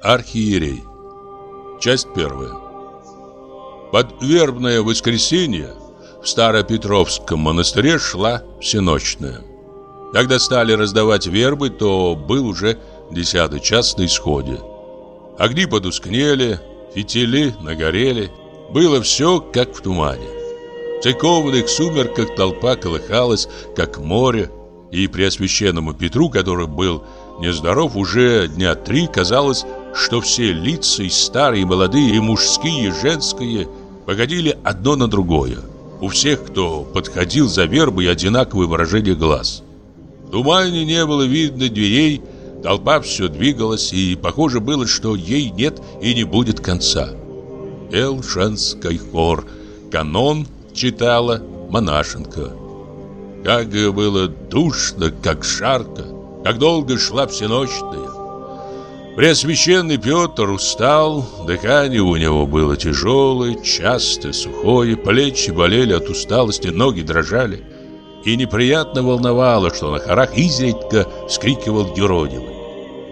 Архиерей. Часть первая. Под вербное воскресенье в Старопетровском монастыре шла всеночная. Когда стали раздавать вербы, то был уже десятый час на исходе. Огни потускнели, фитили нагорели. Было все, как в тумане. В церковных сумерках толпа колыхалась, как море, и Преосвященному Петру, который был нездоров уже дня три, казалось, что все лица, и старые, и молодые, и мужские, и женские, погодили одно на другое. У всех, кто подходил за вербой, одинаковое выражение глаз. В тумане не было видно дверей, толпа все двигалась, и похоже было, что ей нет и не будет конца. Пел женский хор, канон читала монашенка. Как было душно, как жарко, как долго шла всеночная. Преосвященный Петр устал, дыхание у него было тяжелое, часто, сухое, плечи болели от усталости, ноги дрожали. И неприятно волновало, что на хорах изредка вскрикивал юродивый.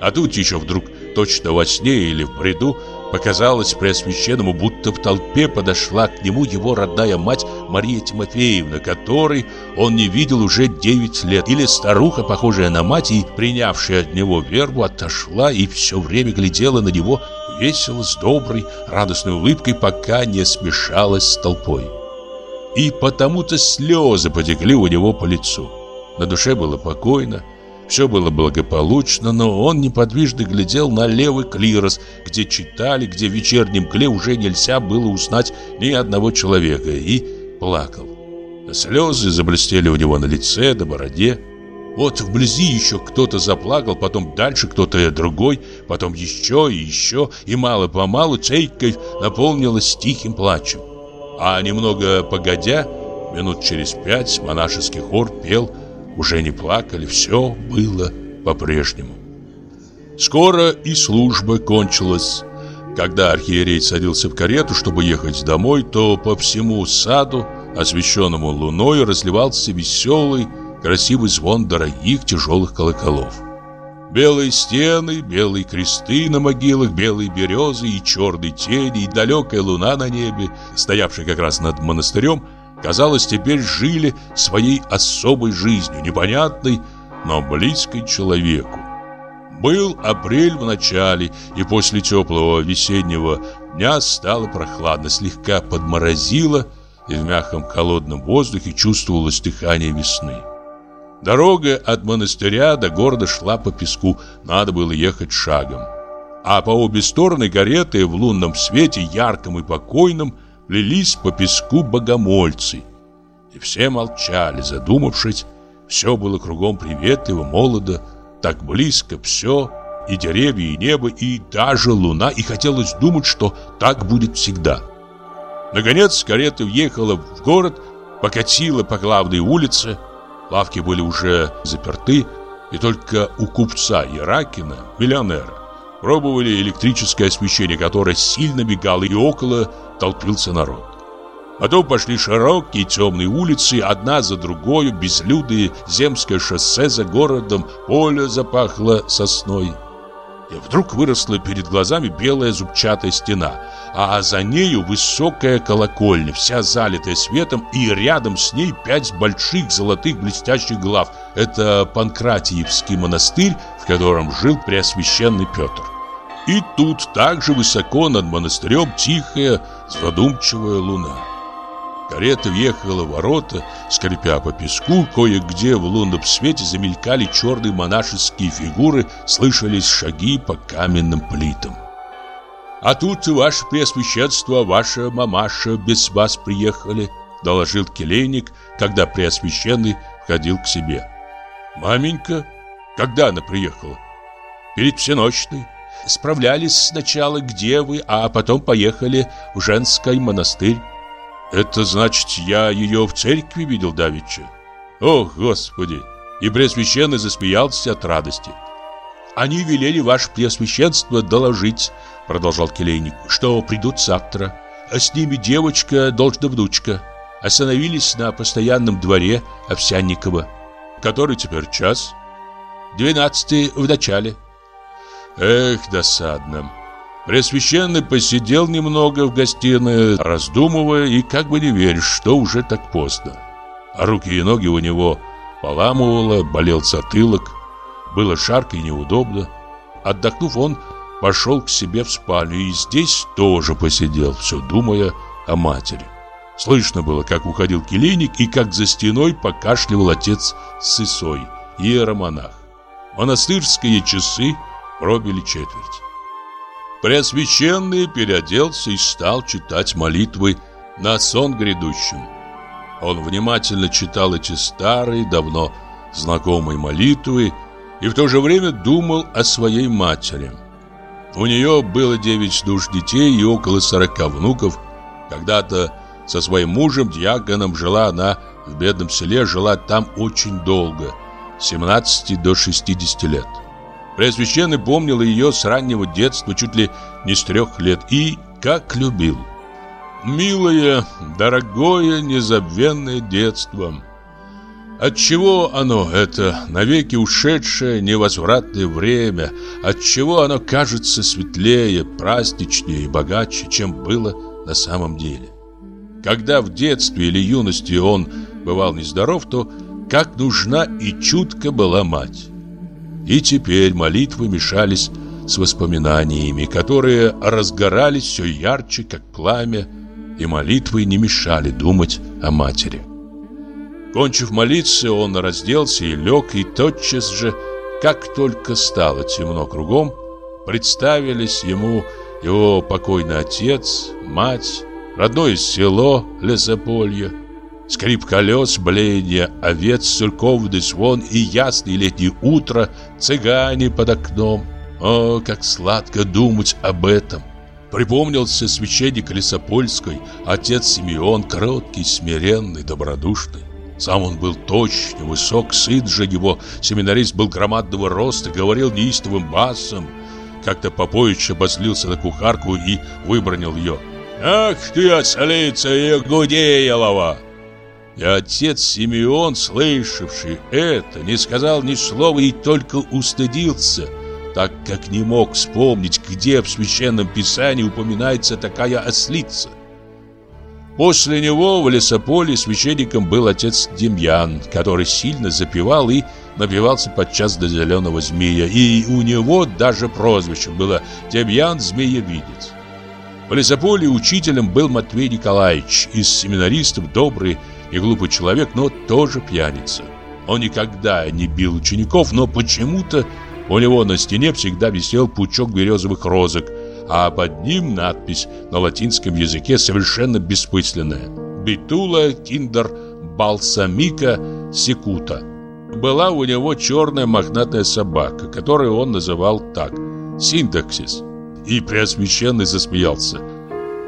А тут еще вдруг, точно во сне или в бреду, Показалось Преосвященному, будто в толпе подошла к нему его родная мать Мария Тимофеевна, которой он не видел уже 9 лет. Или старуха, похожая на мать и принявшая от него вербу, отошла и все время глядела на него весело, с доброй, радостной улыбкой, пока не смешалась с толпой. И потому-то слезы потекли у него по лицу. На душе было покойно, все было благополучно, но он неподвижно глядел на левый клирос, где читали, где в вечернем кле уже нельзя было узнать ни одного человека, и плакал. Слезы заблестели у него на лице, на бороде. Вот вблизи еще кто-то заплакал, потом дальше кто-то другой, потом еще и еще, и мало-помалу церковь наполнилась тихим плачем. А немного погодя, минут через пять монашеский хор пел уже не плакали, все было по-прежнему. Скоро и служба кончилась. Когда архиерей садился в карету, чтобы ехать домой, то по всему саду, освещенному луной, разливался веселый, красивый звон дорогих тяжелых колоколов. Белые стены, белые кресты на могилах, белые березы и черные тени, и далекая луна на небе, стоявшая как раз над монастырем, казалось, теперь жили своей особой жизнью, непонятной, но близкой человеку. Был апрель в начале, и после теплого весеннего дня стало прохладно, слегка подморозило, и в мягком холодном воздухе чувствовалось дыхание весны. Дорога от монастыря до города шла по песку, надо было ехать шагом. А по обе стороны кареты в лунном свете, ярком и покойном, плелись по песку богомольцы. И все молчали, задумавшись. Все было кругом приветливо, молодо, так близко все, и деревья, и небо, и даже луна, и хотелось думать, что так будет всегда. Наконец карета въехала в город, покатила по главной улице. Лавки были уже заперты, и только у купца Яракина, миллионера, пробовали электрическое освещение, которое сильно мигало, и около толпился народ. Потом пошли широкие темные улицы, одна за другой, безлюдные, земское шоссе за городом, поле запахло сосной. И вдруг выросла перед глазами белая зубчатая стена, а за нею высокая колокольня, вся залитая светом, и рядом с ней пять больших золотых блестящих глав. Это Панкратиевский монастырь, в котором жил Преосвященный Петр. И тут также высоко над монастырем тихая, задумчивая луна. Карета въехала в ворота, скрипя по песку, кое-где в лунном свете замелькали черные монашеские фигуры, слышались шаги по каменным плитам. «А тут ваше преосвященство, ваша мамаша без вас приехали», доложил келейник, когда преосвященный входил к себе. «Маменька? Когда она приехала?» «Перед всеночной. Справлялись сначала, где вы, а потом поехали в женский монастырь». Это значит, я ее в церкви видел давеча? Ох, Господи! И Преосвященный засмеялся от радости. Они велели ваше Преосвященство доложить, продолжал келейник, что придут завтра. А с ними девочка, должна внучка. Остановились на постоянном дворе Овсянникова. Который теперь час? Двенадцатый в начале. Эх, досадно. Пресвященный посидел немного в гостиной, раздумывая и как бы не веря, что уже так поздно. А руки и ноги у него поламывало, болел затылок, было жарко и неудобно. Отдохнув, он пошел к себе в спальню и здесь тоже посидел, все думая о матери. Слышно было, как уходил келейник и как за стеной покашливал отец с Исой, иеромонах. Монастырские часы пробили четверть. Преосвященный переоделся и стал читать молитвы на сон грядущим. Он внимательно читал эти старые, давно знакомые молитвы и в то же время думал о своей матери. У нее было девять душ детей и около сорока внуков. Когда-то со своим мужем, диаконом, жила она в бедном селе, жила там очень долго, с 17 до 60 лет. Преосвященный помнил ее с раннего детства, чуть ли не с трех лет, и как любил. Милое, дорогое, незабвенное детство. Отчего оно, это навеки ушедшее невозвратное время, отчего оно кажется светлее, праздничнее и богаче, чем было на самом деле? Когда в детстве или юности он бывал нездоров, то как нужна и чутко была мать. И теперь молитвы мешались с воспоминаниями, которые разгорались все ярче, как пламя, и молитвы не мешали думать о матери. Кончив молиться, он разделся и лег, и тотчас же, как только стало темно кругом, представились ему его покойный отец, мать, родное село Лесополье, Скрип колес, блеяние овец, церковный звон и ясное летнее утро, цыгане под окном. О, как сладко думать об этом! Припомнился священник Лесопольской, отец Симеон, кроткий, смиренный, добродушный. Сам он был точный, высок, сыт же его, семинарист был громадного роста, говорил неистовым басом. Как-то Попович обозлился на кухарку и выбронил ее. «Ах ты, ослица Ягудеелова!» И отец Симеон, слышавший это, не сказал ни слова и только устыдился, так как не мог вспомнить, где в Священном Писании упоминается такая ослица. После него в лесополе священником был отец Демьян, который сильно запевал и напивался подчас до зеленого змея, и у него даже прозвище было Демьян Змеевидец. В лесополе учителем был Матвей Николаевич, из семинаристов добрый, и глупый человек, но тоже пьяница. Он никогда не бил учеников, но почему-то у него на стене всегда висел пучок березовых розок, а под ним надпись на латинском языке совершенно бессмысленная «Битула киндер балсамика секута». Была у него черная мохнатая собака, которую он называл так «Синтаксис». И Преосвященный засмеялся –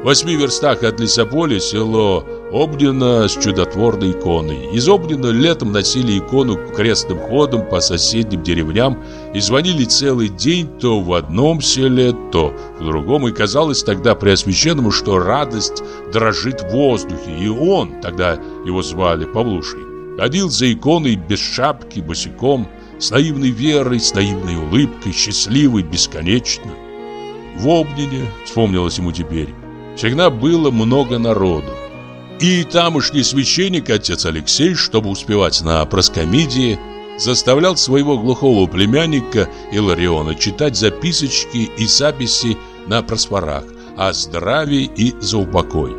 в восьми верстах от Лисополя село Обнина с чудотворной иконой. Из Обнина летом носили икону крестным ходом по соседним деревням и звонили целый день то в одном селе, то в другом. И казалось тогда Преосвященному, что радость дрожит в воздухе. И он, тогда его звали Павлушей, ходил за иконой без шапки, босиком, с наивной верой, с наивной улыбкой, счастливый бесконечно. В Обнине, вспомнилось ему теперь, всегда было много народу. И тамошний священник, отец Алексей, чтобы успевать на проскомидии, заставлял своего глухого племянника Илариона читать записочки и записи на просфорах о здравии и за упокой.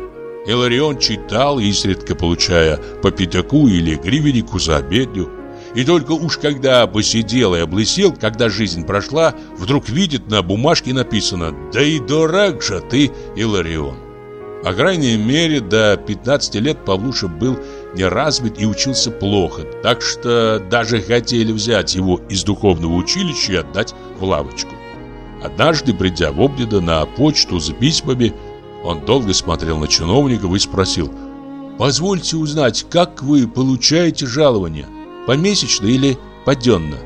Иларион читал, изредка получая по пятаку или гривеннику за обедню, и только уж когда посидел и облысел, когда жизнь прошла, вдруг видит на бумажке написано «Да и дурак же ты, Иларион». По крайней мере, до 15 лет Павлуша был неразвит и учился плохо, так что даже хотели взять его из духовного училища и отдать в лавочку. Однажды, придя в Обнеда на почту за письмами, он долго смотрел на чиновников и спросил «Позвольте узнать, как вы получаете жалование?» Помесячно или поденно?»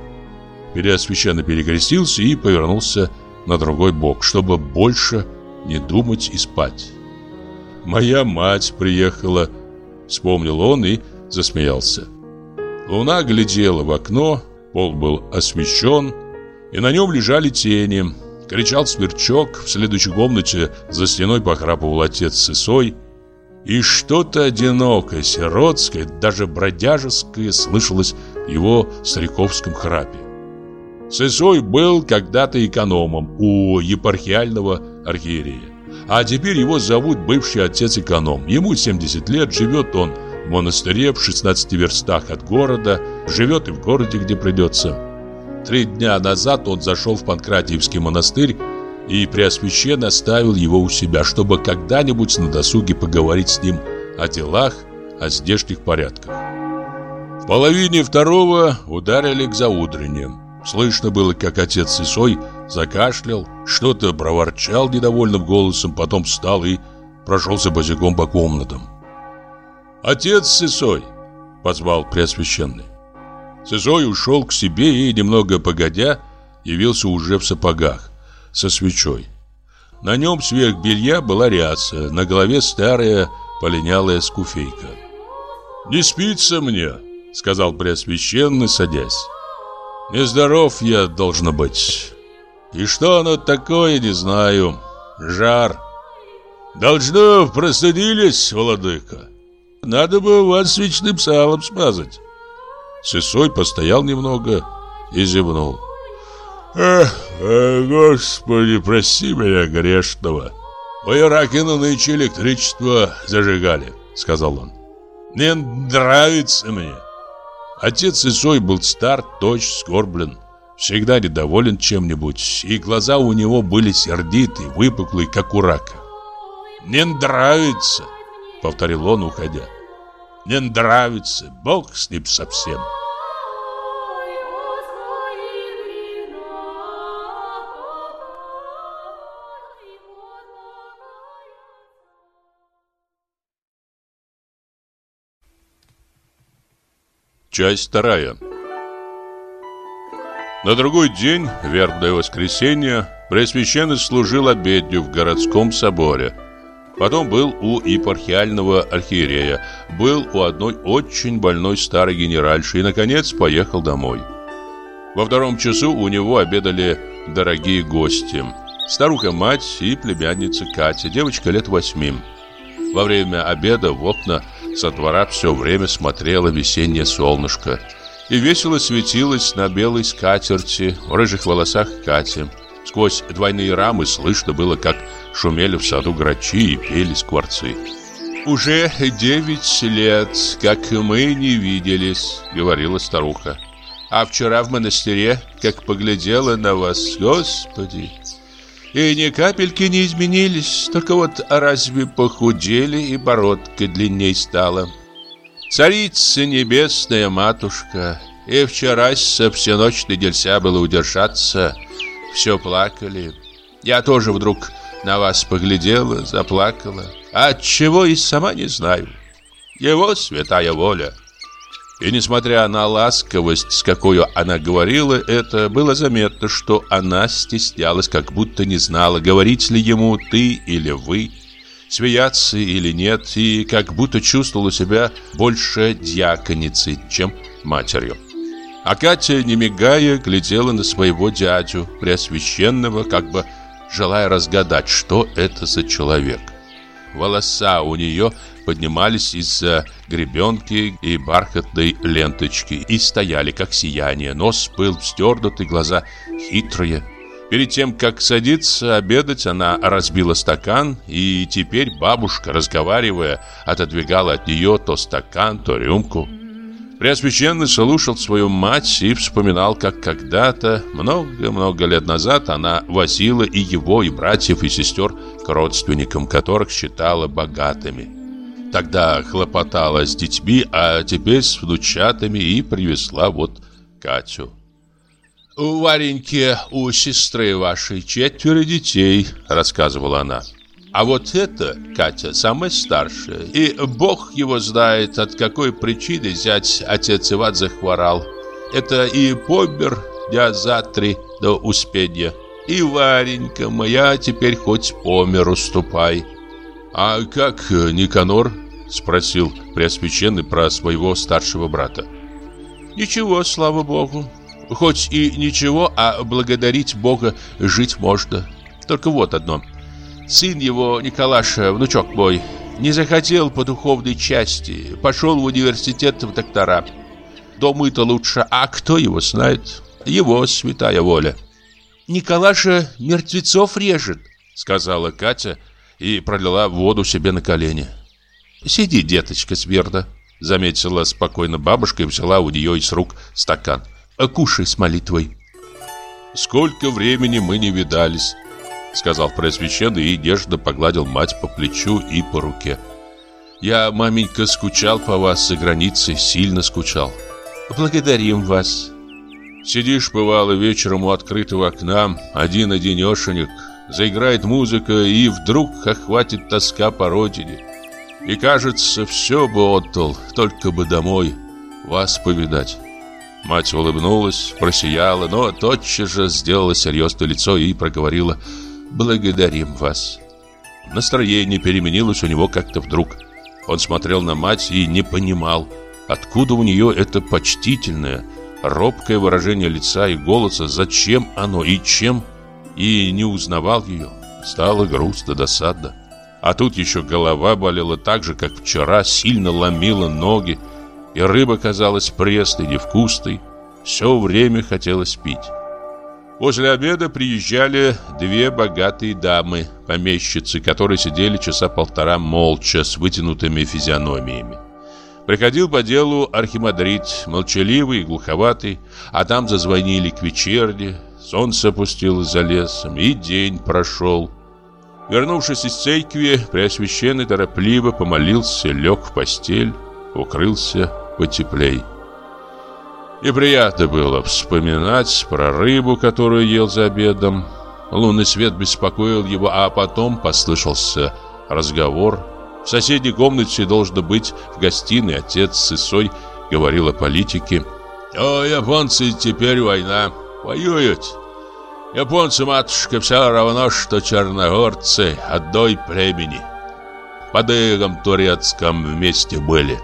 Переосвященно перекрестился и повернулся на другой бок, чтобы больше не думать и спать. «Моя мать приехала», — вспомнил он и засмеялся. Луна глядела в окно, пол был освещен, и на нем лежали тени. Кричал сверчок, в следующей комнате за стеной похрапывал отец с Исой, и что-то одинокое, сиротское, даже бродяжеское слышалось в его стариковском храпе. Сысой был когда-то экономом у епархиального архиерея. А теперь его зовут бывший отец-эконом. Ему 70 лет, живет он в монастыре в 16 верстах от города, живет и в городе, где придется. Три дня назад он зашел в Панкратиевский монастырь и Преосвященный оставил его у себя, чтобы когда-нибудь на досуге поговорить с ним о делах, о здешних порядках. В половине второго ударили к заутренним. Слышно было, как отец Исой закашлял, что-то проворчал недовольным голосом, потом встал и прошелся босиком по комнатам. «Отец Сысой!» — позвал Преосвященный. Сысой ушел к себе и, немного погодя, явился уже в сапогах, со свечой. На нем сверх белья была ряса, на голове старая полинялая скуфейка. «Не спится мне», — сказал Преосвященный, садясь. «Нездоров я, должно быть. И что оно такое, не знаю. Жар. Должно, простудились, владыка. Надо бы вас свечным салом смазать». Сысой постоял немного и зевнул. «Эх, эх, Господи, прости меня, грешного!» «Вы Ракина нынче электричество зажигали», — сказал он. «Не нравится мне». Отец Исой был стар, точь, скорблен, всегда недоволен чем-нибудь, и глаза у него были сердитые, выпуклые, как у рака. «Не нравится», — повторил он, уходя. «Не нравится, Бог с ним совсем». Часть вторая. На другой день, вербное воскресенье, Преосвященный служил обедню в городском соборе. Потом был у епархиального архиерея, был у одной очень больной старой генеральши и, наконец, поехал домой. Во втором часу у него обедали дорогие гости. Старуха-мать и племянница Катя, девочка лет восьми. Во время обеда в окна со двора все время смотрело весеннее солнышко и весело светилось на белой скатерти, в рыжих волосах Кати. Сквозь двойные рамы слышно было, как шумели в саду грачи и пели скворцы. «Уже девять лет, как мы не виделись», — говорила старуха. «А вчера в монастыре, как поглядела на вас, Господи, и ни капельки не изменились, только вот разве похудели и бородка длинней стала. Царица небесная матушка, и вчера со всю ночь нельзя было удержаться, все плакали. Я тоже вдруг на вас поглядела, заплакала. А от чего и сама не знаю. Его святая воля. И несмотря на ласковость, с какой она говорила это, было заметно, что она стеснялась, как будто не знала, говорить ли ему «ты» или «вы», смеяться или нет, и как будто чувствовала себя больше дьяконицей, чем матерью. А Катя, не мигая, глядела на своего дядю, преосвященного, как бы желая разгадать, что это за человек. Волоса у нее поднимались из-за гребенки и бархатной ленточки и стояли, как сияние. Нос был вздернутый, глаза хитрые. Перед тем, как садиться обедать, она разбила стакан, и теперь бабушка, разговаривая, отодвигала от нее то стакан, то рюмку. Преосвященный слушал свою мать и вспоминал, как когда-то, много-много лет назад, она возила и его, и братьев, и сестер к родственникам, которых считала богатыми. Тогда хлопотала с детьми, а теперь с внучатами и привезла вот Катю. «У Вареньки, у сестры вашей четверо детей», — рассказывала она. А вот это, Катя, самая старшая. И бог его знает, от какой причины зять отец Иван захворал. Это и помер дня за три до успения. И Варенька моя теперь хоть по миру ступай. А как Никанор? Спросил Преосвященный про своего старшего брата. Ничего, слава богу. Хоть и ничего, а благодарить Бога жить можно. Только вот одно. Сын его, Николаша, внучок мой, не захотел по духовной части, пошел в университет в доктора. Думаю-то лучше, а кто его знает? Его святая воля. Николаша мертвецов режет, сказала Катя и пролила воду себе на колени. Сиди, деточка, смирно, заметила спокойно бабушка и взяла у нее из рук стакан. Кушай с молитвой. Сколько времени мы не видались, сказал Преосвященный и нежно погладил мать по плечу и по руке. Я, маменька, скучал по вас за границей, сильно скучал. Благодарим вас. Сидишь, бывало, вечером у открытого окна, один-одинешенек, заиграет музыка, и вдруг охватит тоска по родине. И кажется, все бы отдал, только бы домой, вас повидать. Мать улыбнулась, просияла, но тотчас же сделала серьезное лицо и проговорила «Благодарим вас». Настроение переменилось у него как-то вдруг. Он смотрел на мать и не понимал, откуда у нее это почтительное, робкое выражение лица и голоса, зачем оно и чем, и не узнавал ее. Стало грустно, досадно. А тут еще голова болела так же, как вчера, сильно ломила ноги, и рыба казалась пресной, невкусной. Все время хотелось пить. После обеда приезжали две богатые дамы, помещицы, которые сидели часа полтора молча с вытянутыми физиономиями. Приходил по делу архимандрит, молчаливый и глуховатый, а там зазвонили к вечерне, солнце опустилось за лесом, и день прошел. Вернувшись из церкви, Преосвященный торопливо помолился, лег в постель, укрылся потеплей. И приятно было вспоминать про рыбу, которую ел за обедом. Лунный свет беспокоил его, а потом послышался разговор в соседней комнате должно быть в гостиной отец с Исой говорил о политике. «О, японцы, теперь война. Воюют. Японцы, матушка, все равно, что черногорцы одной племени. Под игом турецком вместе были».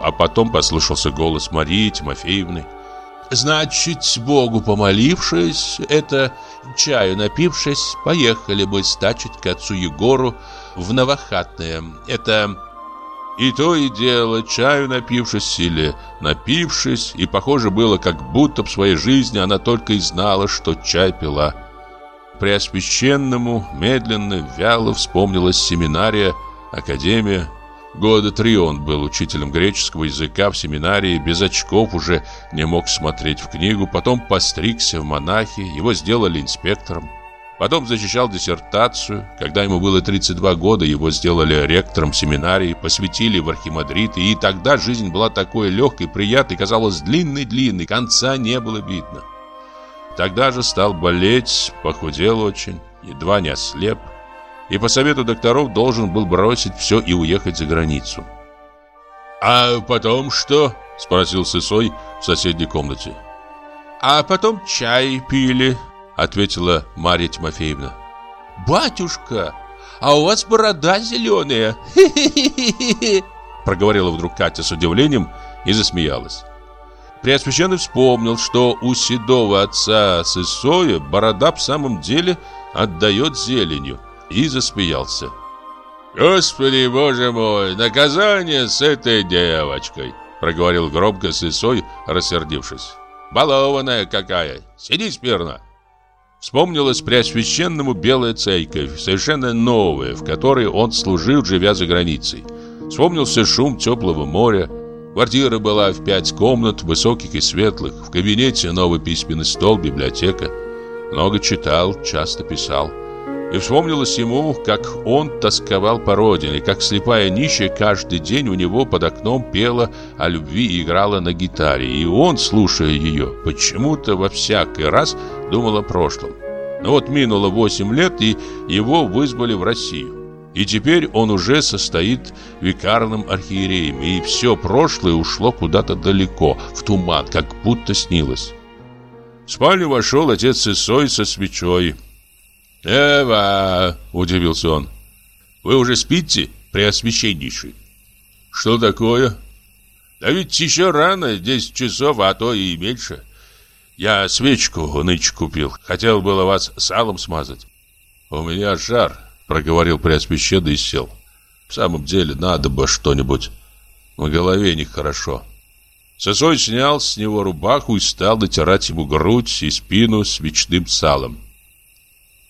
А потом послышался голос Марии Тимофеевны. Значит, Богу помолившись, это чаю напившись, поехали мы стачить к отцу Егору в Новохатное. Это и то и дело, чаю напившись или напившись, и похоже было, как будто в своей жизни она только и знала, что чай пила. Преосвященному медленно, вяло вспомнилась семинария, академия, Года три он был учителем греческого языка в семинарии, без очков уже не мог смотреть в книгу, потом постригся в монахи, его сделали инспектором. Потом защищал диссертацию. Когда ему было 32 года, его сделали ректором семинарии, посвятили в архимандриты, и тогда жизнь была такой легкой, приятной, казалось длинной-длинной, конца не было видно. Тогда же стал болеть, похудел очень, едва не ослеп и по совету докторов должен был бросить все и уехать за границу. «А потом что?» – спросил Сысой в соседней комнате. «А потом чай пили», – ответила Марья Тимофеевна. «Батюшка, а у вас борода зеленая!» проговорила вдруг Катя с удивлением и засмеялась. Преосвященный вспомнил, что у седого отца Сысоя борода в самом деле отдает зеленью – и засмеялся. «Господи, боже мой, наказание с этой девочкой!» Проговорил громко с Исой, рассердившись. «Балованная какая! Сиди смирно!» Вспомнилась Преосвященному Белая Церковь, совершенно новая, в которой он служил, живя за границей. Вспомнился шум теплого моря. Квартира была в пять комнат, высоких и светлых. В кабинете новый письменный стол, библиотека. Много читал, часто писал. И вспомнилось ему, как он тосковал по родине, как слепая нищая каждый день у него под окном пела о любви и играла на гитаре. И он, слушая ее, почему-то во всякий раз думал о прошлом. Но вот минуло 8 лет, и его вызвали в Россию. И теперь он уже состоит викарным архиереем, и все прошлое ушло куда-то далеко, в туман, как будто снилось. В спальню вошел отец Исой со свечой. «Эва!» – удивился он. «Вы уже спите, преосвященнейший?» «Что такое?» «Да ведь еще рано, 10 часов, а то и меньше. Я свечку нынче купил. Хотел было вас салом смазать. У меня жар, проговорил Преосвященный и сел. В самом деле, надо бы что-нибудь. В голове нехорошо. Сосой снял с него рубаху и стал натирать ему грудь и спину свечным салом.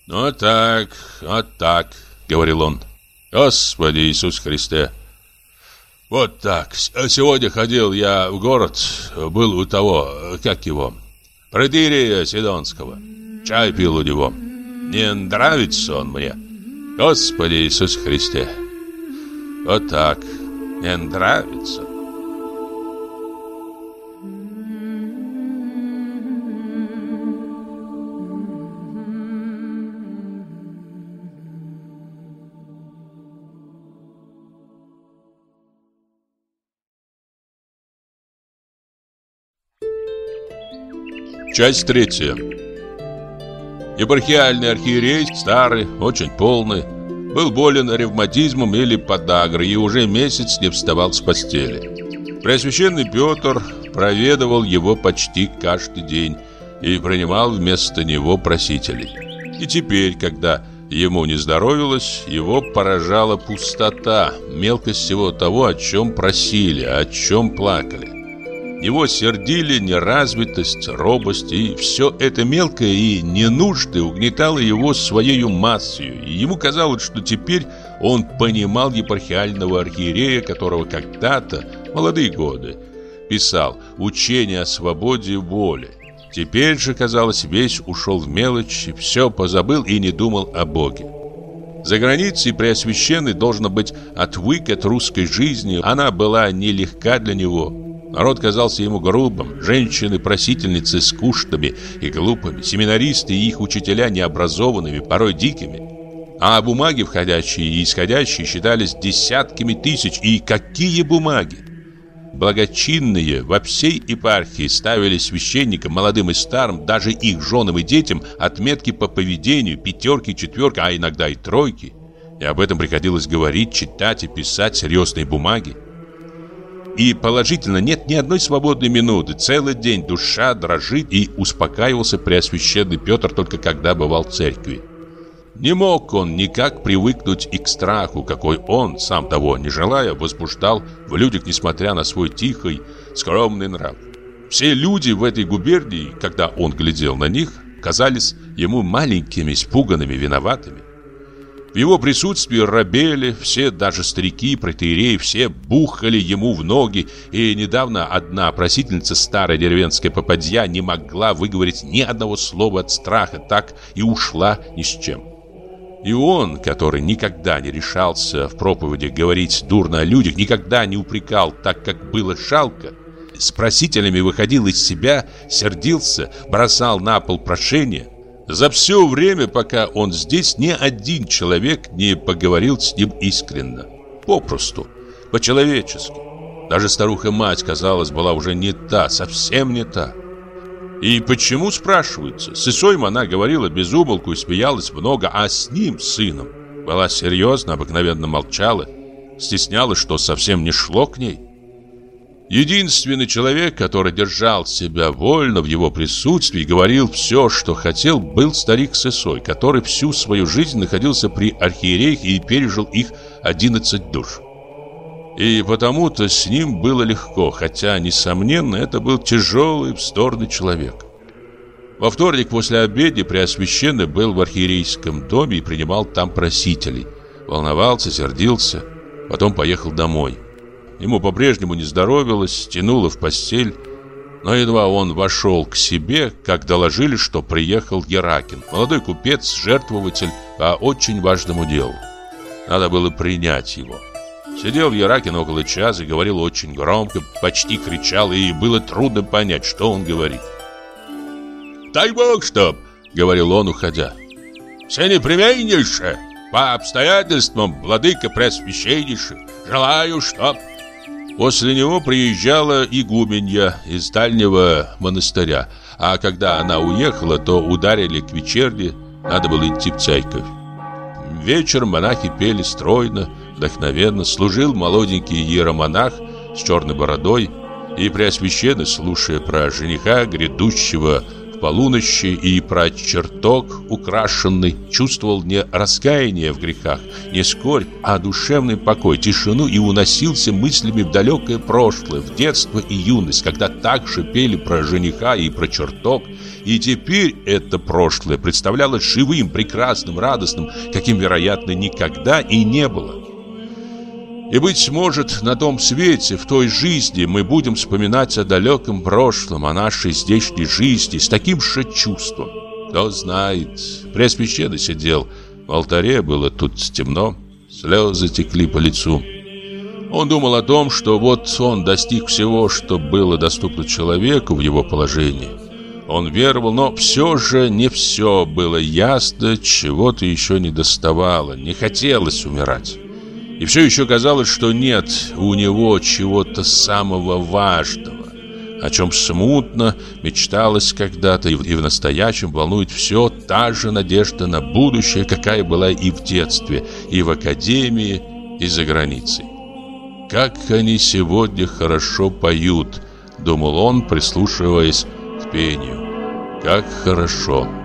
«Ну так, вот так», — говорил он. «Господи Иисус Христе!» «Вот так. Сегодня ходил я в город, был у того, как его, Протирия Сидонского. Чай пил у него. Не нравится он мне. Господи Иисус Христе!» Вот так. Не нравится. Часть третья. Епархиальный архиерей, старый, очень полный, был болен ревматизмом или подагрой и уже месяц не вставал с постели. Преосвященный Петр проведывал его почти каждый день и принимал вместо него просителей. И теперь, когда ему не здоровилось, его поражала пустота, мелкость всего того, о чем просили, о чем плакали. Его сердили неразвитость, робость, и все это мелкое и ненужное угнетало его своей массою, и ему казалось, что теперь он понимал епархиального архиерея, которого когда-то, молодые годы, писал «Учение о свободе воли». Теперь же, казалось, весь ушел в мелочи, все позабыл и не думал о Боге. За границей Преосвященный должно быть отвык от русской жизни, она была нелегка для него – Народ казался ему грубым, женщины-просительницы скучными и глупыми, семинаристы и их учителя необразованными, порой дикими. А бумаги, входящие и исходящие, считались десятками тысяч. И какие бумаги! Благочинные во всей епархии ставили священникам, молодым и старым, даже их женам и детям, отметки по поведению, пятерки, четверки, а иногда и тройки. И об этом приходилось говорить, читать и писать серьезные бумаги. И положительно нет ни одной свободной минуты. Целый день душа дрожит и успокаивался Преосвященный Петр только когда бывал в церкви. Не мог он никак привыкнуть и к страху, какой он, сам того не желая, возбуждал в людях, несмотря на свой тихий, скромный нрав. Все люди в этой губернии, когда он глядел на них, казались ему маленькими, испуганными, виноватыми. В его присутствии рабели, все, даже старики, протеереи, все бухали ему в ноги, и недавно одна просительница, старая деревенская попадья, не могла выговорить ни одного слова от страха, так и ушла ни с чем. И он, который никогда не решался в проповеди говорить дурно о людях, никогда не упрекал так, как было жалко, с просителями выходил из себя, сердился, бросал на пол прошения, за все время, пока он здесь, ни один человек не поговорил с ним искренно. Попросту, по-человечески. Даже старуха-мать, казалось, была уже не та, совсем не та. И почему, спрашивается, с Исоем она говорила без умолку и смеялась много, а с ним, сыном, была серьезна, обыкновенно молчала, стеснялась, что совсем не шло к ней. Единственный человек, который держал себя вольно в его присутствии и говорил все, что хотел, был старик Сысой, который всю свою жизнь находился при архиереях и пережил их 11 душ. И потому-то с ним было легко, хотя, несомненно, это был тяжелый, вздорный человек. Во вторник после обеда Преосвященный был в архиерейском доме и принимал там просителей. Волновался, сердился, потом поехал домой. Ему по-прежнему не здоровилось, тянуло в постель. Но едва он вошел к себе, как доложили, что приехал Еракин, молодой купец, жертвователь по очень важному делу. Надо было принять его. Сидел Еракин около часа и говорил очень громко, почти кричал, и было трудно понять, что он говорит. «Дай Бог, чтоб!» — говорил он, уходя. «Все непременнейше, по обстоятельствам, владыка пресвященнейший, желаю, чтоб...» После него приезжала игуменья из дальнего монастыря, а когда она уехала, то ударили к вечерне, надо было идти в церковь. Вечером монахи пели стройно, вдохновенно, служил молоденький иеромонах с черной бородой. И Преосвященный, слушая про жениха, грядущего полуночи и про чертог украшенный чувствовал не раскаяние в грехах, не скорбь, а душевный покой, тишину и уносился мыслями в далекое прошлое, в детство и юность, когда так же пели про жениха и про чертог, и теперь это прошлое представлялось живым, прекрасным, радостным, каким, вероятно, никогда и не было. И, быть может, на том свете, в той жизни мы будем вспоминать о далеком прошлом, о нашей здешней жизни с таким же чувством. Кто знает, Преосвященный сидел, в алтаре было тут темно, слезы текли по лицу. Он думал о том, что вот он достиг всего, что было доступно человеку в его положении. Он веровал, но все же не все было ясно, чего-то еще не доставало, не хотелось умирать. И все еще казалось, что нет у него чего-то самого важного, о чем смутно мечталось когда-то и в настоящем волнует все та же надежда на будущее, какая была и в детстве, и в академии, и за границей. «Как они сегодня хорошо поют», — думал он, прислушиваясь к пению. «Как хорошо!»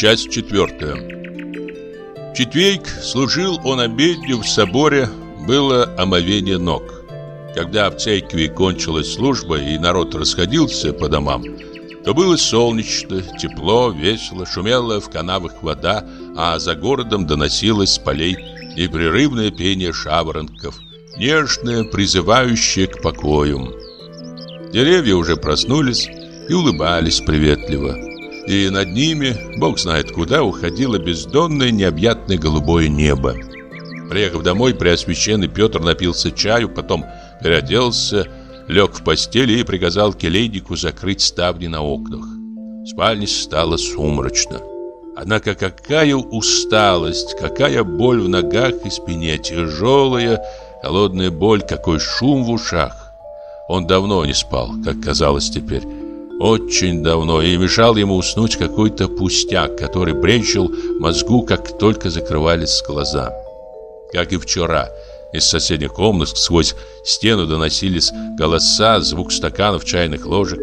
Часть четвертая. четверг служил он обедню в соборе, было омовение ног. Когда в церкви кончилась служба и народ расходился по домам, то было солнечно, тепло, весело, шумела в канавах вода, а за городом доносилось с полей непрерывное пение шаворонков, нежное, призывающее к покою. Деревья уже проснулись и улыбались приветливо и над ними, бог знает куда, уходило бездонное необъятное голубое небо. Приехав домой, Преосвященный Петр напился чаю, потом переоделся, лег в постели и приказал келейнику закрыть ставни на окнах. В спальне стало сумрачно. Однако какая усталость, какая боль в ногах и спине, тяжелая, холодная боль, какой шум в ушах. Он давно не спал, как казалось теперь очень давно, и мешал ему уснуть какой-то пустяк, который бренчил мозгу, как только закрывались глаза. Как и вчера, из соседних комнат сквозь стену доносились голоса, звук стаканов, чайных ложек.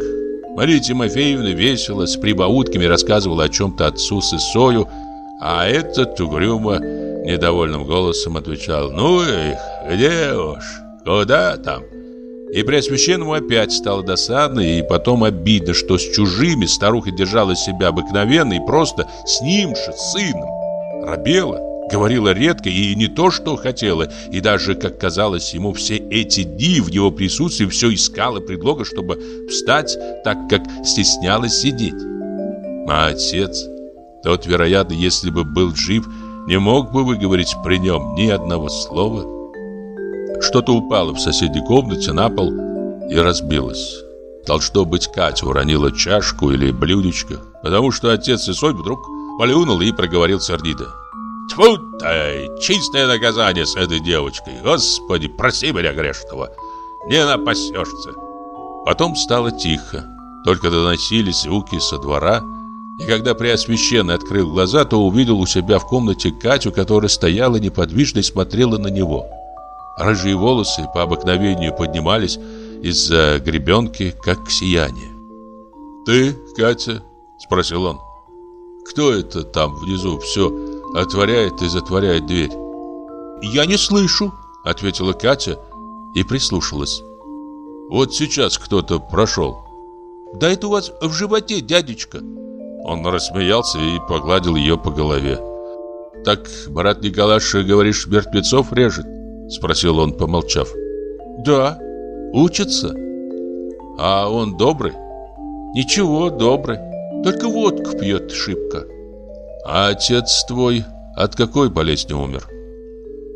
Мария Тимофеевна весело, с прибаутками рассказывала о чем-то отцу с Исою, а этот угрюмо, недовольным голосом отвечал «Ну их, где уж, куда там?» И Преосвященному опять стало досадно и потом обидно, что с чужими старуха держала себя обыкновенно и просто с ним же, сыном. Рабела, говорила редко и не то, что хотела, и даже, как казалось ему, все эти дни в его присутствии все искала предлога, чтобы встать, так как стеснялась сидеть. А отец, тот, вероятно, если бы был жив, не мог бы выговорить при нем ни одного слова. Что-то упало в соседней комнате на пол и разбилось. Должно быть, Катя уронила чашку или блюдечко, потому что отец и Исой вдруг полюнул и проговорил сердито. Тьфу ты, чистое наказание с этой девочкой. Господи, прости меня грешного. Не напасешься. Потом стало тихо. Только доносились звуки со двора. И когда Преосвященный открыл глаза, то увидел у себя в комнате Катю, которая стояла неподвижно и смотрела на него. Рыжие волосы по обыкновению поднимались из-за гребенки, как сияние. «Ты, Катя?» – спросил он. «Кто это там внизу все отворяет и затворяет дверь?» «Я не слышу», – ответила Катя и прислушалась. «Вот сейчас кто-то прошел». «Да это у вас в животе, дядечка». Он рассмеялся и погладил ее по голове. «Так брат Николаш, говоришь, мертвецов режет?» Спросил он, помолчав. Да, учится. А он добрый? Ничего, добрый. Только водку пьет шибко. А отец твой от какой болезни умер?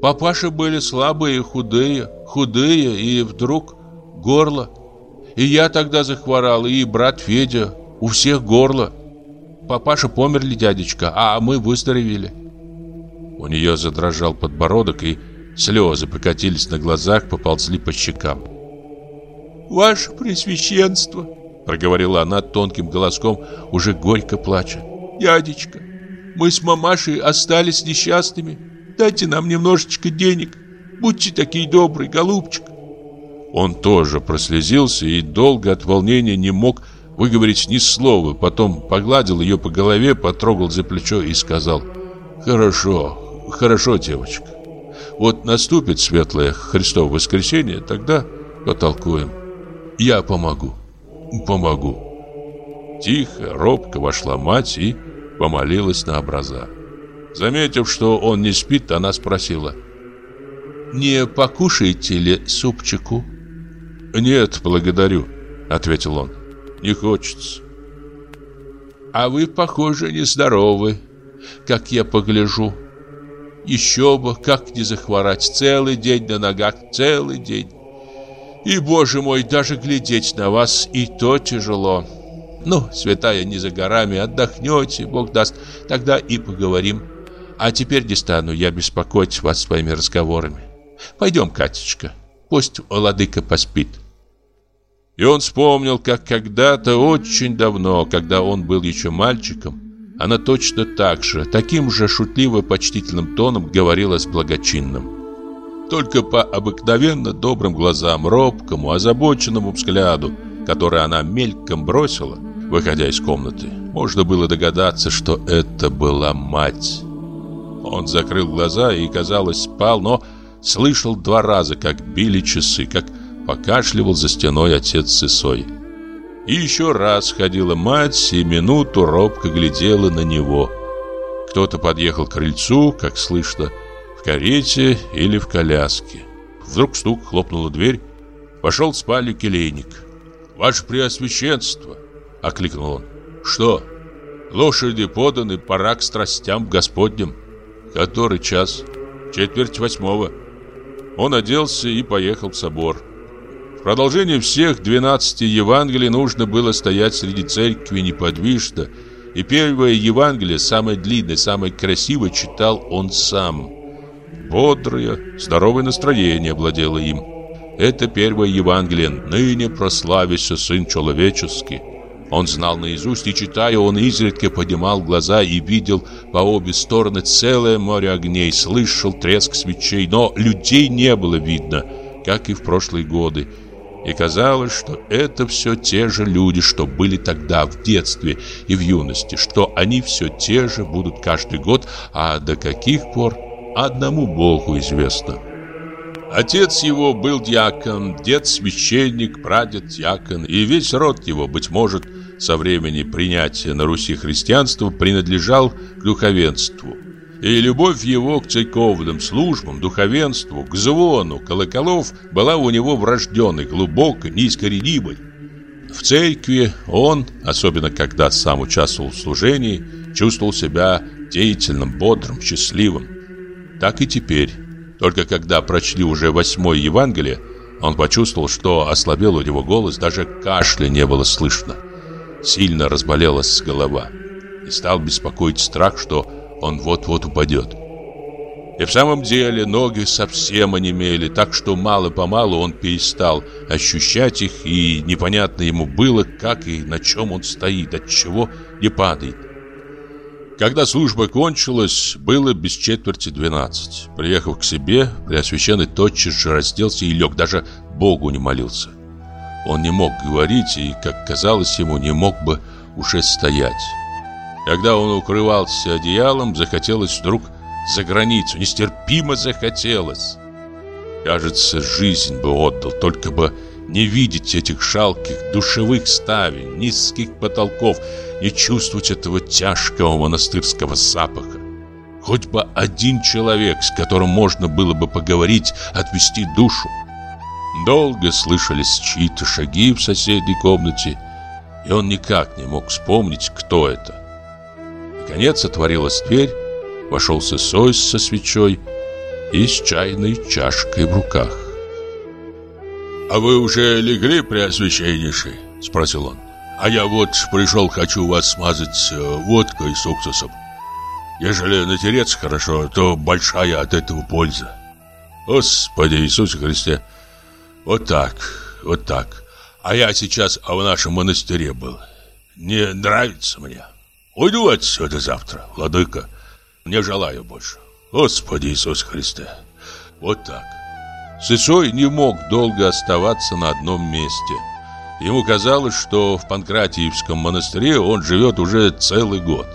Папаши были слабые, худые, худые, и вдруг горло. И я тогда захворал, и брат Федя, у всех горло. Папаша померли, дядечка, а мы выздоровели. У нее задрожал подбородок, и слезы покатились на глазах, поползли по щекам. «Ваше Пресвященство!» Проговорила она тонким голоском, уже горько плача. «Дядечка, мы с мамашей остались несчастными. Дайте нам немножечко денег. Будьте такие добрые, голубчик». Он тоже прослезился и долго от волнения не мог выговорить ни слова. Потом погладил ее по голове, потрогал за плечо и сказал «Хорошо, хорошо, девочка. Вот наступит светлое Христово воскресенье, тогда потолкуем. Я помогу» помогу. Тихо, робко вошла мать и помолилась на образа. Заметив, что он не спит, она спросила. «Не покушаете ли супчику?» «Нет, благодарю», — ответил он. «Не хочется». «А вы, похоже, нездоровы, как я погляжу. Еще бы, как не захворать, целый день на ногах, целый день. И, боже мой, даже глядеть на вас и то тяжело. Ну, святая не за горами, отдохнете, Бог даст, тогда и поговорим. А теперь не стану я беспокоить вас своими разговорами. Пойдем, Катечка, пусть владыка поспит. И он вспомнил, как когда-то очень давно, когда он был еще мальчиком, она точно так же, таким же шутливо-почтительным тоном говорила с благочинным. Только по обыкновенно добрым глазам, робкому, озабоченному взгляду, который она мельком бросила, выходя из комнаты, можно было догадаться, что это была мать. Он закрыл глаза и, казалось, спал, но слышал два раза, как били часы, как покашливал за стеной отец с Исой. И еще раз ходила мать и минуту робко глядела на него. Кто-то подъехал к крыльцу, как слышно, в карете или в коляске. Вдруг стук, хлопнула дверь. Вошел в спальню келейник. «Ваше Преосвященство!» — окликнул он. «Что? Лошади поданы, пора к страстям Господним. Который час? Четверть восьмого». Он оделся и поехал в собор. Продолжение всех двенадцати Евангелий нужно было стоять среди церкви неподвижно, и первое Евангелие, самое длинное, самое красивое, читал он сам. Бодрое, здоровое настроение владело им. Это первое Евангелие, ныне прославился Сын Человеческий. Он знал наизусть, и читая, он изредка поднимал глаза и видел по обе стороны целое море огней, слышал треск свечей, но людей не было видно, как и в прошлые годы. И казалось, что это все те же люди, что были тогда в детстве и в юности, что они все те же будут каждый год, а до каких пор одному Богу известно. Отец его был диакон, дед священник, прадед диакон, и весь род его, быть может, со времени принятия на Руси христианства принадлежал к духовенству. И любовь его к церковным службам, духовенству, к звону колоколов была у него врожденной, глубокой, неискоренимой. В церкви он, особенно когда сам участвовал в служении, чувствовал себя деятельным, бодрым, счастливым. Так и теперь. Только когда прочли уже восьмое Евангелие, он почувствовал, что ослабел у него голос, даже кашля не было слышно. Сильно разболелась голова. И стал беспокоить страх, что он вот-вот упадет. И в самом деле ноги совсем онемели, так что мало-помалу он перестал ощущать их, и непонятно ему было, как и на чем он стоит, от чего не падает. Когда служба кончилась, было без четверти двенадцать. Приехав к себе, Преосвященный тотчас же разделся и лег, даже Богу не молился. Он не мог говорить и, как казалось ему, не мог бы уже стоять. Когда он укрывался одеялом, захотелось вдруг за границу, нестерпимо захотелось. Кажется, жизнь бы отдал, только бы не видеть этих жалких душевых ставень, низких потолков, не чувствовать этого тяжкого монастырского запаха. Хоть бы один человек, с которым можно было бы поговорить, отвести душу. Долго слышались чьи-то шаги в соседней комнате, и он никак не мог вспомнить, кто это. Наконец отворилась дверь, вошел Сысой со свечой и с чайной чашкой в руках. «А вы уже легли, Преосвященнейший?» – спросил он. «А я вот пришел, хочу вас смазать э, водкой с уксусом. Ежели натереться хорошо, то большая от этого польза. Господи Иисусе Христе, вот так, вот так. А я сейчас в нашем монастыре был. Не нравится мне. Уйду отсюда завтра, владыка. Не желаю больше. Господи Иисус Христе. Вот так. Сысой не мог долго оставаться на одном месте. Ему казалось, что в Панкратиевском монастыре он живет уже целый год.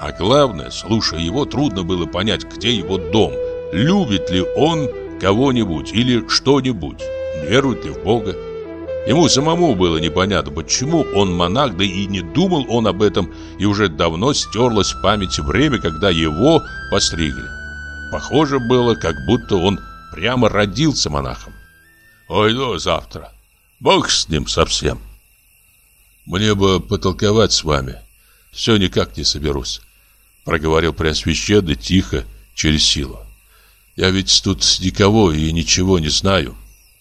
А главное, слушая его, трудно было понять, где его дом. Любит ли он кого-нибудь или что-нибудь? Верует ли в Бога? Ему самому было непонятно, почему он монах, да и не думал он об этом, и уже давно стерлось в памяти время, когда его постригли. Похоже было, как будто он прямо родился монахом. Ой, ну завтра. Бог с ним совсем. Мне бы потолковать с вами. Все никак не соберусь, проговорил Преосвященный тихо, через силу. Я ведь тут никого и ничего не знаю.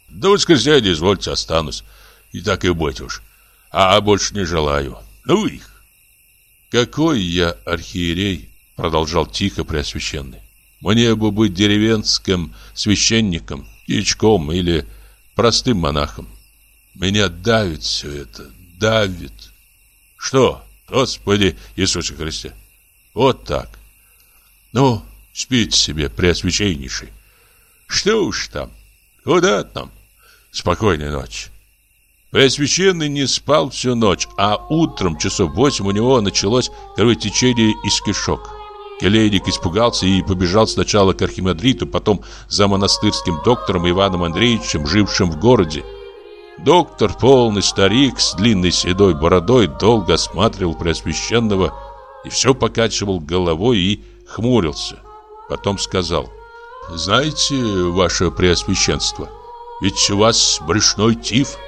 До воскресенья, извольте, останусь. И так и быть уж. А больше не желаю. Ну их. Какой я архиерей, продолжал тихо Преосвященный. Мне бы быть деревенским священником, дьячком или простым монахом. Меня давит все это, давит. Что? Господи Иисусе Христе. Вот так. Ну, спите себе, преосвященнейший. Что уж там? Куда там? Спокойной ночи. Преосвященный не спал всю ночь, а утром часов восемь у него началось кровотечение из кишок. Келейник испугался и побежал сначала к архимандриту, потом за монастырским доктором Иваном Андреевичем, жившим в городе. Доктор, полный старик с длинной седой бородой, долго осматривал Преосвященного и все покачивал головой и хмурился. Потом сказал, «Знаете, ваше Преосвященство, ведь у вас брюшной тиф».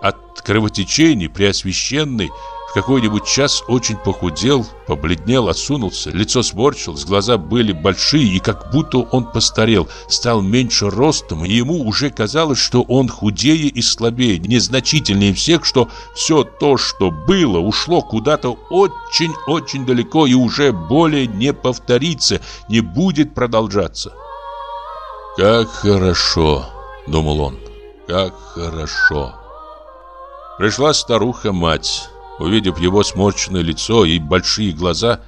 От кровотечений Преосвященный в какой-нибудь час очень похудел, побледнел, осунулся, лицо сморщилось, глаза были большие, и как будто он постарел, стал меньше ростом, и ему уже казалось, что он худее и слабее, незначительнее всех, что все то, что было, ушло куда-то очень-очень далеко и уже более не повторится, не будет продолжаться. «Как хорошо!» — думал он. «Как хорошо!» Пришла старуха-мать. Увидев его сморщенное лицо и большие глаза,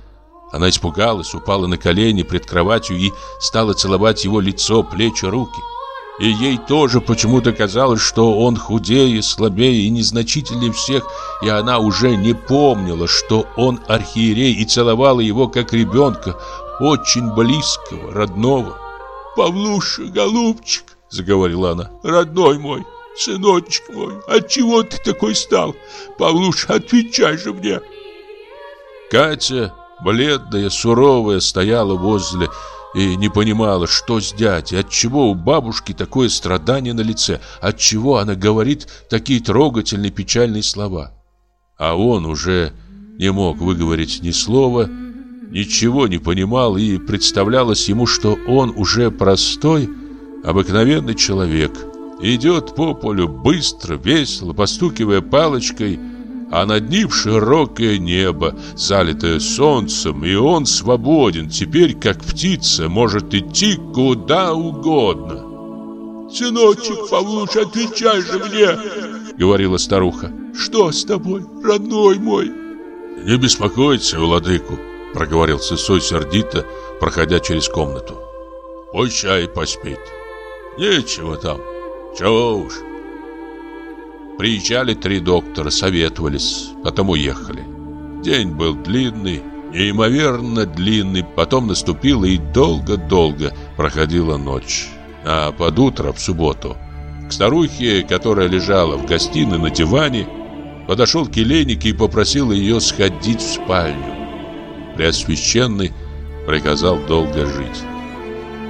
она испугалась, упала на колени пред кроватью и стала целовать его лицо, плечи, руки. И ей тоже почему-то казалось, что он худее, слабее и незначительнее всех, и она уже не помнила, что он архиерей, и целовала его как ребенка, очень близкого, родного. «Павлуша, голубчик!» — заговорила она. «Родной мой, Сыночек мой, отчего ты такой стал? Павлуш, отвечай же мне. Катя, бледная, суровая, стояла возле и не понимала, что с дядей, отчего у бабушки такое страдание на лице, отчего она говорит такие трогательные печальные слова. А он уже не мог выговорить ни слова, ничего не понимал и представлялось ему, что он уже простой, обыкновенный человек – Идет по полю быстро, весело, постукивая палочкой, а над ним широкое небо, залитое солнцем, и он свободен, теперь, как птица, может идти куда угодно. «Сыночек, Павлуш, отвечай же мне!» — говорила старуха. «Что с тобой, родной мой?» «Не беспокойтесь, владыку», — проговорил Сысой сердито, проходя через комнату. «Пусть чай поспит. Нечего там». Уж. Приезжали три доктора, советовались, потом уехали. День был длинный, неимоверно длинный, потом наступила и долго-долго проходила ночь. А под утро, в субботу, к старухе, которая лежала в гостиной на диване, подошел келейник и попросил ее сходить в спальню. Преосвященный приказал долго жить.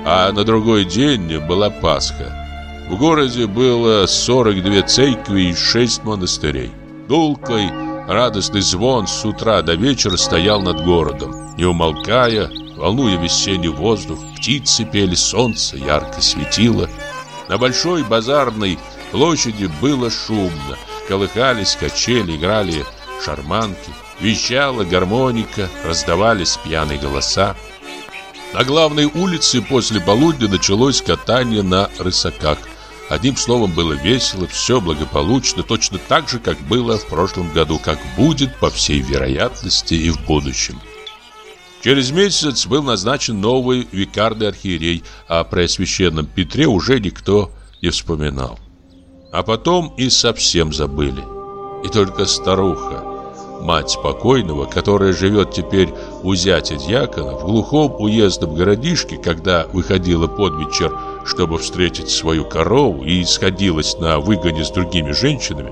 А на другой день была Пасха. В городе было 42 церкви и 6 монастырей. Гулкой, радостный звон с утра до вечера стоял над городом. Не умолкая, волнуя весенний воздух, птицы пели, солнце ярко светило. На большой базарной площади было шумно. Колыхались качели, играли шарманки. Вещала гармоника, раздавались пьяные голоса. На главной улице после полудня началось катание на рысаках. Одним словом, было весело, все благополучно, точно так же, как было в прошлом году, как будет, по всей вероятности, и в будущем. Через месяц был назначен новый викарный архиерей, а про священном Петре уже никто не вспоминал. А потом и совсем забыли. И только старуха, мать покойного, которая живет теперь у зятя дьякона, в глухом уездном городишке, когда выходила под вечер, чтобы встретить свою корову и сходилась на выгоне с другими женщинами,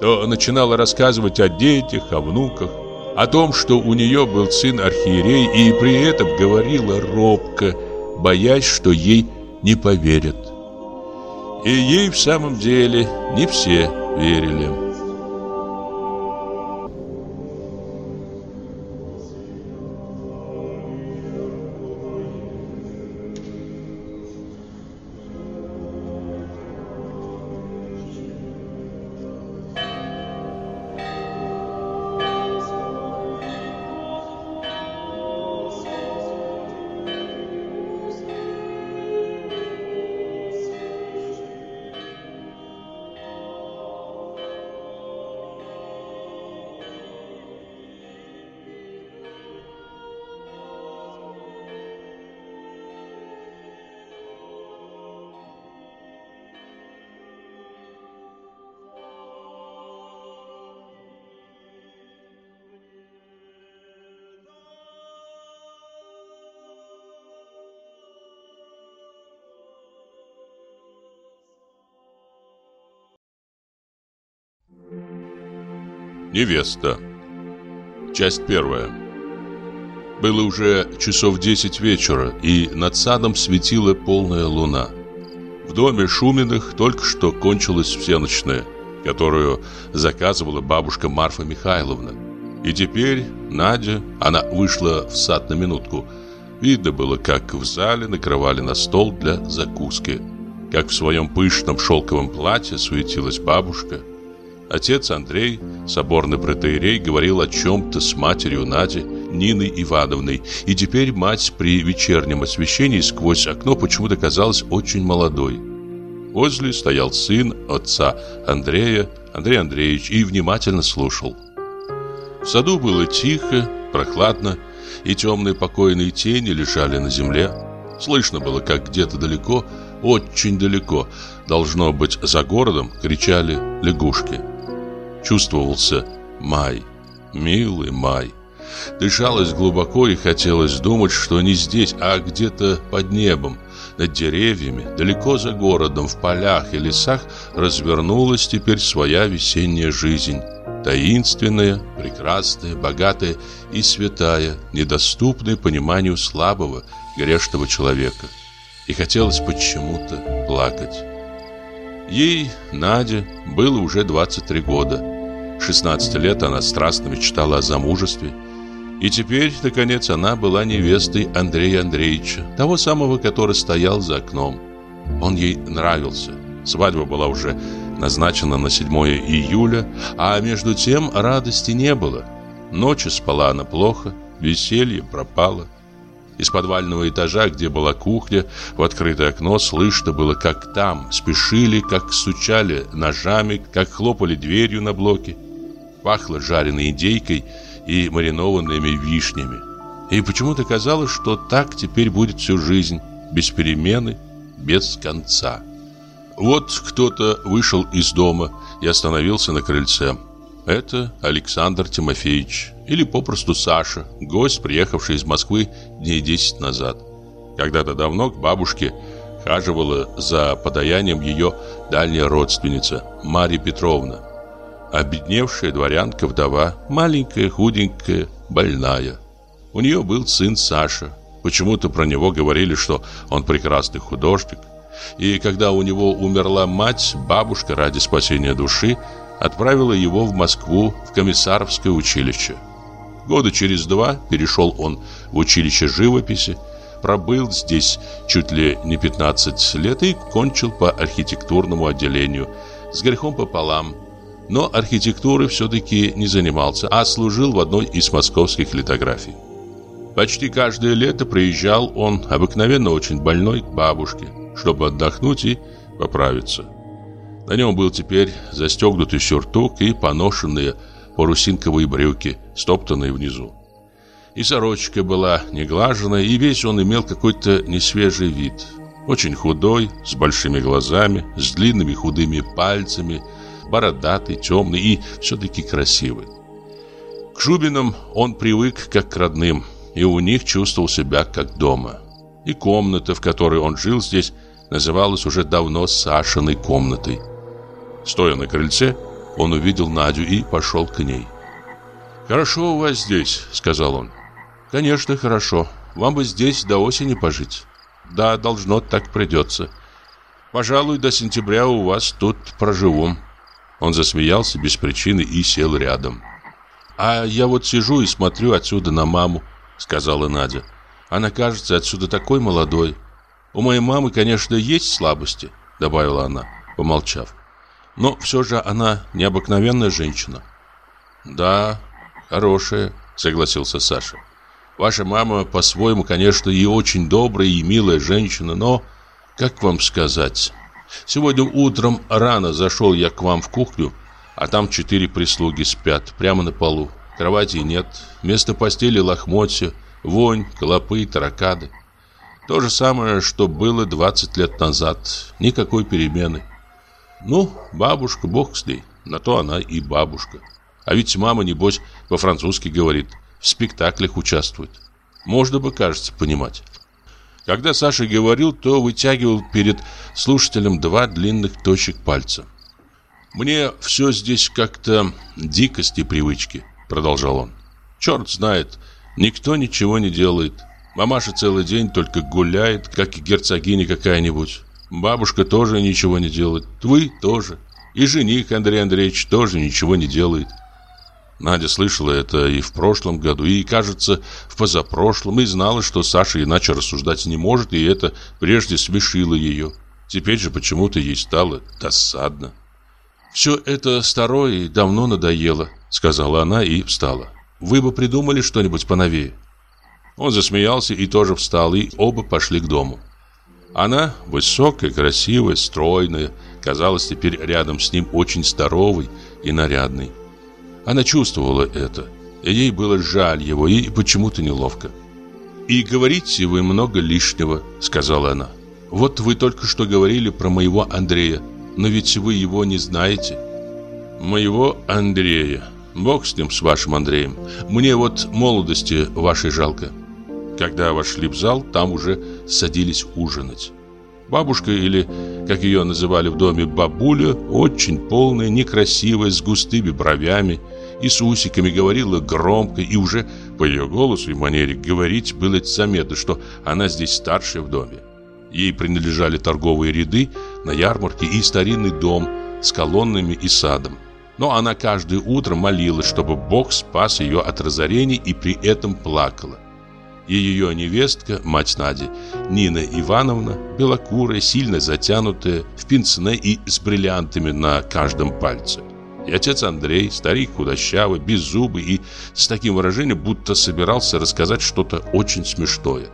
то начинала рассказывать о детях, о внуках, о том, что у нее был сын архиерей, и при этом говорила робко, боясь, что ей не поверят. И ей в самом деле не все верили. Невеста. Часть первая. Было уже часов десять вечера, и над садом светила полная луна. В доме Шуминых только что кончилась всеночная, которую заказывала бабушка Марфа Михайловна. И теперь Надя, она вышла в сад на минутку. Видно было, как в зале накрывали на стол для закуски. Как в своем пышном шелковом платье суетилась бабушка – Отец Андрей, соборный протеерей, говорил о чем-то с матерью Нади, Ниной Ивановной, и теперь мать при вечернем освещении сквозь окно почему-то казалась очень молодой. Возле стоял сын отца Андрея, Андрей Андреевич, и внимательно слушал. В саду было тихо, прохладно, и темные покойные тени лежали на земле. Слышно было, как где-то далеко, очень далеко, должно быть за городом, кричали лягушки чувствовался май, милый май. Дышалось глубоко и хотелось думать, что не здесь, а где-то под небом, над деревьями, далеко за городом, в полях и лесах развернулась теперь своя весенняя жизнь. Таинственная, прекрасная, богатая и святая, недоступная пониманию слабого, грешного человека. И хотелось почему-то плакать. Ей, Наде, было уже 23 года. 16 лет она страстно мечтала о замужестве. И теперь, наконец, она была невестой Андрея Андреевича, того самого, который стоял за окном. Он ей нравился. Свадьба была уже назначена на 7 июля, а между тем радости не было. Ночью спала она плохо, веселье пропало. Из подвального этажа, где была кухня, в открытое окно слышно было, как там спешили, как стучали ножами, как хлопали дверью на блоке пахло жареной индейкой и маринованными вишнями. И почему-то казалось, что так теперь будет всю жизнь, без перемены, без конца. Вот кто-то вышел из дома и остановился на крыльце. Это Александр Тимофеевич, или попросту Саша, гость, приехавший из Москвы дней 10 назад. Когда-то давно к бабушке хаживала за подаянием ее дальняя родственница Мария Петровна, Обедневшая дворянка-вдова, маленькая, худенькая, больная. У нее был сын Саша. Почему-то про него говорили, что он прекрасный художник. И когда у него умерла мать, бабушка ради спасения души отправила его в Москву в комиссаровское училище. Года через два перешел он в училище живописи, пробыл здесь чуть ли не 15 лет и кончил по архитектурному отделению с грехом пополам – но архитектурой все-таки не занимался, а служил в одной из московских литографий. Почти каждое лето приезжал он, обыкновенно очень больной, к бабушке, чтобы отдохнуть и поправиться. На нем был теперь застегнутый сюртук и поношенные парусинковые брюки, стоптанные внизу. И сорочка была неглаженная, и весь он имел какой-то несвежий вид. Очень худой, с большими глазами, с длинными худыми пальцами, бородатый, темный и все-таки красивый. К Шубинам он привык как к родным, и у них чувствовал себя как дома. И комната, в которой он жил здесь, называлась уже давно Сашиной комнатой. Стоя на крыльце, он увидел Надю и пошел к ней. «Хорошо у вас здесь», — сказал он. «Конечно, хорошо. Вам бы здесь до осени пожить». «Да, должно, так придется. Пожалуй, до сентября у вас тут проживу». Он засмеялся без причины и сел рядом. «А я вот сижу и смотрю отсюда на маму», — сказала Надя. «Она кажется отсюда такой молодой. У моей мамы, конечно, есть слабости», — добавила она, помолчав. «Но все же она необыкновенная женщина». «Да, хорошая», — согласился Саша. Ваша мама по-своему, конечно, и очень добрая и милая женщина, но, как вам сказать, сегодня утром рано зашел я к вам в кухню, а там четыре прислуги спят прямо на полу. Кровати нет, вместо постели лохмотья, вонь, клопы, таракады. То же самое, что было 20 лет назад, никакой перемены. Ну, бабушка, бог с ней, на то она и бабушка. А ведь мама, небось, по-французски говорит – в спектаклях участвует. Можно бы, кажется, понимать. Когда Саша говорил, то вытягивал перед слушателем два длинных точек пальца. «Мне все здесь как-то дикости привычки», — продолжал он. «Черт знает, никто ничего не делает. Мамаша целый день только гуляет, как и герцогиня какая-нибудь. Бабушка тоже ничего не делает. Вы тоже. И жених Андрей Андреевич тоже ничего не делает. Надя слышала это и в прошлом году, и, кажется, в позапрошлом, и знала, что Саша иначе рассуждать не может, и это прежде смешило ее. Теперь же почему-то ей стало досадно. «Все это старое и давно надоело», — сказала она и встала. «Вы бы придумали что-нибудь поновее». Он засмеялся и тоже встал, и оба пошли к дому. Она, высокая, красивая, стройная, казалась теперь рядом с ним очень здоровой и нарядной. Она чувствовала это. Ей было жаль его и почему-то неловко. «И говорите вы много лишнего», — сказала она. «Вот вы только что говорили про моего Андрея, но ведь вы его не знаете». «Моего Андрея. Бог с ним, с вашим Андреем. Мне вот молодости вашей жалко». Когда вошли в зал, там уже садились ужинать. Бабушка, или, как ее называли в доме, бабуля, очень полная, некрасивая, с густыми бровями и с усиками, говорила громко, и уже по ее голосу и манере говорить было заметно, что она здесь старшая в доме. Ей принадлежали торговые ряды на ярмарке и старинный дом с колоннами и садом. Но она каждое утро молилась, чтобы Бог спас ее от разорений и при этом плакала и ее невестка, мать Нади, Нина Ивановна, белокурая, сильно затянутая, в пинцне и с бриллиантами на каждом пальце. И отец Андрей, старик худощавый, беззубый и с таким выражением, будто собирался рассказать что-то очень смешное.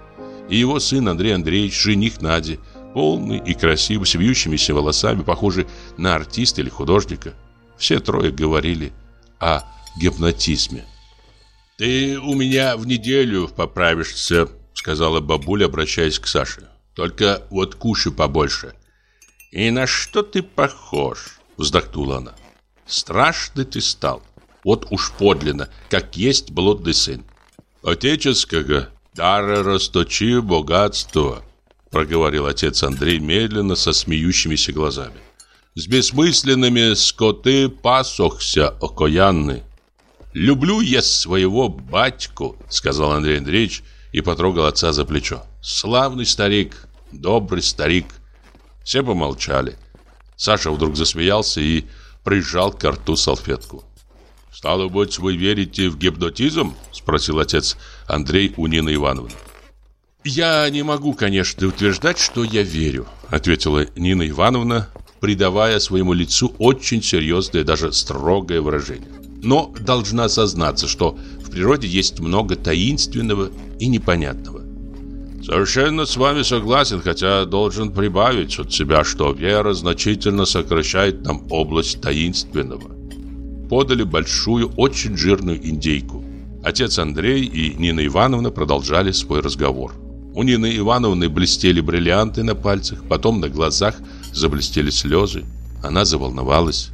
И его сын Андрей Андреевич, жених Нади, полный и красивый, с вьющимися волосами, похожий на артиста или художника. Все трое говорили о гипнотизме. «Ты у меня в неделю поправишься», — сказала бабуля, обращаясь к Саше. «Только вот кушай побольше». «И на что ты похож?» — вздохнула она. «Страшный ты стал. Вот уж подлинно, как есть блудный сын». «Отеческого дара расточи богатство», — проговорил отец Андрей медленно, со смеющимися глазами. «С бессмысленными скоты пасохся окоянный». «Люблю я своего батьку», — сказал Андрей Андреевич и потрогал отца за плечо. «Славный старик, добрый старик». Все помолчали. Саша вдруг засмеялся и прижал к рту салфетку. «Стало быть, вы верите в гипнотизм?» — спросил отец Андрей у Нины Ивановны. «Я не могу, конечно, утверждать, что я верю», — ответила Нина Ивановна, придавая своему лицу очень серьезное, даже строгое выражение. Но должна сознаться, что в природе есть много таинственного и непонятного. Совершенно с вами согласен, хотя должен прибавить от себя, что вера значительно сокращает нам область таинственного. Подали большую, очень жирную индейку. Отец Андрей и Нина Ивановна продолжали свой разговор. У Нины Ивановны блестели бриллианты на пальцах, потом на глазах заблестели слезы. Она заволновалась.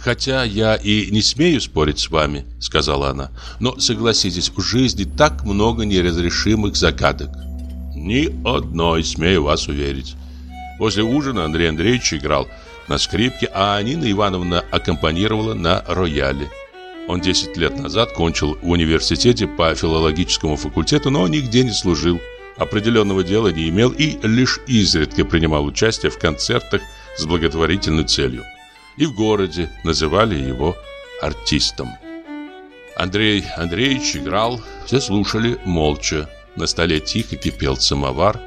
«Хотя я и не смею спорить с вами», — сказала она, «но, согласитесь, в жизни так много неразрешимых загадок». «Ни одной, смею вас уверить». После ужина Андрей Андреевич играл на скрипке, а Нина Ивановна аккомпанировала на рояле. Он 10 лет назад кончил в университете по филологическому факультету, но нигде не служил, определенного дела не имел и лишь изредка принимал участие в концертах с благотворительной целью и в городе называли его артистом. Андрей Андреевич играл, все слушали молча. На столе тихо кипел самовар,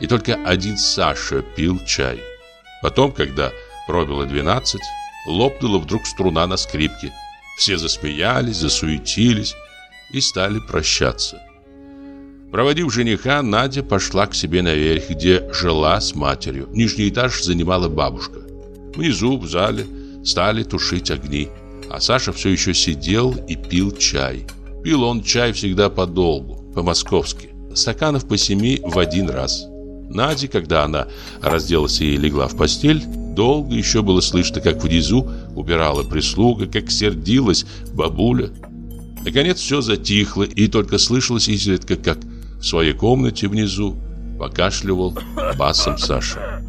и только один Саша пил чай. Потом, когда пробило 12, лопнула вдруг струна на скрипке. Все засмеялись, засуетились и стали прощаться. Проводив жениха, Надя пошла к себе наверх, где жила с матерью. Нижний этаж занимала бабушка. Внизу, в зале, стали тушить огни. А Саша все еще сидел и пил чай. Пил он чай всегда подолгу, по-московски. Стаканов по семи в один раз. Наде, когда она разделась и легла в постель, долго еще было слышно, как внизу убирала прислуга, как сердилась бабуля. Наконец все затихло, и только слышалось изредка, как в своей комнате внизу покашливал басом Саша.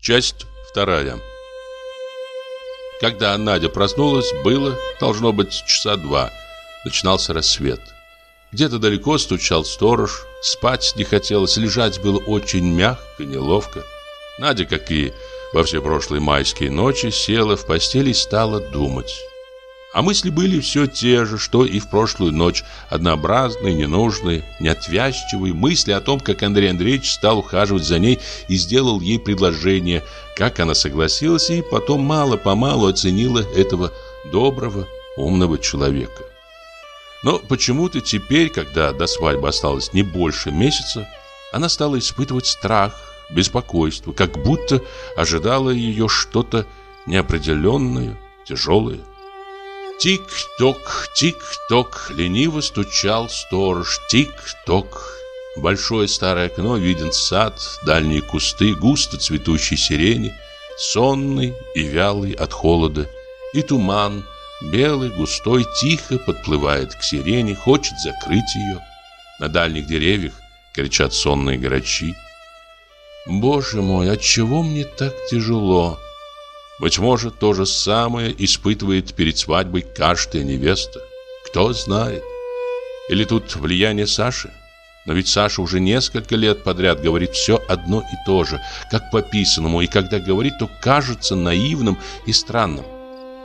Часть вторая. Когда Надя проснулась, было, должно быть, часа два. Начинался рассвет. Где-то далеко стучал сторож. Спать не хотелось, лежать было очень мягко, неловко. Надя, как и во все прошлые майские ночи, села в постели и стала думать. А мысли были все те же, что и в прошлую ночь. Однообразные, ненужные, неотвязчивые мысли о том, как Андрей Андреевич стал ухаживать за ней и сделал ей предложение, как она согласилась и потом мало-помалу оценила этого доброго, умного человека. Но почему-то теперь, когда до свадьбы осталось не больше месяца, она стала испытывать страх, беспокойство, как будто ожидало ее что-то неопределенное, тяжелое. Тик-ток, тик-ток, лениво стучал сторож. Тик-ток. Большое старое окно, виден сад, дальние кусты, густо цветущей сирени, сонный и вялый от холода, и туман, белый, густой, тихо подплывает к сирени, хочет закрыть ее. На дальних деревьях кричат сонные грачи. Боже мой, от чего мне так тяжело? Быть может, то же самое испытывает перед свадьбой каждая невеста. Кто знает. Или тут влияние Саши? Но ведь Саша уже несколько лет подряд говорит все одно и то же, как по писанному, и когда говорит, то кажется наивным и странным.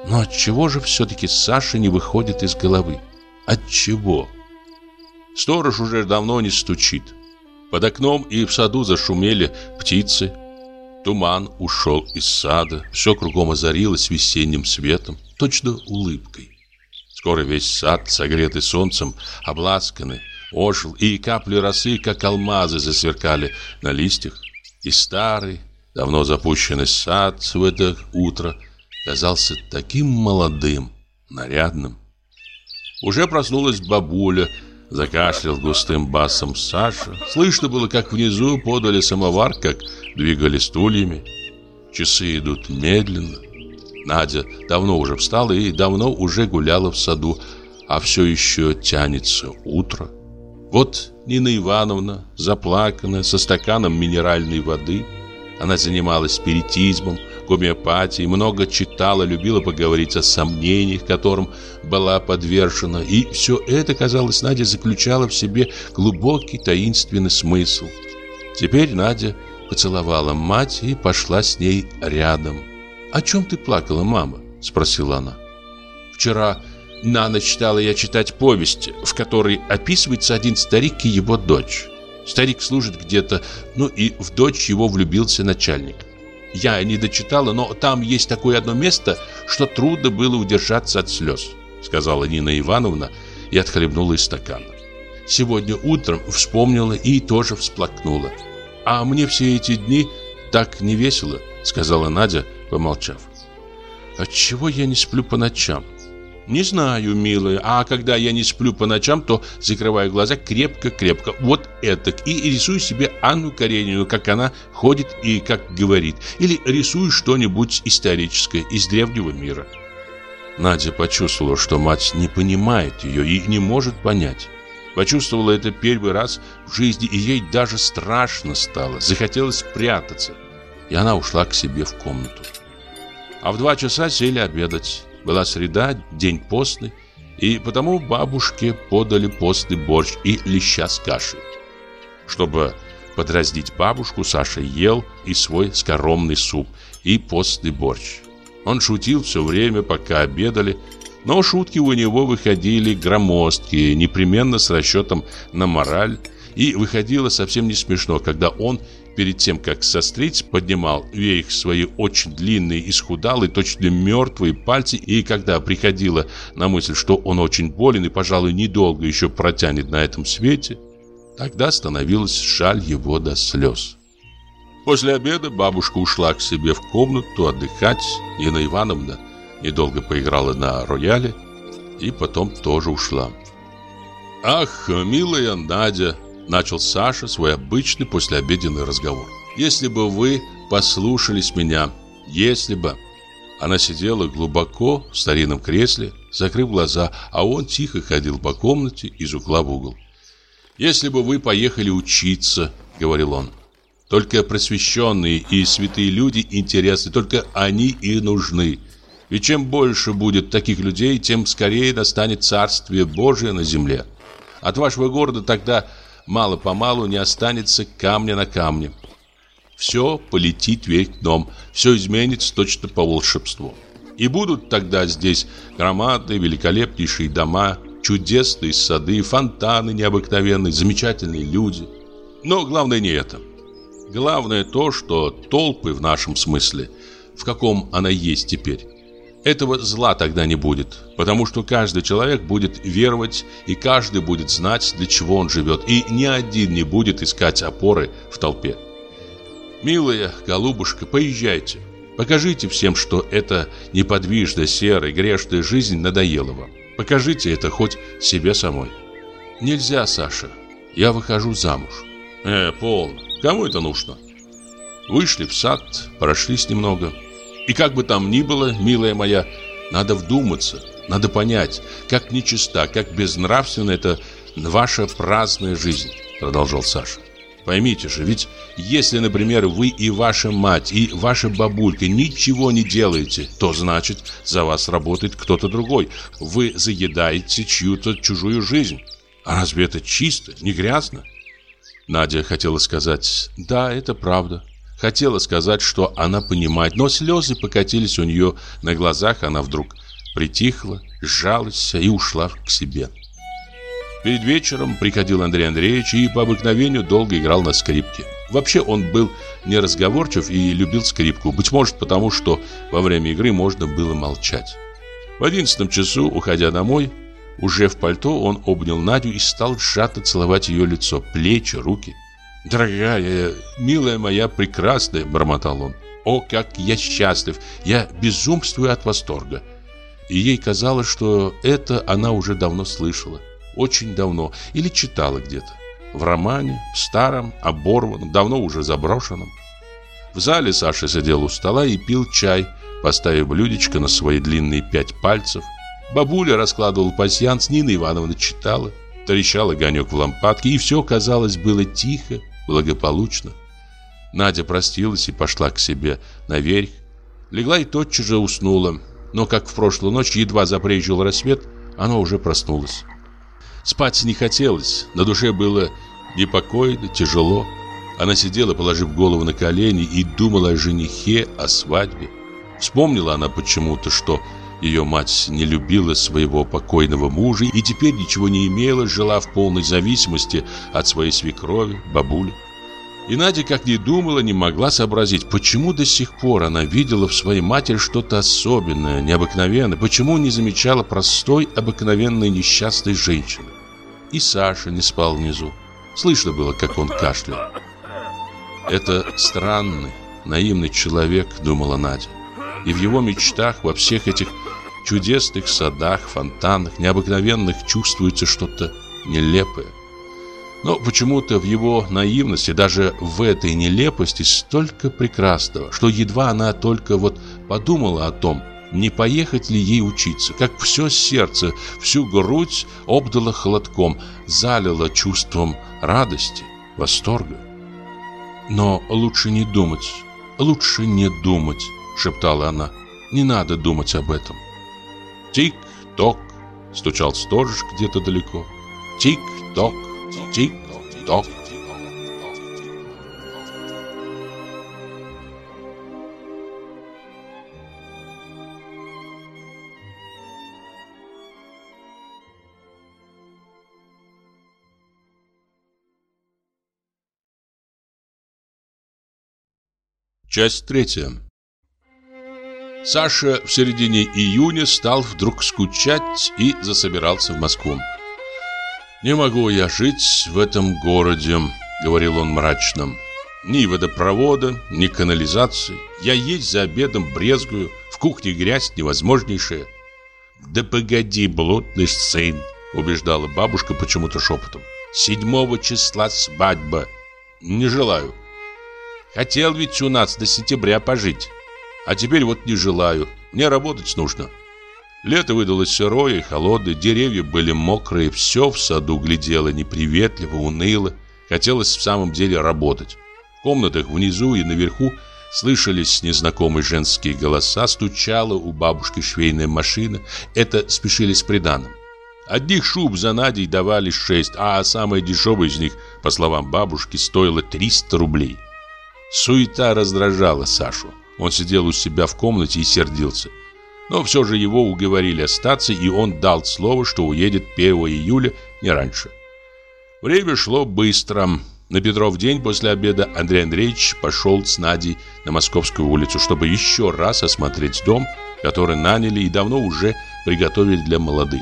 Но от чего же все-таки Саша не выходит из головы? От чего? Сторож уже давно не стучит. Под окном и в саду зашумели птицы, Туман ушел из сада, все кругом озарилось весенним светом, точно улыбкой. Скоро весь сад, согретый солнцем, обласканный, ожил, и капли росы, как алмазы, засверкали на листьях. И старый, давно запущенный сад в это утро казался таким молодым, нарядным. Уже проснулась бабуля, Закашлял густым басом Саша. Слышно было, как внизу подали самовар, как двигали стульями. Часы идут медленно. Надя давно уже встала и давно уже гуляла в саду, а все еще тянется утро. Вот Нина Ивановна, заплаканная, со стаканом минеральной воды. Она занималась спиритизмом, гомеопатией, много читала, любила поговорить о сомнениях, которым была подвержена. И все это, казалось, Надя заключала в себе глубокий таинственный смысл. Теперь Надя поцеловала мать и пошла с ней рядом. «О чем ты плакала, мама?» – спросила она. «Вчера на ночь стала я читать повесть, в которой описывается один старик и его дочь. Старик служит где-то, ну и в дочь его влюбился начальник. Я не дочитала, но там есть такое одно место, что трудно было удержаться от слез, сказала Нина Ивановна и отхлебнула из стакана. Сегодня утром вспомнила и тоже всплакнула. А мне все эти дни так не весело, сказала Надя, помолчав. Отчего я не сплю по ночам? Не знаю, милая, а когда я не сплю по ночам, то закрываю глаза крепко-крепко, вот это, и рисую себе Анну Каренину, как она ходит и как говорит, или рисую что-нибудь историческое из древнего мира. Надя почувствовала, что мать не понимает ее и не может понять. Почувствовала это первый раз в жизни, и ей даже страшно стало, захотелось спрятаться, и она ушла к себе в комнату. А в два часа сели обедать. Была среда, день постный, и потому бабушке подали постный борщ и леща с кашей. Чтобы подраздить бабушку, Саша ел и свой скоромный суп, и постный борщ. Он шутил все время, пока обедали, но шутки у него выходили громоздкие, непременно с расчетом на мораль, и выходило совсем не смешно, когда он перед тем, как сострить, поднимал вверх свои очень длинные, исхудалые, точно мертвые пальцы, и когда приходило на мысль, что он очень болен и, пожалуй, недолго еще протянет на этом свете, тогда становилось жаль его до слез. После обеда бабушка ушла к себе в комнату отдыхать, Нина Ивановна недолго поиграла на рояле и потом тоже ушла. «Ах, милая Надя!» Начал Саша свой обычный послеобеденный разговор. «Если бы вы послушались меня, если бы...» Она сидела глубоко в старинном кресле, закрыв глаза, а он тихо ходил по комнате из угла в угол. «Если бы вы поехали учиться», — говорил он, — «только просвещенные и святые люди интересны, только они и нужны. И чем больше будет таких людей, тем скорее настанет Царствие Божие на земле. От вашего города тогда мало-помалу не останется камня на камне. Все полетит вверх дном, все изменится точно по волшебству. И будут тогда здесь громадные, великолепнейшие дома, чудесные сады, фонтаны необыкновенные, замечательные люди. Но главное не это. Главное то, что толпы в нашем смысле, в каком она есть теперь, этого зла тогда не будет, потому что каждый человек будет веровать, и каждый будет знать, для чего он живет, и ни один не будет искать опоры в толпе. Милая голубушка, поезжайте. Покажите всем, что эта неподвижная, серая, грешная жизнь надоела вам. Покажите это хоть себе самой. Нельзя, Саша. Я выхожу замуж. Э, полно. Кому это нужно? Вышли в сад, прошлись немного. И как бы там ни было, милая моя, надо вдуматься, надо понять, как нечиста, как безнравственна это ваша праздная жизнь, продолжал Саша. Поймите же, ведь если, например, вы и ваша мать, и ваша бабулька ничего не делаете, то значит, за вас работает кто-то другой. Вы заедаете чью-то чужую жизнь. А разве это чисто, не грязно? Надя хотела сказать, да, это правда. Хотела сказать, что она понимает, но слезы покатились у нее на глазах, она вдруг притихла, сжалась и ушла к себе. Перед вечером приходил Андрей Андреевич и по обыкновению долго играл на скрипке. Вообще он был неразговорчив и любил скрипку, быть может потому, что во время игры можно было молчать. В одиннадцатом часу, уходя домой, уже в пальто он обнял Надю и стал сжато целовать ее лицо, плечи, руки. «Дорогая, милая моя, прекрасная!» – бормотал он. «О, как я счастлив! Я безумствую от восторга!» И ей казалось, что это она уже давно слышала. Очень давно. Или читала где-то. В романе, в старом, оборванном, давно уже заброшенном. В зале Саша сидел у стола и пил чай, поставив блюдечко на свои длинные пять пальцев. Бабуля раскладывала пасьянс, Нина Ивановна читала. Трещал огонек в лампадке, и все, казалось, было тихо, благополучно. Надя простилась и пошла к себе наверх. Легла и тотчас же уснула. Но, как в прошлую ночь, едва запрежил рассвет, она уже проснулась. Спать не хотелось, на душе было непокойно, тяжело. Она сидела, положив голову на колени, и думала о женихе, о свадьбе. Вспомнила она почему-то, что ее мать не любила своего покойного мужа и теперь ничего не имела, жила в полной зависимости от своей свекрови, бабули. И Надя, как ни думала, не могла сообразить, почему до сих пор она видела в своей матери что-то особенное, необыкновенное, почему не замечала простой, обыкновенной несчастной женщины. И Саша не спал внизу. Слышно было, как он кашлял. «Это странный, наивный человек», — думала Надя. И в его мечтах, во всех этих чудесных садах, фонтанах, необыкновенных чувствуется что-то нелепое. Но почему-то в его наивности, даже в этой нелепости столько прекрасного, что едва она только вот подумала о том, не поехать ли ей учиться, как все сердце, всю грудь обдало холодком, залило чувством радости, восторга. Но лучше не думать, лучше не думать, шептала она. Не надо думать об этом. Тик-ток, стучал сторож где-то далеко. Тик-ток, тик-ток. Часть третья. Саша в середине июня стал вдруг скучать и засобирался в Москву. «Не могу я жить в этом городе», — говорил он мрачно. «Ни водопровода, ни канализации. Я есть за обедом брезгую, в кухне грязь невозможнейшая». «Да погоди, блудный сын», — убеждала бабушка почему-то шепотом. «Седьмого числа свадьба. Не желаю. Хотел ведь у нас до сентября пожить». А теперь вот не желаю. Мне работать нужно. Лето выдалось сырое и холодное, деревья были мокрые, все в саду глядело неприветливо, уныло. Хотелось в самом деле работать. В комнатах внизу и наверху слышались незнакомые женские голоса, стучала у бабушки швейная машина. Это спешили с приданым. Одних шуб за Надей давали шесть, а самая дешевая из них, по словам бабушки, стоила 300 рублей. Суета раздражала Сашу. Он сидел у себя в комнате и сердился. Но все же его уговорили остаться, и он дал слово, что уедет 1 июля, не раньше. Время шло быстро. На Петров день после обеда Андрей Андреевич пошел с Надей на Московскую улицу, чтобы еще раз осмотреть дом, который наняли и давно уже приготовили для молодых.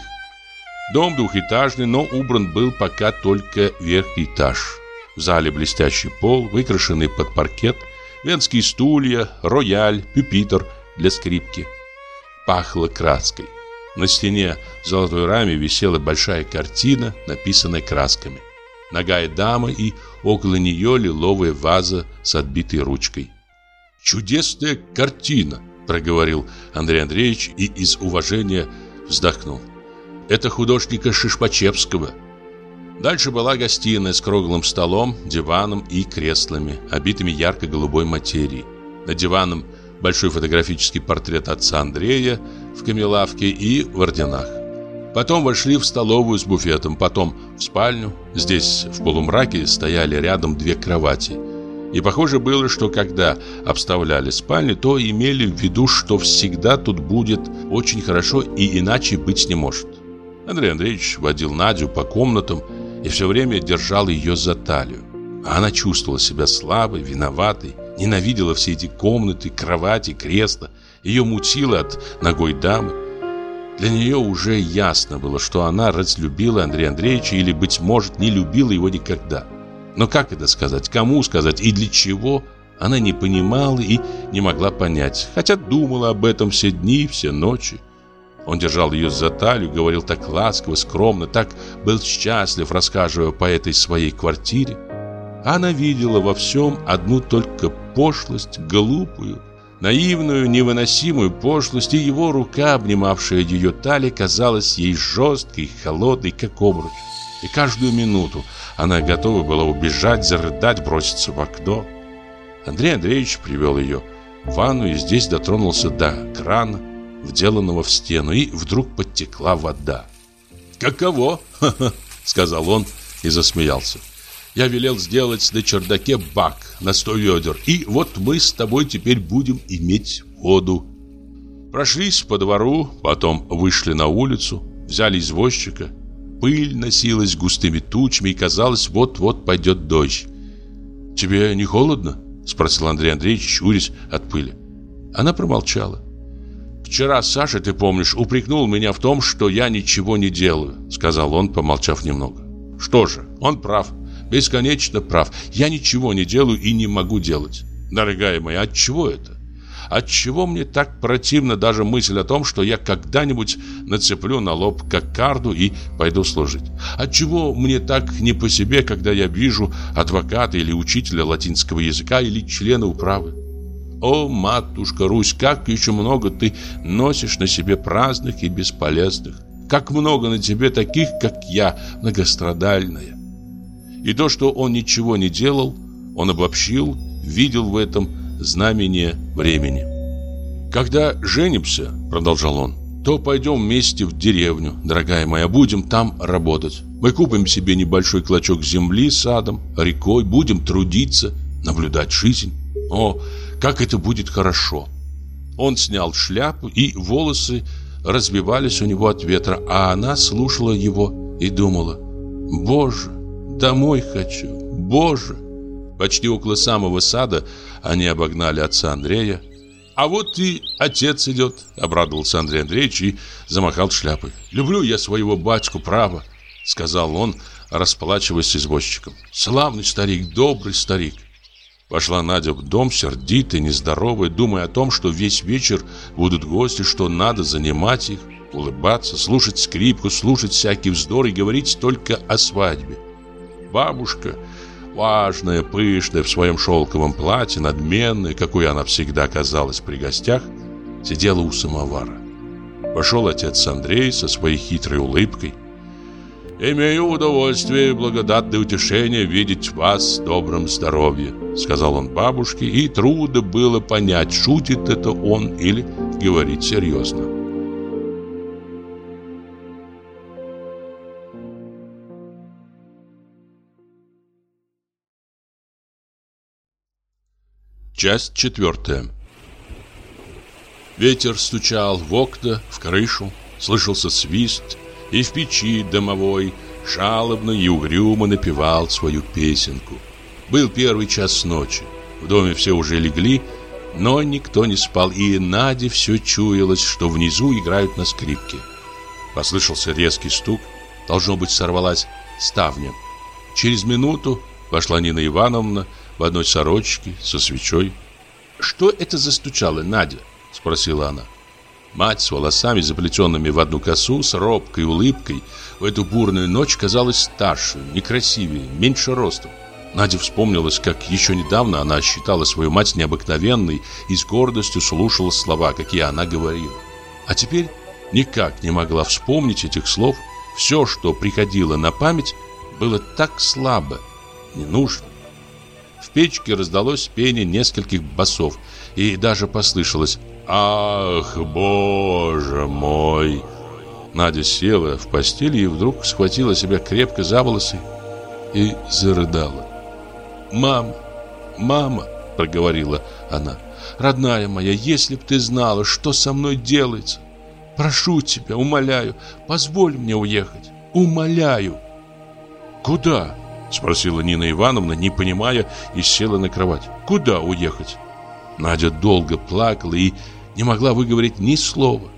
Дом двухэтажный, но убран был пока только верхний этаж. В зале блестящий пол, выкрашенный под паркет – венские стулья, рояль, пюпитр для скрипки. Пахло краской. На стене в золотой раме висела большая картина, написанная красками. Ногая дама и около нее лиловая ваза с отбитой ручкой. «Чудесная картина!» – проговорил Андрей Андреевич и из уважения вздохнул. «Это художника Шишпачевского». Дальше была гостиная с круглым столом, диваном и креслами, обитыми ярко-голубой материей. На диваном большой фотографический портрет отца Андрея в камелавке и в орденах. Потом вошли в столовую с буфетом, потом в спальню. Здесь в полумраке стояли рядом две кровати. И похоже было, что когда обставляли спальню, то имели в виду, что всегда тут будет очень хорошо и иначе быть не может. Андрей Андреевич водил Надю по комнатам и все время держал ее за талию. Она чувствовала себя слабой, виноватой, ненавидела все эти комнаты, кровати, кресла. Ее мутило от ногой дамы. Для нее уже ясно было, что она разлюбила Андрея Андреевича или, быть может, не любила его никогда. Но как это сказать, кому сказать и для чего, она не понимала и не могла понять, хотя думала об этом все дни, все ночи. Он держал ее за талию, говорил так ласково, скромно, так был счастлив, рассказывая по этой своей квартире. Она видела во всем одну только пошлость, глупую, наивную, невыносимую пошлость, и его рука, обнимавшая ее талию, казалась ей жесткой, холодной, как обруч. И каждую минуту она готова была убежать, зарыдать, броситься в окно. Андрей Андреевич привел ее в ванну и здесь дотронулся до крана, вделанного в стену, и вдруг подтекла вода. «Каково?» — сказал он и засмеялся. «Я велел сделать на чердаке бак на сто ведер, и вот мы с тобой теперь будем иметь воду». Прошлись по двору, потом вышли на улицу, взяли извозчика. Пыль носилась густыми тучами, и казалось, вот-вот пойдет дождь. «Тебе не холодно?» — спросил Андрей Андреевич, щурясь от пыли. Она промолчала. «Вчера Саша, ты помнишь, упрекнул меня в том, что я ничего не делаю», — сказал он, помолчав немного. «Что же, он прав, бесконечно прав. Я ничего не делаю и не могу делать. Дорогая моя, от чего это? Отчего мне так противна даже мысль о том, что я когда-нибудь нацеплю на лоб кокарду и пойду служить? Отчего мне так не по себе, когда я вижу адвоката или учителя латинского языка или члена управы? О, матушка Русь, как еще много ты носишь на себе праздных и бесполезных. Как много на тебе таких, как я, многострадальная. И то, что он ничего не делал, он обобщил, видел в этом знамение времени. «Когда женимся, — продолжал он, — то пойдем вместе в деревню, дорогая моя, будем там работать. Мы купим себе небольшой клочок земли садом, рекой, будем трудиться, наблюдать жизнь. О, как это будет хорошо!» Он снял шляпу, и волосы разбивались у него от ветра, а она слушала его и думала, «Боже, домой хочу, Боже!» Почти около самого сада они обогнали отца Андрея. «А вот и отец идет», — обрадовался Андрей Андреевич и замахал шляпой. «Люблю я своего батьку, право», — сказал он, расплачиваясь с извозчиком. «Славный старик, добрый старик». Пошла Надя в дом, сердитая, нездоровая, думая о том, что весь вечер будут гости, что надо занимать их, улыбаться, слушать скрипку, слушать всякий вздор и говорить только о свадьбе. Бабушка важная, пышная, в своем шелковом платье, надменная, какой она всегда казалась при гостях, сидела у самовара. Пошел отец Андрей со своей хитрой улыбкой. «Имею удовольствие и благодатное утешение видеть вас в добром здоровье», сказал он бабушке, и трудно было понять, шутит это он или говорит серьезно. Часть четвертая. Ветер стучал в окна, в крышу, слышался свист, и в печи домовой жалобно и угрюмо напевал свою песенку. Был первый час ночи. В доме все уже легли, но никто не спал, и Наде все чуялось, что внизу играют на скрипке. Послышался резкий стук, должно быть, сорвалась ставня. Через минуту вошла Нина Ивановна, в одной сорочке, со свечой. «Что это застучало, Надя?» – спросила она. Мать с волосами, заплетенными в одну косу, с робкой улыбкой, в эту бурную ночь казалась старше, некрасивее, меньше ростом. Надя вспомнилась, как еще недавно она считала свою мать необыкновенной и с гордостью слушала слова, какие она говорила. А теперь никак не могла вспомнить этих слов. Все, что приходило на память, было так слабо, не нужно печке раздалось пение нескольких басов, и даже послышалось «Ах, боже мой!». Надя села в постели и вдруг схватила себя крепко за волосы и зарыдала. «Мама, мама!» – проговорила она. «Родная моя, если б ты знала, что со мной делается! Прошу тебя, умоляю, позволь мне уехать! Умоляю!» «Куда?» Спросила Нина Ивановна, не понимая, и села на кровать. Куда уехать? Надя долго плакала и не могла выговорить ни слова.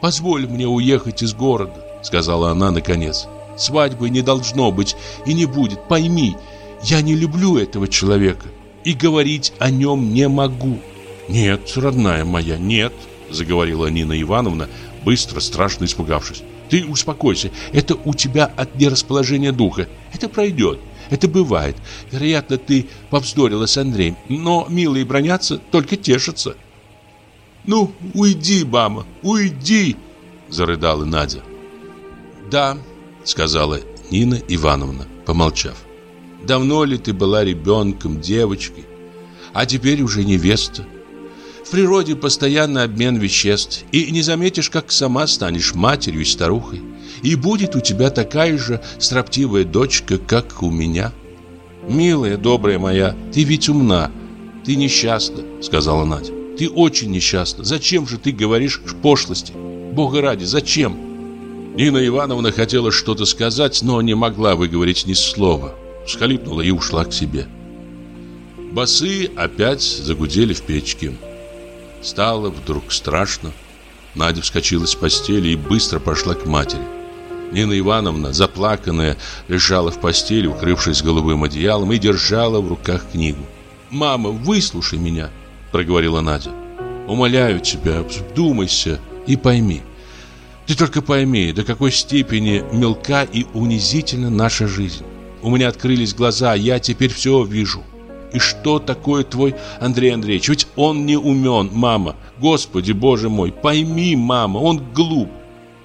«Позволь мне уехать из города», — сказала она наконец. «Свадьбы не должно быть и не будет, пойми. Я не люблю этого человека и говорить о нем не могу». «Нет, родная моя, нет», — заговорила Нина Ивановна, быстро, страшно испугавшись. «Ты успокойся, это у тебя от нерасположения духа, это пройдет». Это бывает. Вероятно, ты повздорила с Андреем. Но милые бронятся, только тешатся. «Ну, уйди, мама, уйди!» Зарыдала Надя. «Да», сказала Нина Ивановна, помолчав. «Давно ли ты была ребенком, девочкой? а теперь уже невеста. В природе постоянно обмен веществ, и не заметишь, как сама станешь матерью и старухой. И будет у тебя такая же строптивая дочка, как у меня. Милая, добрая моя, ты ведь умна, ты несчастна, сказала Надя. Ты очень несчастна. Зачем же ты говоришь пошлости? Бога ради, зачем? Нина Ивановна хотела что-то сказать, но не могла выговорить ни слова. Схалипнула и ушла к себе. Басы опять загудели в печке. Стало вдруг страшно. Надя вскочила с постели и быстро пошла к матери. Нина Ивановна, заплаканная, лежала в постели, укрывшись голубым одеялом, и держала в руках книгу. «Мама, выслушай меня», — проговорила Надя. «Умоляю тебя, вдумайся и пойми. Ты только пойми, до какой степени мелка и унизительна наша жизнь. У меня открылись глаза, я теперь все вижу. И что такое твой Андрей Андреевич? Ведь он не умен, мама. Господи, боже мой, пойми, мама, он глуп.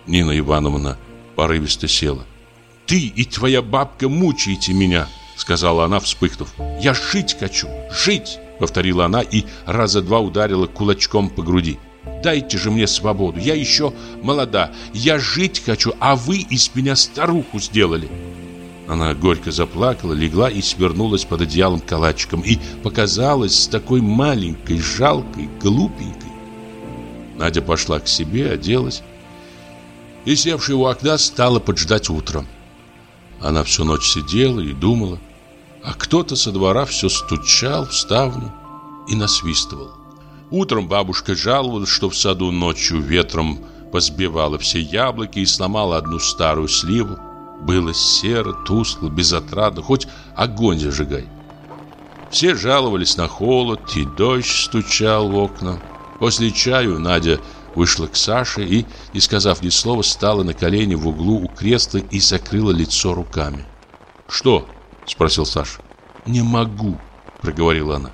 Нина Ивановна порывисто села. Ты и твоя бабка мучаете меня, сказала она, вспыхнув. Я жить хочу, жить, повторила она и раза два ударила кулачком по груди. Дайте же мне свободу, я еще молода, я жить хочу, а вы из меня старуху сделали. Она горько заплакала, легла и свернулась под одеялом калачиком и показалась такой маленькой, жалкой, глупенькой. Надя пошла к себе, оделась и, севшая у окна, стала поджидать утра. Она всю ночь сидела и думала, а кто-то со двора все стучал в ставню и насвистывал. Утром бабушка жаловалась, что в саду ночью ветром позбивала все яблоки и сломала одну старую сливу. Было серо, тускло, безотрадно, хоть огонь зажигай. Все жаловались на холод, и дождь стучал в окна. После чаю Надя вышла к Саше и, не сказав ни слова, стала на колени в углу у кресла и закрыла лицо руками. «Что?» – спросил Саша. «Не могу», – проговорила она.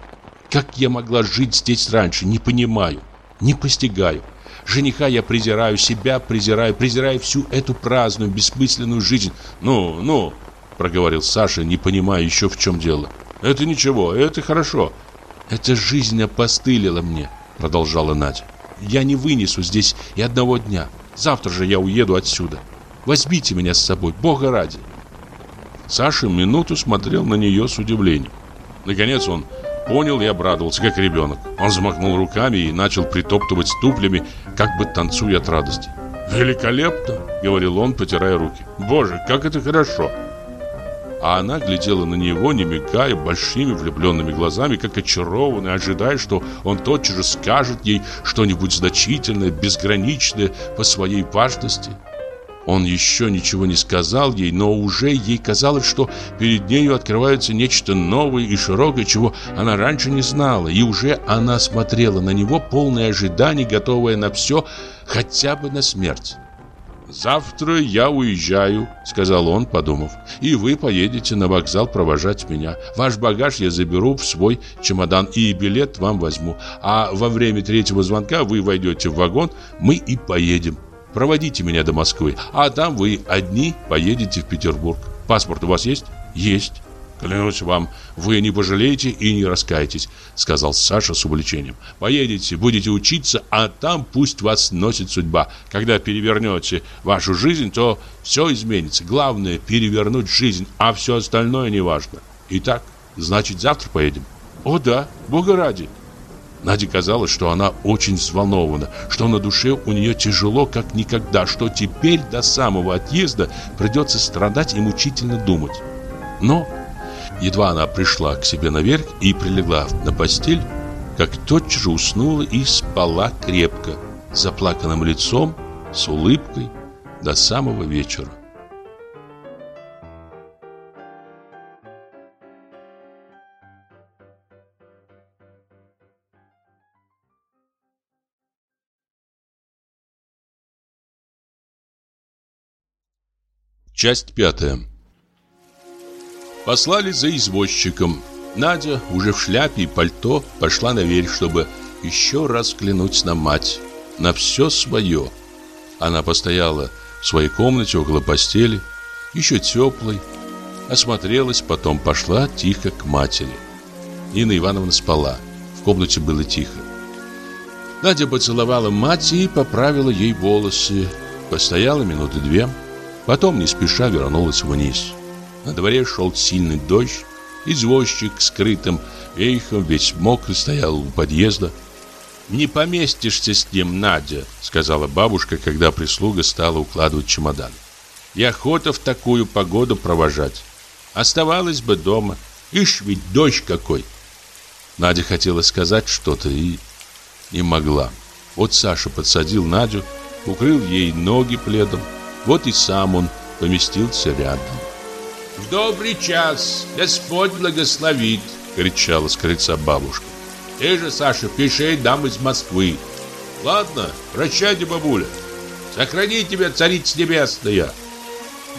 «Как я могла жить здесь раньше, не понимаю, не постигаю. Жениха я презираю, себя презираю, презираю всю эту праздную, бессмысленную жизнь. Ну, ну, проговорил Саша, не понимая еще в чем дело. Это ничего, это хорошо. Эта жизнь опостылила мне, продолжала Надя. Я не вынесу здесь и одного дня. Завтра же я уеду отсюда. Возьмите меня с собой, Бога ради. Саша минуту смотрел на нее с удивлением. Наконец он понял и обрадовался, как ребенок. Он замахнул руками и начал притоптывать ступлями, как бы танцуя от радости. «Великолепно!» — говорил он, потирая руки. «Боже, как это хорошо!» А она глядела на него, не мигая, большими влюбленными глазами, как очарованная, ожидая, что он тотчас же скажет ей что-нибудь значительное, безграничное по своей важности. Он еще ничего не сказал ей, но уже ей казалось, что перед нею открывается нечто новое и широкое, чего она раньше не знала, и уже она смотрела на него, полное ожиданий, готовая на все, хотя бы на смерть. «Завтра я уезжаю», — сказал он, подумав, «и вы поедете на вокзал провожать меня. Ваш багаж я заберу в свой чемодан и билет вам возьму, а во время третьего звонка вы войдете в вагон, мы и поедем. Проводите меня до Москвы, а там вы одни поедете в Петербург. Паспорт у вас есть? Есть. Клянусь вам, вы не пожалеете и не раскаетесь, сказал Саша с увлечением. Поедете, будете учиться, а там пусть вас носит судьба. Когда перевернете вашу жизнь, то все изменится. Главное перевернуть жизнь, а все остальное не важно. Итак, значит, завтра поедем. О да, Бога ради. Наде казалось, что она очень взволнована, что на душе у нее тяжело, как никогда, что теперь до самого отъезда придется страдать и мучительно думать. Но едва она пришла к себе наверх и прилегла на постель, как тотчас же уснула и спала крепко, заплаканным лицом, с улыбкой до самого вечера. Часть пятая. Послали за извозчиком. Надя, уже в шляпе и пальто, пошла наверх, чтобы еще раз взглянуть на мать, на все свое. Она постояла в своей комнате около постели, еще теплой, осмотрелась, потом пошла тихо к матери. Нина Ивановна спала. комнате было тихо. Надя поцеловала мать и поправила ей волосы. Постояла минуты две, потом не спеша вернулась вниз. На дворе шел сильный дождь, извозчик скрытым вейхом весь мокрый стоял у подъезда. «Не поместишься с ним, Надя», — сказала бабушка, когда прислуга стала укладывать чемодан. «И охота в такую погоду провожать. Оставалась бы дома. Ишь ведь дождь какой!» Надя хотела сказать что-то и не могла. Вот Саша подсадил Надю, укрыл ей ноги пледом. Вот и сам он поместился рядом. «В добрый час! Господь благословит!» — кричала с крыльца бабушка. «Ты же, Саша, пиши дам из Москвы!» «Ладно, прощайте, бабуля! Сохрани тебя, царица небесная!»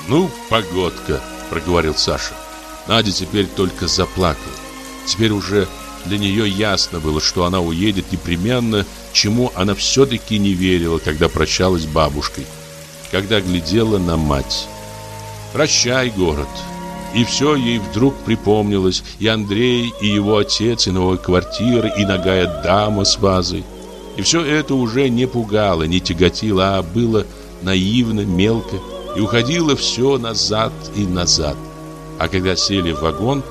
«Ну, погодка!» — проговорил Саша. Надя теперь только заплакала. Теперь уже для нее ясно было, что она уедет непременно, чему она все-таки не верила, когда прощалась с бабушкой, когда глядела на мать. «Прощай, город!» И все ей вдруг припомнилось, и Андрей, и его отец, и новая квартира, и ногая дама с вазой. И все это уже не пугало, не тяготило, а было наивно, мелко, и уходило все назад и назад. А когда сели в вагон,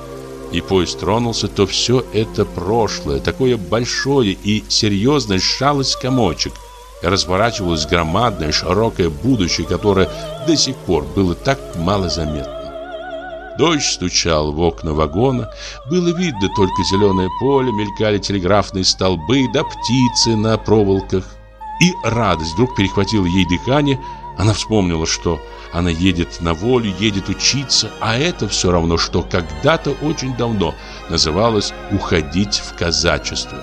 и поезд тронулся, то все это прошлое, такое большое и серьезное, сжалось комочек. Разворачивалось громадное, широкое будущее, которое до сих пор было так мало заметно. Дождь стучал в окна вагона, было видно только зеленое поле, мелькали телеграфные столбы да птицы на проволоках. И радость вдруг перехватила ей дыхание, она вспомнила, что она едет на волю, едет учиться, а это все равно, что когда-то очень давно называлось «уходить в казачество».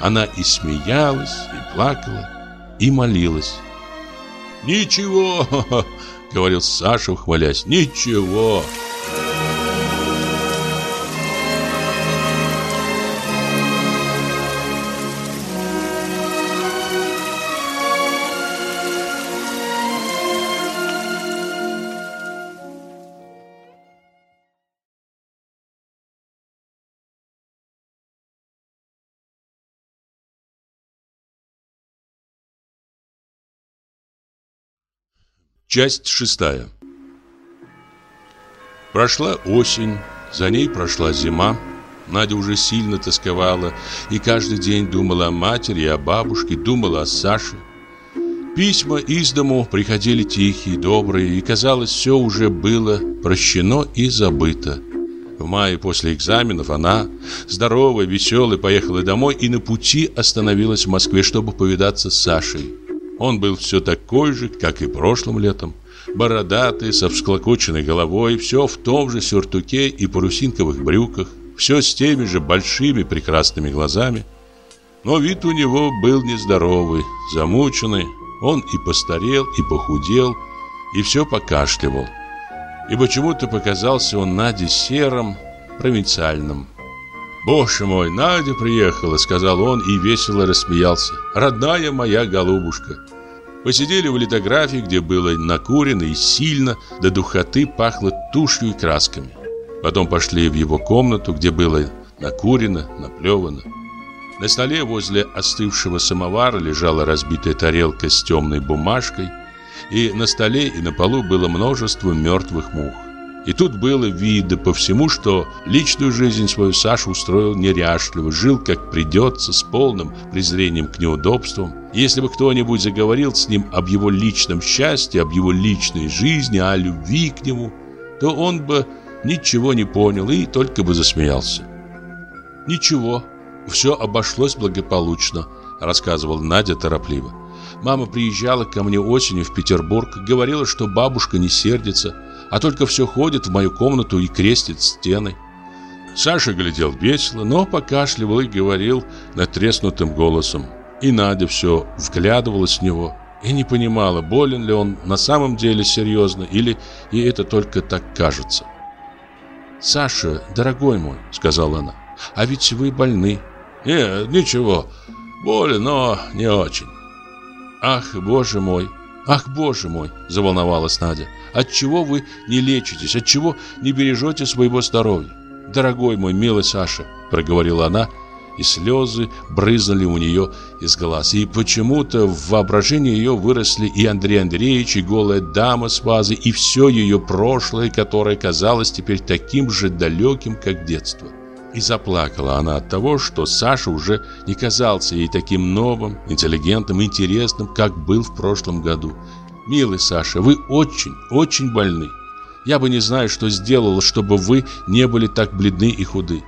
Она и смеялась, и плакала, и молилась. «Ничего!» — говорил Саша, ухвалясь. «Ничего!» Часть шестая Прошла осень, за ней прошла зима. Надя уже сильно тосковала и каждый день думала о матери и о бабушке, думала о Саше. Письма из дому приходили тихие, добрые, и, казалось, все уже было прощено и забыто. В мае после экзаменов она, здоровая, веселая, поехала домой и на пути остановилась в Москве, чтобы повидаться с Сашей. Он был все такой же, как и прошлым летом. Бородатый, со всклокоченной головой, все в том же сюртуке и парусинковых брюках, все с теми же большими прекрасными глазами. Но вид у него был нездоровый, замученный. Он и постарел, и похудел, и все покашливал. И почему-то показался он Наде серым, провинциальным. «Боже мой, Надя приехала», — сказал он и весело рассмеялся. «Родная моя голубушка». Посидели в литографии, где было накурено и сильно, до духоты пахло тушью и красками. Потом пошли в его комнату, где было накурено, наплевано. На столе возле остывшего самовара лежала разбитая тарелка с темной бумажкой, и на столе и на полу было множество мертвых мух. И тут было видно по всему, что личную жизнь свою Саша устроил неряшливо, жил как придется, с полным презрением к неудобствам. Если бы кто-нибудь заговорил с ним об его личном счастье, об его личной жизни, о любви к нему, то он бы ничего не понял и только бы засмеялся. «Ничего, все обошлось благополучно», — рассказывал Надя торопливо. «Мама приезжала ко мне осенью в Петербург, говорила, что бабушка не сердится, а только все ходит в мою комнату и крестит стены. Саша глядел весело, но покашливал и говорил натреснутым голосом. И Надя все вглядывалась в него и не понимала, болен ли он на самом деле серьезно или ей это только так кажется. «Саша, дорогой мой», — сказала она, — «а ведь вы больны». «Нет, ничего, болен, но не очень». «Ах, боже мой, ах, боже мой», — заволновалась Надя. Отчего вы не лечитесь? Отчего не бережете своего здоровья? Дорогой мой, милый Саша, проговорила она и слезы брызнули у нее из глаз. И почему-то в воображении ее выросли и Андрей Андреевич, и голая дама с вазой, и все ее прошлое, которое казалось теперь таким же далеким, как детство. И заплакала она от того, что Саша уже не казался ей таким новым, интеллигентным, интересным, как был в прошлом году. «Милый Саша, вы очень, очень больны. Я бы не знаю, что сделала, чтобы вы не были так бледны и худы.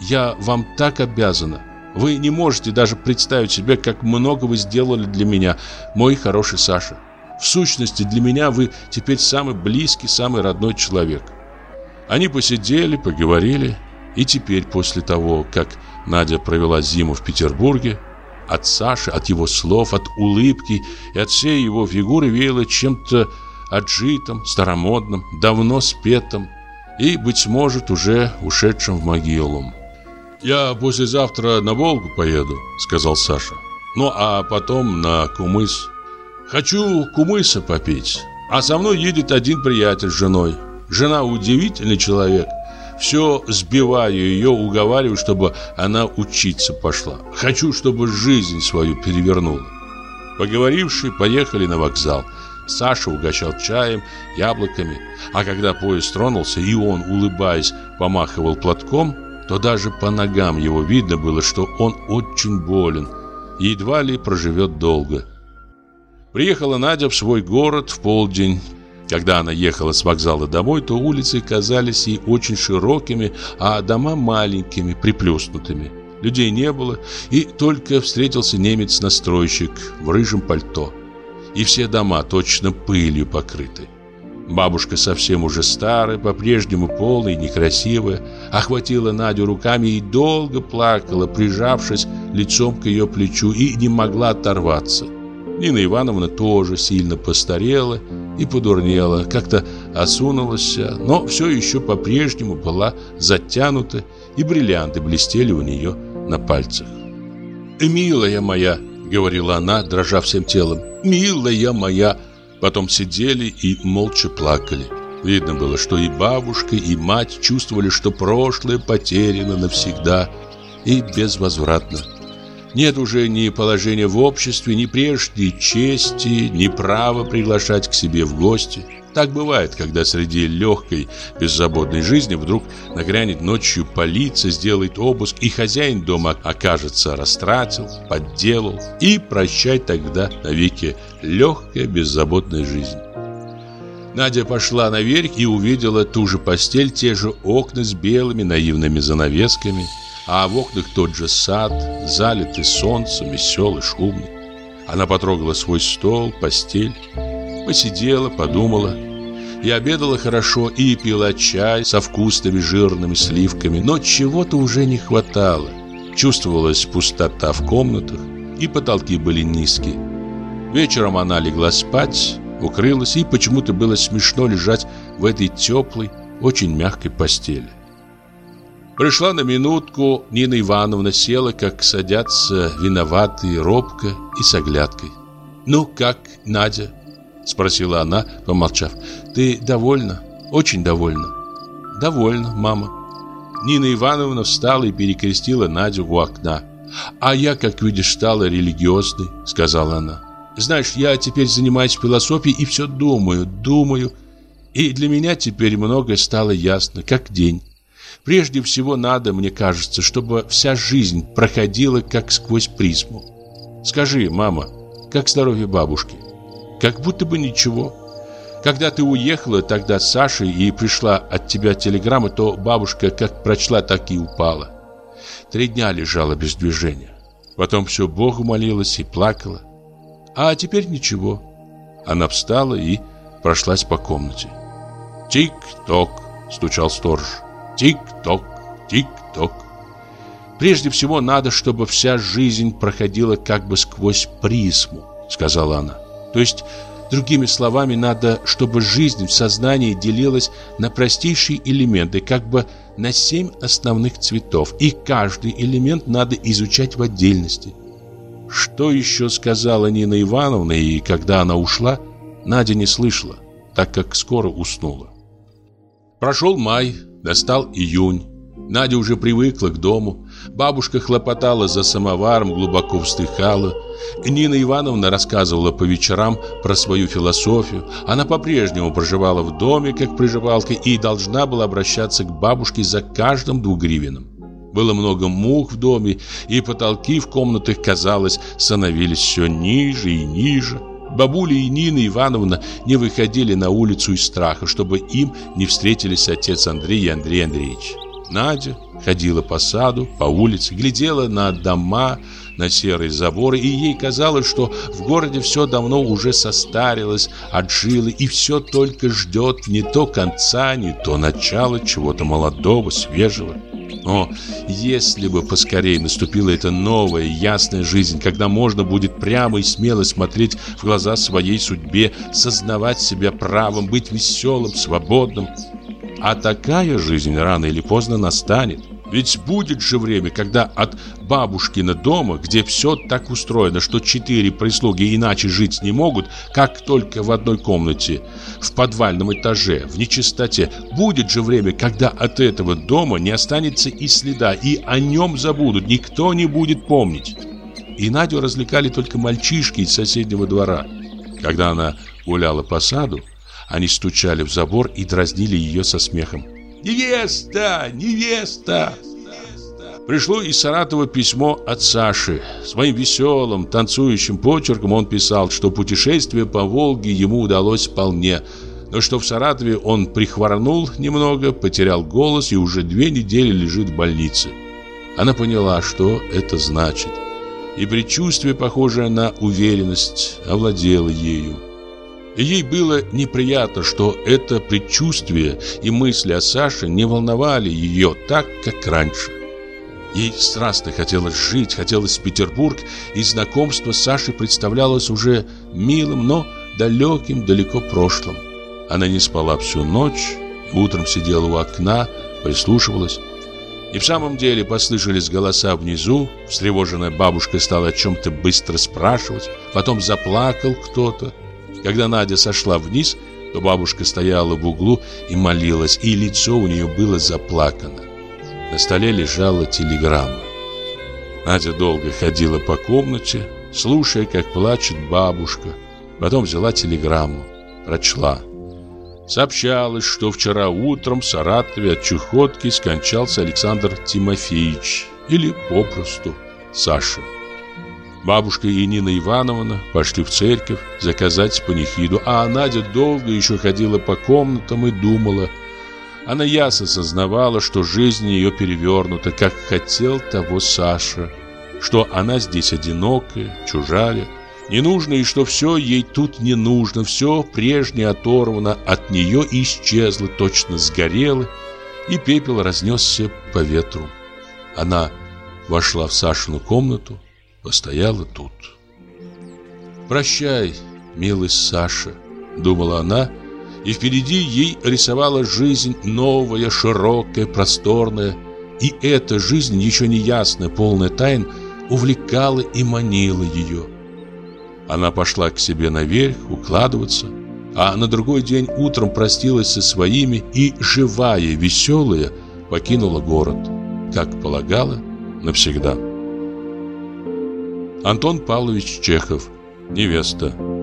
Я вам так обязана. Вы не можете даже представить себе, как много вы сделали для меня, мой хороший Саша. В сущности, для меня вы теперь самый близкий, самый родной человек. Они посидели, поговорили, и теперь, после того, как Надя провела зиму в Петербурге, от Саши, от его слов, от улыбки и от всей его фигуры веяло чем-то отжитым, старомодным, давно спетым и, быть может, уже ушедшим в могилу. «Я послезавтра на Волгу поеду», — сказал Саша. «Ну, а потом на Кумыс. Хочу кумыса попить. А со мной едет один приятель с женой. Жена удивительный человек. Все сбиваю ее, уговариваю, чтобы она учиться пошла. Хочу, чтобы жизнь свою перевернула». Поговорившие поехали на вокзал. Саша угощал чаем, яблоками. А когда поезд тронулся, и он, улыбаясь, помахивал платком, то даже по ногам его видно было, что он очень болен едва ли проживет долго. Приехала Надя в свой город в полдень. Когда она ехала с вокзала домой, то улицы казались ей очень широкими, а дома маленькими, приплюснутыми. Людей не было, и только встретился немец-настройщик в рыжем пальто. И все дома точно пылью покрыты. Бабушка совсем уже старая, по-прежнему полная и некрасивая, охватила Надю руками и долго плакала, прижавшись лицом к ее плечу и не могла оторваться. Нина Ивановна тоже сильно постарела и подурнела, как-то осунулась, но все еще по-прежнему была затянута, и бриллианты блестели у нее на пальцах. «Милая моя», — говорила она, дрожа всем телом, — «милая моя», — Потом сидели и молча плакали. Видно было, что и бабушка, и мать чувствовали, что прошлое потеряно навсегда и безвозвратно. Нет уже ни положения в обществе, ни прежней чести, ни права приглашать к себе в гости. Так бывает, когда среди легкой, беззаботной жизни вдруг нагрянет ночью полиция, сделает обыск, и хозяин дома окажется растратил, подделал, и прощать тогда навеки легкая, беззаботная жизнь. Надя пошла наверх и увидела ту же постель, те же окна с белыми наивными занавесками, а в окнах тот же сад, залитый солнцем, веселый, шумный. Она потрогала свой стол, постель, Посидела, подумала и обедала хорошо, и пила чай со вкусными жирными сливками, но чего-то уже не хватало. Чувствовалась пустота в комнатах, и потолки были низкие. Вечером она легла спать, укрылась, и почему-то было смешно лежать в этой теплой, очень мягкой постели. Пришла на минутку, Нина Ивановна села, как садятся виноватые, робко и с оглядкой. «Ну как, Надя?» Спросила она, помолчав. Ты довольна? Очень довольна? Довольна, мама. Нина Ивановна встала и перекрестила Надю у окна. А я, как видишь, стала религиозной, сказала она. Знаешь, я теперь занимаюсь философией и все думаю, думаю. И для меня теперь многое стало ясно, как день. Прежде всего надо, мне кажется, чтобы вся жизнь проходила как сквозь призму. Скажи, мама, как здоровье бабушки? Как будто бы ничего. Когда ты уехала тогда с Сашей и пришла от тебя телеграмма, то бабушка как прочла, так и упала. Три дня лежала без движения. Потом все Богу молилась и плакала. А теперь ничего. Она встала и прошлась по комнате. «Тик-ток!» — стучал сторож. «Тик-ток! Тик-ток!» «Прежде всего надо, чтобы вся жизнь проходила как бы сквозь призму», — сказала она. То есть, другими словами, надо, чтобы жизнь в сознании делилась на простейшие элементы, как бы на семь основных цветов, и каждый элемент надо изучать в отдельности. Что еще сказала Нина Ивановна, и когда она ушла, Надя не слышала, так как скоро уснула. Прошел май, достал июнь. Надя уже привыкла к дому. Бабушка хлопотала за самоваром, глубоко вздыхала. Нина Ивановна рассказывала по вечерам про свою философию. Она по-прежнему проживала в доме, как приживалка, и должна была обращаться к бабушке за каждым двугривенным. Было много мух в доме, и потолки в комнатах, казалось, становились все ниже и ниже. Бабуля и Нина Ивановна не выходили на улицу из страха, чтобы им не встретились отец Андрей и Андрей Андреевич. Надя ходила по саду, по улице, глядела на дома, на серые заборы, и ей казалось, что в городе все давно уже состарилось, отжило, и все только ждет не то конца, не то начала чего-то молодого, свежего. Но если бы поскорее наступила эта новая, ясная жизнь, когда можно будет прямо и смело смотреть в глаза своей судьбе, сознавать себя правым, быть веселым, свободным. А такая жизнь рано или поздно настанет. Ведь будет же время, когда от бабушкина дома, где все так устроено, что четыре прислуги иначе жить не могут, как только в одной комнате, в подвальном этаже, в нечистоте, будет же время, когда от этого дома не останется и следа, и о нем забудут, никто не будет помнить. И Надю развлекали только мальчишки из соседнего двора. Когда она гуляла по саду, они стучали в забор и дразнили ее со смехом. «Невеста! Невеста!» Пришло из Саратова письмо от Саши. Своим веселым, танцующим почерком он писал, что путешествие по Волге ему удалось вполне, но что в Саратове он прихворнул немного, потерял голос и уже две недели лежит в больнице. Она поняла, что это значит. И предчувствие, похожее на уверенность, овладело ею. Ей было неприятно, что это предчувствие и мысли о Саше не волновали ее так, как раньше. Ей страстно хотелось жить, хотелось в Петербург, и знакомство с Сашей представлялось уже милым, но далеким, далеко прошлым. Она не спала всю ночь, утром сидела у окна, прислушивалась. И в самом деле послышались голоса внизу, встревоженная бабушка стала о чем-то быстро спрашивать, потом заплакал кто-то. Когда Надя сошла вниз, то бабушка стояла в углу и молилась, и лицо у нее было заплакано. На столе лежала телеграмма. Надя долго ходила по комнате, слушая, как плачет бабушка. Потом взяла телеграмму, прочла. Сообщалось, что вчера утром в Саратове от чехотки скончался Александр Тимофеевич, или попросту Саша. Бабушка и Нина Ивановна пошли в церковь заказать панихиду, а Надя долго еще ходила по комнатам и думала. Она ясно сознавала, что жизнь ее перевернута, как хотел того Саша, что она здесь одинокая, чужая, ненужная, и что все ей тут не нужно, все прежнее оторвано от нее исчезло, точно сгорело, и пепел разнесся по ветру. Она вошла в Сашину комнату, постояла тут. «Прощай, милый Саша», — думала она, и впереди ей рисовала жизнь новая, широкая, просторная, и эта жизнь, еще не ясная, полная тайн, увлекала и манила ее. Она пошла к себе наверх укладываться, а на другой день утром простилась со своими и, живая, веселая, покинула город, как полагала, навсегда. Антон Павлович Чехов. Невеста.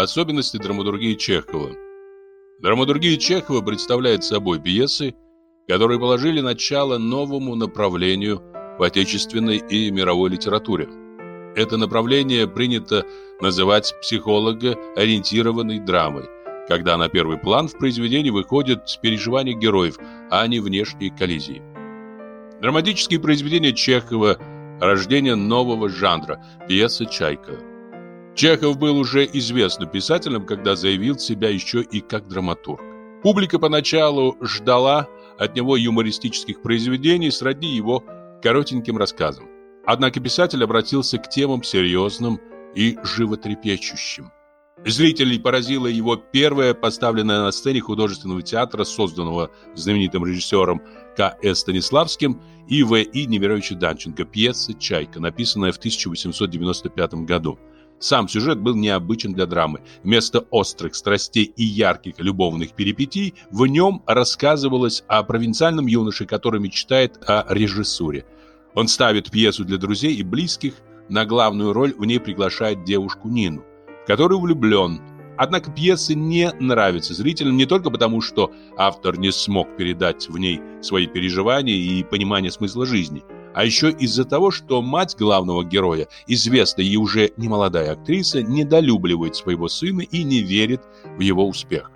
Особенности драматургии Чехова. Драматургия Чехова представляет собой пьесы, которые положили начало новому направлению в отечественной и мировой литературе. Это направление принято называть психолого-ориентированной драмой, когда на первый план в произведении выходят переживания героев, а не внешние коллизии. Драматические произведения Чехова – рождение нового жанра – пьеса «Чайка». Чехов был уже известным писателем, когда заявил себя еще и как драматург. Публика поначалу ждала от него юмористических произведений сродни его коротеньким рассказам. Однако писатель обратился к темам серьезным и животрепещущим. Зрителей поразила его первая поставленная на сцене художественного театра, созданного знаменитым режиссером К.С. Станиславским и В.И. Немировича Данченко, пьеса «Чайка», написанная в 1895 году. Сам сюжет был необычен для драмы. Вместо острых страстей и ярких любовных перипетий в нем рассказывалось о провинциальном юноше, который мечтает о режиссуре. Он ставит пьесу для друзей и близких, на главную роль в ней приглашает девушку Нину, в которую влюблен. Однако пьеса не нравится зрителям не только потому, что автор не смог передать в ней свои переживания и понимание смысла жизни – а еще из-за того, что мать главного героя, известная и уже немолодая актриса, недолюбливает своего сына и не верит в его успех.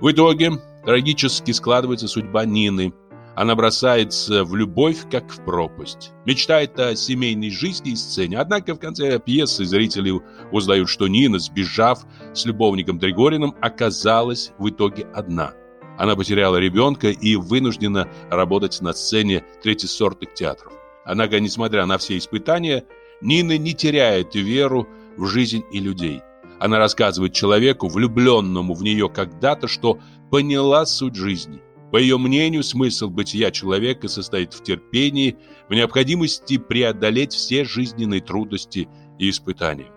В итоге трагически складывается судьба Нины. Она бросается в любовь, как в пропасть. Мечтает о семейной жизни и сцене. Однако в конце пьесы зрители узнают, что Нина, сбежав с любовником Тригориным, оказалась в итоге одна. Она потеряла ребенка и вынуждена работать на сцене третьесортных театров. Однако, несмотря на все испытания, Нина не теряет веру в жизнь и людей. Она рассказывает человеку, влюбленному в нее когда-то, что поняла суть жизни. По ее мнению, смысл бытия человека состоит в терпении, в необходимости преодолеть все жизненные трудности и испытания.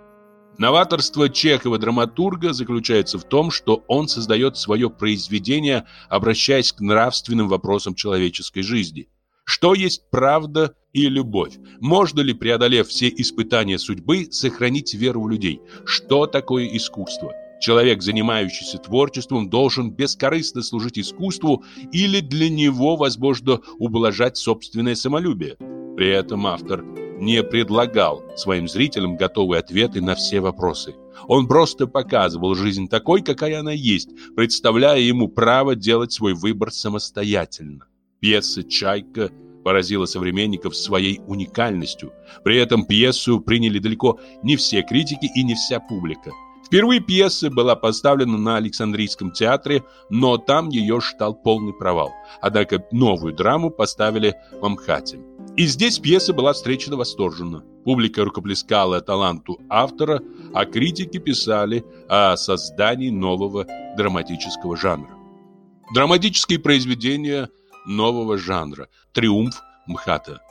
Новаторство Чехова-драматурга заключается в том, что он создает свое произведение, обращаясь к нравственным вопросам человеческой жизни. Что есть правда и любовь? Можно ли, преодолев все испытания судьбы, сохранить веру в людей? Что такое искусство? Человек, занимающийся творчеством, должен бескорыстно служить искусству или для него возможно ублажать собственное самолюбие. При этом автор не предлагал своим зрителям готовые ответы на все вопросы. Он просто показывал жизнь такой, какая она есть, представляя ему право делать свой выбор самостоятельно. Пьеса «Чайка» поразила современников своей уникальностью. При этом пьесу приняли далеко не все критики и не вся публика. Впервые пьеса была поставлена на Александрийском театре, но там ее ждал полный провал. Однако новую драму поставили в Амхате. И здесь пьеса была встречена восторженно. Публика рукоплескала таланту автора, а критики писали о создании нового драматического жанра. Драматические произведения – нового жанра – триумф МХАТа.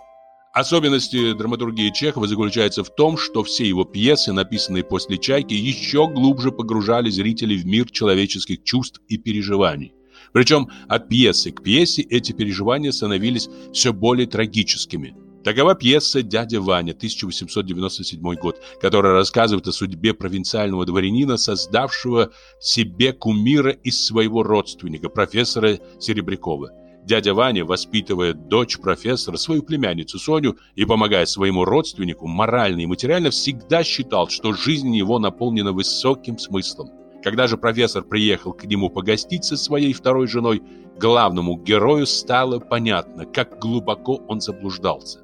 Особенности драматургии Чехова заключается в том, что все его пьесы, написанные после «Чайки», еще глубже погружали зрителей в мир человеческих чувств и переживаний. Причем от пьесы к пьесе эти переживания становились все более трагическими. Такова пьеса «Дядя Ваня» 1897 год, которая рассказывает о судьбе провинциального дворянина, создавшего себе кумира из своего родственника, профессора Серебрякова. Дядя Ваня, воспитывая дочь профессора, свою племянницу Соню и помогая своему родственнику морально и материально, всегда считал, что жизнь его наполнена высоким смыслом. Когда же профессор приехал к нему погостить со своей второй женой, главному герою стало понятно, как глубоко он заблуждался.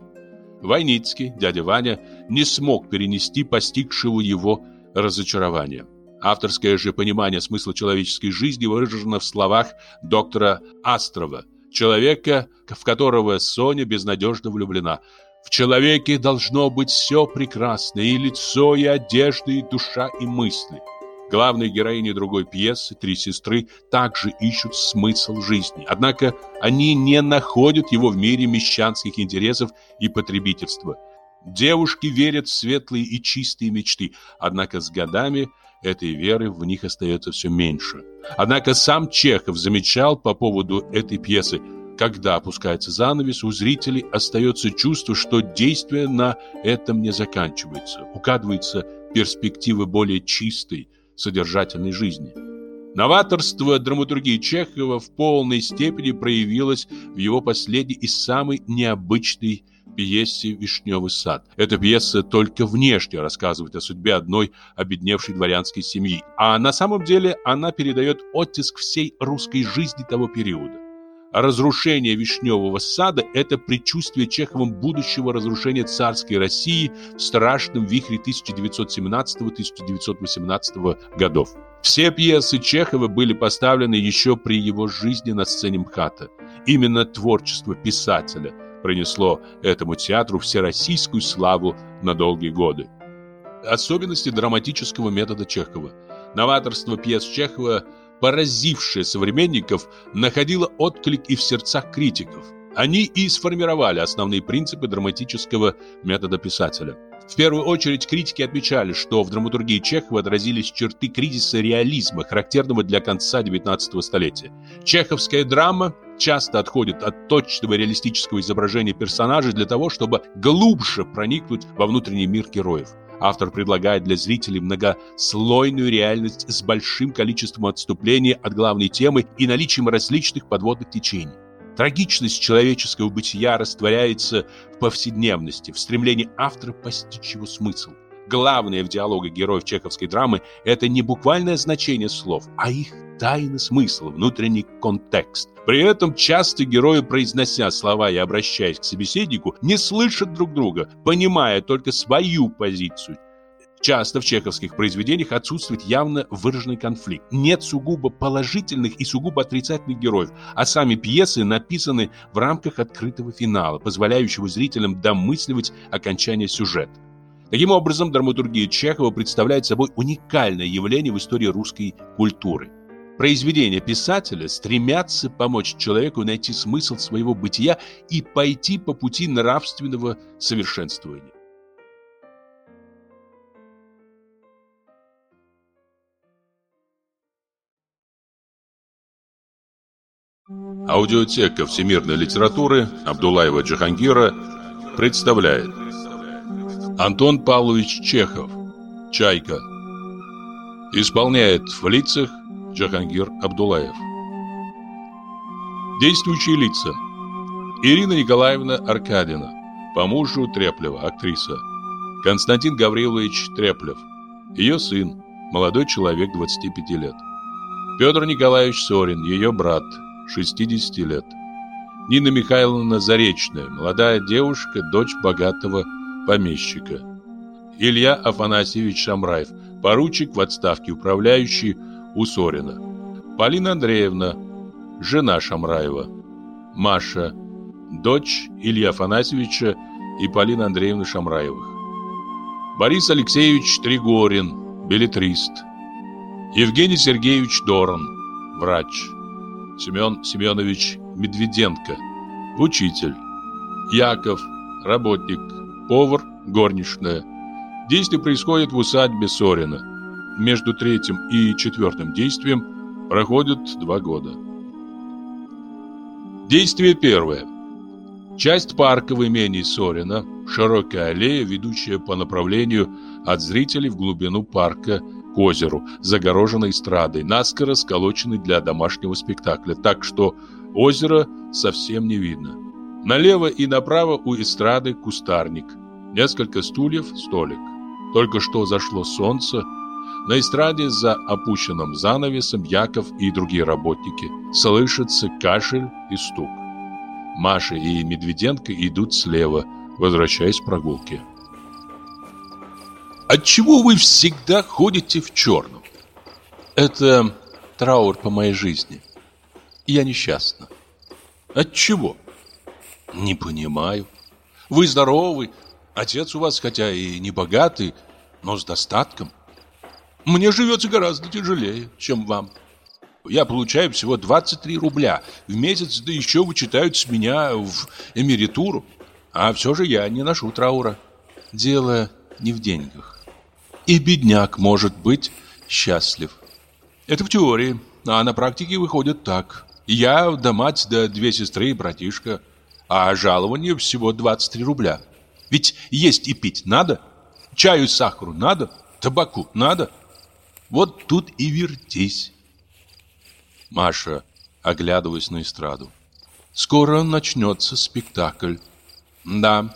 Войницкий, дядя Ваня, не смог перенести постигшего его разочарования. Авторское же понимание смысла человеческой жизни выражено в словах доктора Астрова – Человека, в которого Соня безнадежно влюблена. В человеке должно быть все прекрасное, и лицо, и одежда, и душа, и мысли. Главные героини другой пьесы, три сестры, также ищут смысл жизни. Однако они не находят его в мире мещанских интересов и потребительства. Девушки верят в светлые и чистые мечты, однако с годами этой веры в них остается все меньше. Однако сам Чехов замечал по поводу этой пьесы, когда опускается занавес, у зрителей остается чувство, что действие на этом не заканчивается. Угадывается перспектива более чистой, содержательной жизни. Новаторство драматургии Чехова в полной степени проявилось в его последней и самой необычной пьесе «Вишневый сад». Эта пьеса только внешне рассказывает о судьбе одной обедневшей дворянской семьи, а на самом деле она передает оттиск всей русской жизни того периода. Разрушение Вишневого сада – это предчувствие Чеховым будущего разрушения царской России в страшном вихре 1918-1918 годов. Все пьесы Чехова были поставлены еще при его жизни на сцене МХАТа. Именно творчество писателя принесло этому театру всероссийскую славу на долгие годы. Особенности драматического метода Чехова. Новаторство пьес Чехова – поразившее современников, находило отклик и в сердцах критиков. Они и сформировали основные принципы драматического метода писателя. В первую очередь критики отмечали, что в драматургии Чехова отразились черты кризиса реализма, характерного для конца XIX столетия. Чеховская драма часто отходит от точного реалистического изображения персонажей для того, чтобы глубже проникнуть во внутренний мир героев. Автор предлагает для зрителей многослойную реальность с большим количеством отступлений от главной темы и наличием различных подводных течений. Трагичность человеческого бытия растворяется в повседневности, в стремлении автора постичь его смысл. Главное в диалогах героев чеховской драмы – это не буквальное значение слов, а их тайный смысл, внутренний контекст. При этом часто герои, произнося слова и обращаясь к собеседнику, не слышат друг друга, понимая только свою позицию. Часто в чеховских произведениях отсутствует явно выраженный конфликт. Нет сугубо положительных и сугубо отрицательных героев, а сами пьесы написаны в рамках открытого финала, позволяющего зрителям домысливать окончание сюжета. Таким образом, драматургия Чехова представляет собой уникальное явление в истории русской культуры. Произведения писателя стремятся помочь человеку найти смысл своего бытия и пойти по пути нравственного совершенствования. Аудиотека всемирной литературы Абдулаева Джахангира представляет Антон Павлович Чехов «Чайка» Исполняет в лицах Джахангир Абдулаев. Действующие лица. Ирина Николаевна Аркадина, по мужу Треплева, актриса. Константин Гаврилович Треплев, ее сын, молодой человек 25 лет. Петр Николаевич Сорин, ее брат, 60 лет. Нина Михайловна Заречная, молодая девушка, дочь богатого помещика. Илья Афанасьевич Шамраев, поручик в отставке, управляющий Усорина. Полина Андреевна, жена Шамраева. Маша, дочь Илья Афанасьевича и Полины Андреевны Шамраевых. Борис Алексеевич Тригорин, билетрист. Евгений Сергеевич Дорон, врач. Семен Семенович Медведенко, учитель. Яков, работник, повар, горничная. Действие происходит в усадьбе Сорина между третьим и четвертым действием проходит два года. Действие первое. Часть парка в имении Сорина, широкая аллея, ведущая по направлению от зрителей в глубину парка к озеру, загороженной эстрадой, наскоро сколоченной для домашнего спектакля, так что озеро совсем не видно. Налево и направо у эстрады кустарник, несколько стульев, столик. Только что зашло солнце, на эстраде за опущенным занавесом Яков и другие работники. Слышится кашель и стук. Маша и Медведенко идут слева, возвращаясь с прогулки. «Отчего вы всегда ходите в черном?» «Это траур по моей жизни. Я несчастна». «Отчего?» «Не понимаю. Вы здоровы, отец у вас хотя и не богатый, но с достатком. Мне живется гораздо тяжелее, чем вам. Я получаю всего 23 рубля в месяц, да еще вычитают с меня в эмеритуру. А все же я не ношу траура. Дело не в деньгах. И бедняк может быть счастлив. Это в теории, а на практике выходит так. Я, да мать, да две сестры и братишка. А жалование всего 23 рубля. Ведь есть и пить надо. Чаю и сахару надо. Табаку надо. Вот тут и вертись. Маша, оглядываясь на эстраду. Скоро начнется спектакль. Да,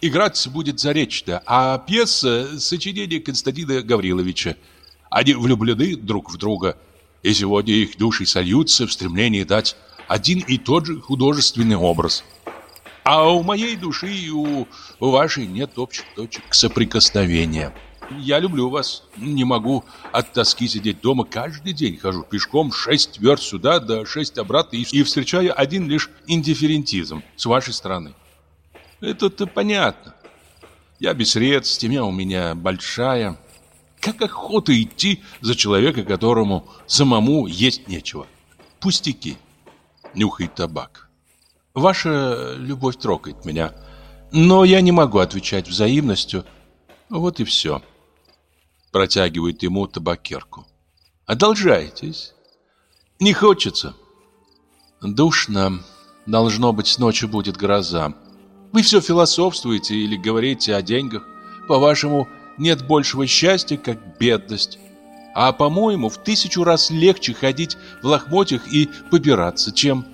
играть будет Заречная, а пьеса – сочинение Константина Гавриловича. Они влюблены друг в друга, и сегодня их души сольются в стремлении дать один и тот же художественный образ. А у моей души и у, вашей нет общих точек соприкосновения. Я люблю вас. Не могу от тоски сидеть дома. Каждый день хожу пешком шесть верст сюда, да шесть обратно. И, и встречаю один лишь индифферентизм с вашей стороны. Это-то понятно. Я без средств, семья у меня большая. Как охота идти за человека, которому самому есть нечего. Пустяки. Нюхает табак. Ваша любовь трогает меня. Но я не могу отвечать взаимностью. Вот и все протягивает ему табакерку. «Одолжайтесь. Не хочется». «Душно. Должно быть, ночью будет гроза. Вы все философствуете или говорите о деньгах. По-вашему, нет большего счастья, как бедность. А по-моему, в тысячу раз легче ходить в лохмотьях и побираться, чем...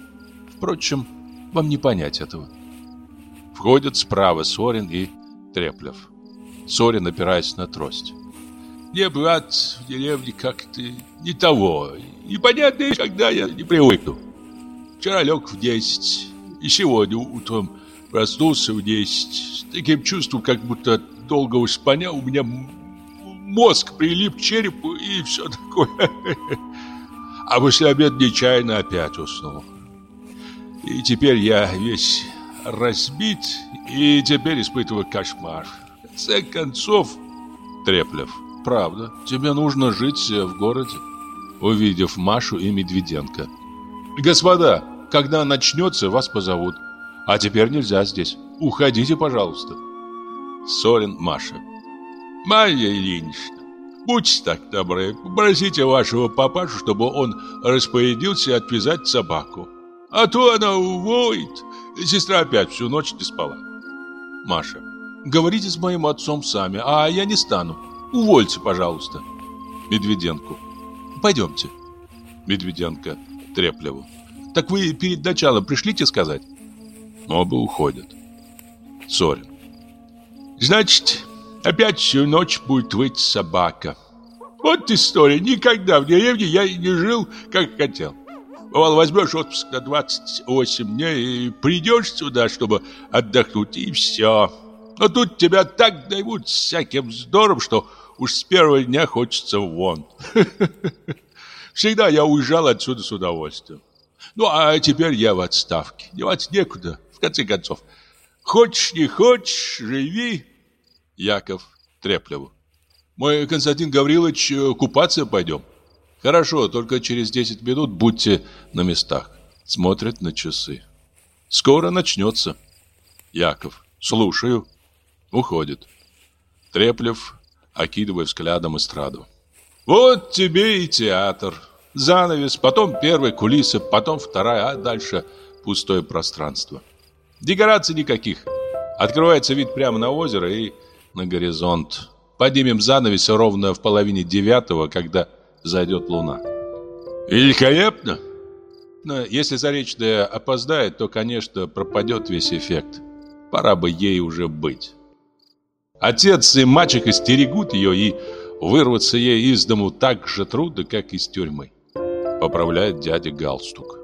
Впрочем, вам не понять этого». Входят справа Сорин и Треплев. Сорин опираясь на трость. Мне, брат, в деревне как-то не того. И понятно, когда я не привыкну. Вчера лег в десять, и сегодня утром проснулся в десять. С таким чувством, как будто от долгого спаня у меня мозг прилип к черепу и все такое. А после обеда нечаянно опять уснул. И теперь я весь разбит, и теперь испытываю кошмар. В концов, Треплев. Правда, тебе нужно жить в городе. Увидев Машу и Медведенко. Господа, когда начнется, вас позовут. А теперь нельзя здесь. Уходите, пожалуйста. Сорин Маша. Марья Ильинична, будьте так добры, попросите вашего папашу, чтобы он распорядился отвязать собаку. А то она увоит. Сестра опять всю ночь не спала. Маша. Говорите с моим отцом сами, а я не стану. Увольте, пожалуйста. Медведенку. Пойдемте. Медведенко Треплеву. Так вы перед началом пришлите сказать? Оба уходят. Сорин. Значит, опять всю ночь будет выть собака. Вот история. Никогда в деревне я не жил, как хотел. Бывало, возьмешь отпуск на 28 дней и придешь сюда, чтобы отдохнуть, и все. Но тут тебя так дают всяким здором, что Уж с первого дня хочется вон. Всегда я уезжал отсюда с удовольствием. Ну, а теперь я в отставке. Деваться некуда, в конце концов. Хочешь, не хочешь, живи. Яков Треплеву. Мы, Константин Гаврилович, купаться пойдем. Хорошо, только через 10 минут будьте на местах. Смотрят на часы. Скоро начнется. Яков. Слушаю. Уходит. Треплев окидывая взглядом эстраду. Вот тебе и театр. Занавес, потом первая кулиса, потом вторая, а дальше пустое пространство. Декораций никаких. Открывается вид прямо на озеро и на горизонт. Поднимем занавес ровно в половине девятого, когда зайдет луна. Великолепно! Но если Заречная опоздает, то, конечно, пропадет весь эффект. Пора бы ей уже быть. Отец и мальчик стерегут ее, и вырваться ей из дому так же трудно, как из тюрьмы. Поправляет дядя галстук.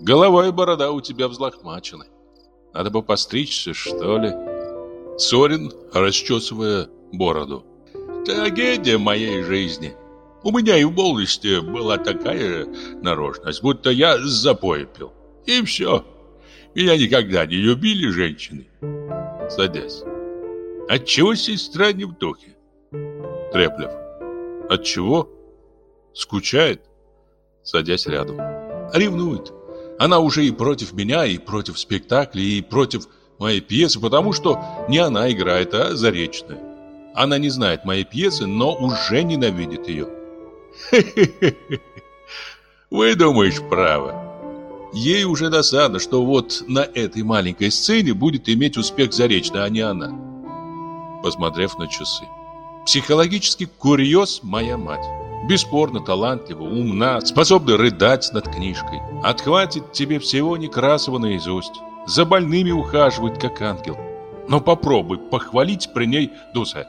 Голова и борода у тебя взлохмачены. Надо бы постричься, что ли? Сорин, расчесывая бороду. Трагедия моей жизни. У меня и в молодости была такая нарожность, будто я с запоя пил. И все. Меня никогда не любили женщины. Садясь. Отчего сестра не в духе? Треплев. Отчего? Скучает? Садясь рядом. Ревнует. Она уже и против меня, и против спектакля, и против моей пьесы, потому что не она играет, а Заречная. Она не знает моей пьесы, но уже ненавидит ее. Вы думаешь, право. Ей уже досадно, что вот на этой маленькой сцене будет иметь успех Заречная, а не она посмотрев на часы. Психологический курьез моя мать. Бесспорно талантлива, умна, способна рыдать над книжкой. Отхватит тебе всего Некрасова наизусть. За больными ухаживает, как ангел. Но попробуй похвалить при ней Дусе.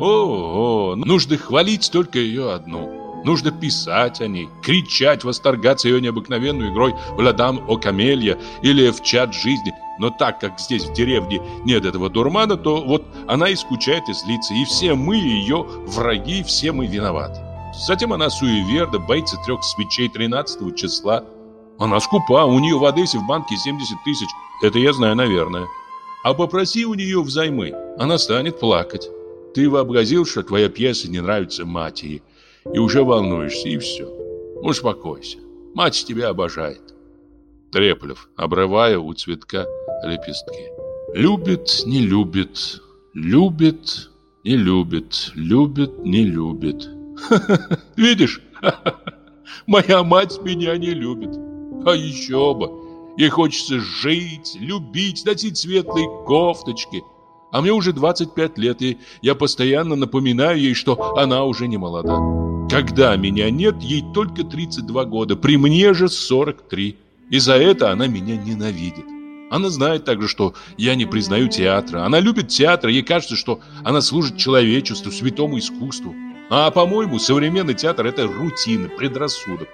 О, о, нужно хвалить только ее одну. Нужно писать о ней, кричать, восторгаться ее необыкновенной игрой в «Ладам о камелья» или в «Чат жизни». Но так как здесь в деревне нет этого дурмана, то вот она и скучает и злится. И все мы ее враги, все мы виноваты. Затем она суеверда, боится трех свечей 13 числа. Она скупа, у нее в Одессе в банке 70 тысяч. Это я знаю, наверное. А попроси у нее взаймы, она станет плакать. Ты вообразил, что твоя пьеса не нравится матери, и уже волнуешься, и все. Успокойся, мать тебя обожает. Треплев, обрывая у цветка лепестки. Любит, не любит, любит, не любит, любит, не любит. Видишь, моя мать меня не любит. А еще бы, Ей хочется жить, любить, носить светлые кофточки. А мне уже 25 лет, и я постоянно напоминаю ей, что она уже не молода. Когда меня нет, ей только 32 года, при мне же 43. И за это она меня ненавидит. Она знает также, что я не признаю театра. Она любит театр, ей кажется, что она служит человечеству, святому искусству. А, по-моему, современный театр – это рутина, предрассудок.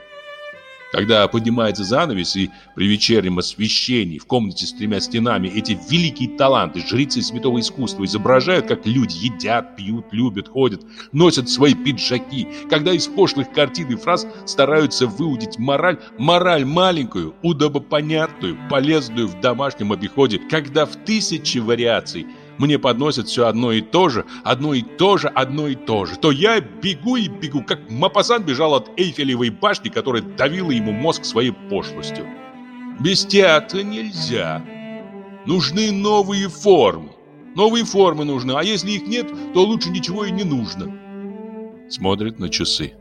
Когда поднимается занавес и при вечернем освещении в комнате с тремя стенами эти великие таланты, жрицы святого искусства изображают, как люди едят, пьют, любят, ходят, носят свои пиджаки, когда из пошлых картин и фраз стараются выудить мораль, мораль маленькую, удобопонятную, полезную в домашнем обиходе, когда в тысячи вариаций – мне подносят все одно и то же, одно и то же, одно и то же, то я бегу и бегу, как Мапасан бежал от Эйфелевой башни, которая давила ему мозг своей пошлостью. Без театра нельзя. Нужны новые формы. Новые формы нужны, а если их нет, то лучше ничего и не нужно. Смотрит на часы.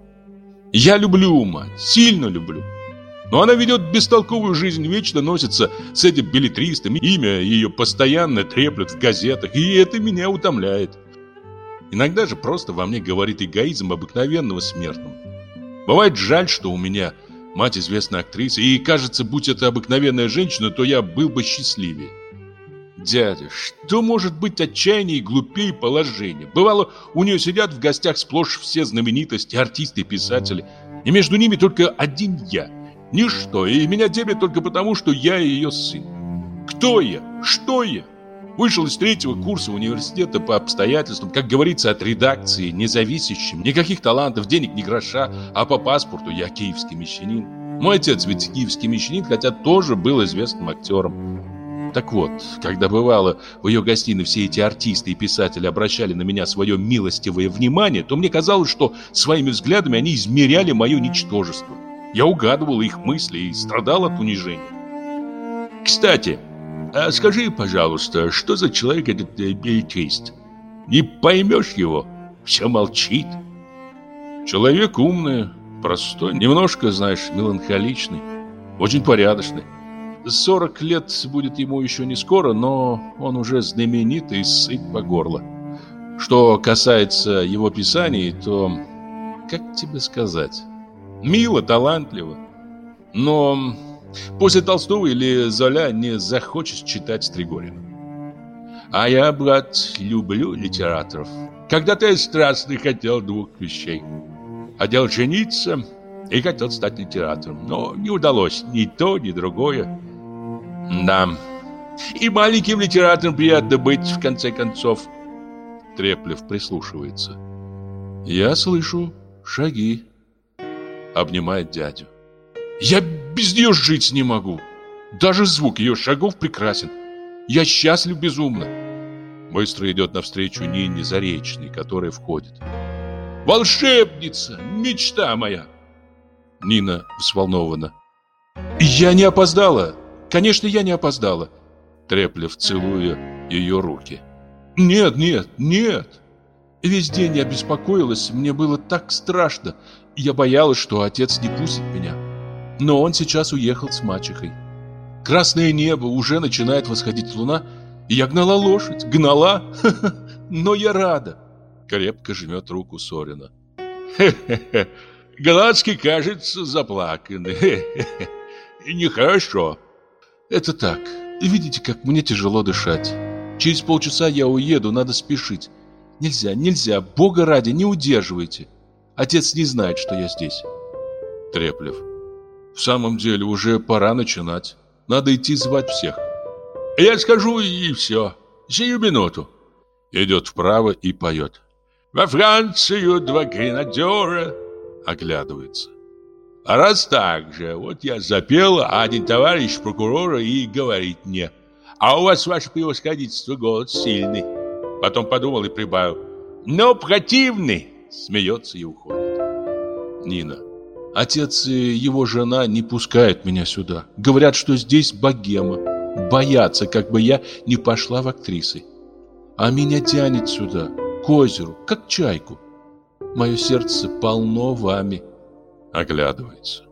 Я люблю мать, сильно люблю. Но она ведет бестолковую жизнь, вечно носится с этим билетристом. Имя ее постоянно треплет в газетах, и это меня утомляет. Иногда же просто во мне говорит эгоизм обыкновенного смертного. Бывает жаль, что у меня мать известная актриса, и кажется, будь это обыкновенная женщина, то я был бы счастливее. Дядя, что может быть отчаяннее и глупее положения? Бывало, у нее сидят в гостях сплошь все знаменитости, артисты писатели, и между ними только один я – Ничто, и меня дебят только потому, что я ее сын. Кто я? Что я? Вышел из третьего курса университета по обстоятельствам, как говорится, от редакции, независящим, никаких талантов, денег ни гроша, а по паспорту я киевский мещанин. Мой отец ведь киевский мещанин, хотя тоже был известным актером. Так вот, когда бывало в ее гостиной все эти артисты и писатели обращали на меня свое милостивое внимание, то мне казалось, что своими взглядами они измеряли мое ничтожество. Я угадывал их мысли и страдал от унижения. Кстати, а скажи, пожалуйста, что за человек этот э, билетрист? Не поймешь его, все молчит. Человек умный, простой, немножко, знаешь, меланхоличный, очень порядочный. 40 лет будет ему еще не скоро, но он уже знаменитый и сыт по горло. Что касается его писаний, то, как тебе сказать... Мило, талантливо. Но после Толстого или Золя не захочешь читать Стригорина. А я, брат, люблю литераторов. Когда-то я страстно хотел двух вещей. Хотел жениться и хотел стать литератором. Но не удалось ни то, ни другое. Да, и маленьким литератором приятно быть, в конце концов. Треплев прислушивается. Я слышу шаги обнимает дядю. «Я без нее жить не могу. Даже звук ее шагов прекрасен. Я счастлив безумно». Быстро идет навстречу Нине Заречной, которая входит. «Волшебница! Мечта моя!» Нина взволнована. «Я не опоздала! Конечно, я не опоздала!» Треплев, целуя ее руки. «Нет, нет, нет!» Весь день я беспокоилась, мне было так страшно. Я боялась, что отец не пустит меня. Но он сейчас уехал с мачехой. Красное небо, уже начинает восходить луна, и я гнала лошадь, гнала, но я рада. Крепко жмет руку Сорина. Хе-хе-хе, Гладский, кажется, заплаканный. Нехорошо. Это так. Видите, как мне тяжело дышать. Через полчаса я уеду, надо спешить. Нельзя, нельзя, бога ради, не удерживайте. Отец не знает, что я здесь. Треплев. В самом деле, уже пора начинать. Надо идти звать всех. Я скажу и все. Сию минуту. Идет вправо и поет. Во Францию два гренадера. Оглядывается. А раз так же, вот я запел, а один товарищ прокурора и говорит мне, а у вас, ваше превосходительство, голос сильный. Потом подумал и прибавил, но противный. Смеется и уходит. Нина. Отец и его жена не пускают меня сюда. Говорят, что здесь богема. Боятся, как бы я не пошла в актрисы. А меня тянет сюда, к озеру, как чайку. Мое сердце полно вами. Оглядывается.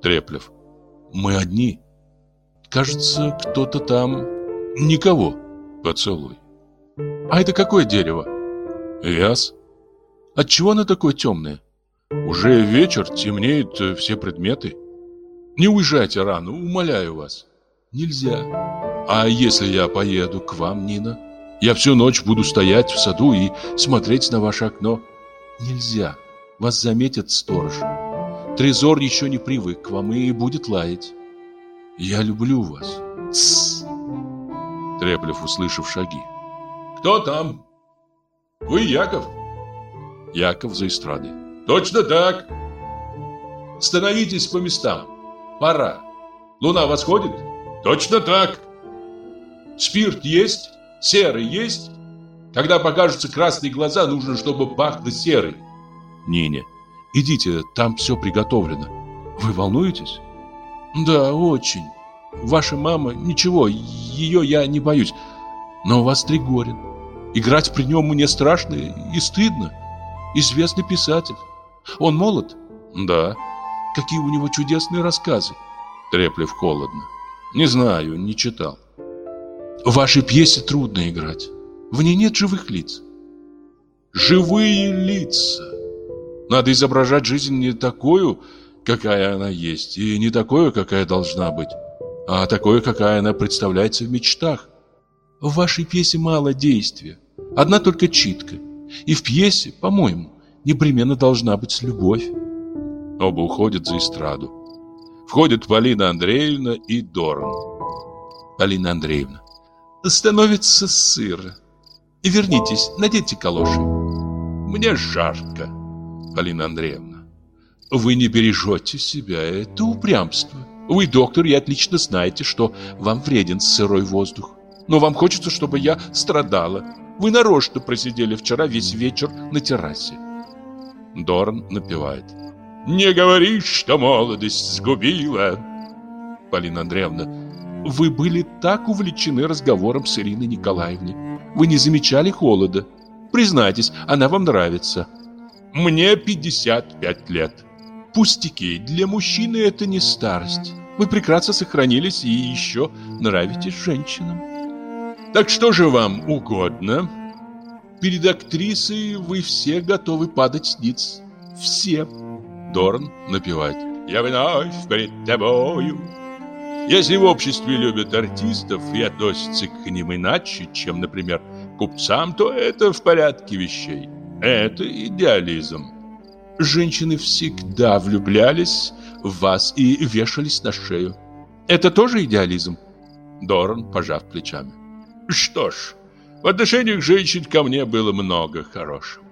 Треплев. Мы одни. Кажется, кто-то там... Никого. Поцелуй. А это какое дерево? Вяз. Отчего оно такое темное? Уже вечер, темнеют э, все предметы. Не уезжайте рано, умоляю вас. Нельзя. А если я поеду к вам, Нина? Я всю ночь буду стоять в саду и смотреть на ваше окно. Нельзя. Вас заметит сторож. Трезор еще не привык к вам и будет лаять. Я люблю вас. Тссс. Треплев, услышав шаги. Кто там? Вы Яков? Яков за эстрадой. Точно так. Становитесь по местам. Пора. Луна восходит? Точно так. Спирт есть? Серый есть? Когда покажутся красные глаза, нужно, чтобы пахло серой. Нине. Идите, там все приготовлено. Вы волнуетесь? Да, очень. Ваша мама, ничего, ее я не боюсь. Но у вас Тригорин. Играть при нем мне страшно и стыдно. Известный писатель. Он молод? Да. Какие у него чудесные рассказы. Треплев холодно. Не знаю, не читал. В вашей пьесе трудно играть. В ней нет живых лиц. Живые лица. Надо изображать жизнь не такую, какая она есть, и не такую, какая должна быть, а такой, какая она представляется в мечтах. В вашей пьесе мало действия, одна только читка. И в пьесе, по-моему, непременно должна быть любовь. Оба уходят за эстраду. Входят Полина Андреевна и Доран. Полина Андреевна. Становится сыро. Вернитесь, наденьте калоши. Мне жарко. Полина Андреевна. Вы не бережете себя, это упрямство. Вы доктор и отлично знаете, что вам вреден сырой воздух. Но вам хочется, чтобы я страдала. Вы нарочно просидели вчера весь вечер на террасе. Дорн напевает. Не говори, что молодость сгубила. Полина Андреевна. Вы были так увлечены разговором с Ириной Николаевной. Вы не замечали холода. Признайтесь, она вам нравится. Мне 55 лет. Пустяки, для мужчины это не старость. Вы прекрасно сохранились и еще нравитесь женщинам. Так что же вам угодно? Перед актрисой вы все готовы падать ниц. Все. Дорн напевает. Я вновь перед тобою. Если в обществе любят артистов и относятся к ним иначе, чем, например, купцам, то это в порядке вещей. Это идеализм. Женщины всегда влюблялись в вас и вешались на шею. Это тоже идеализм? Доран, пожав плечами. Что ж, в отношениях женщин ко мне было много хорошего.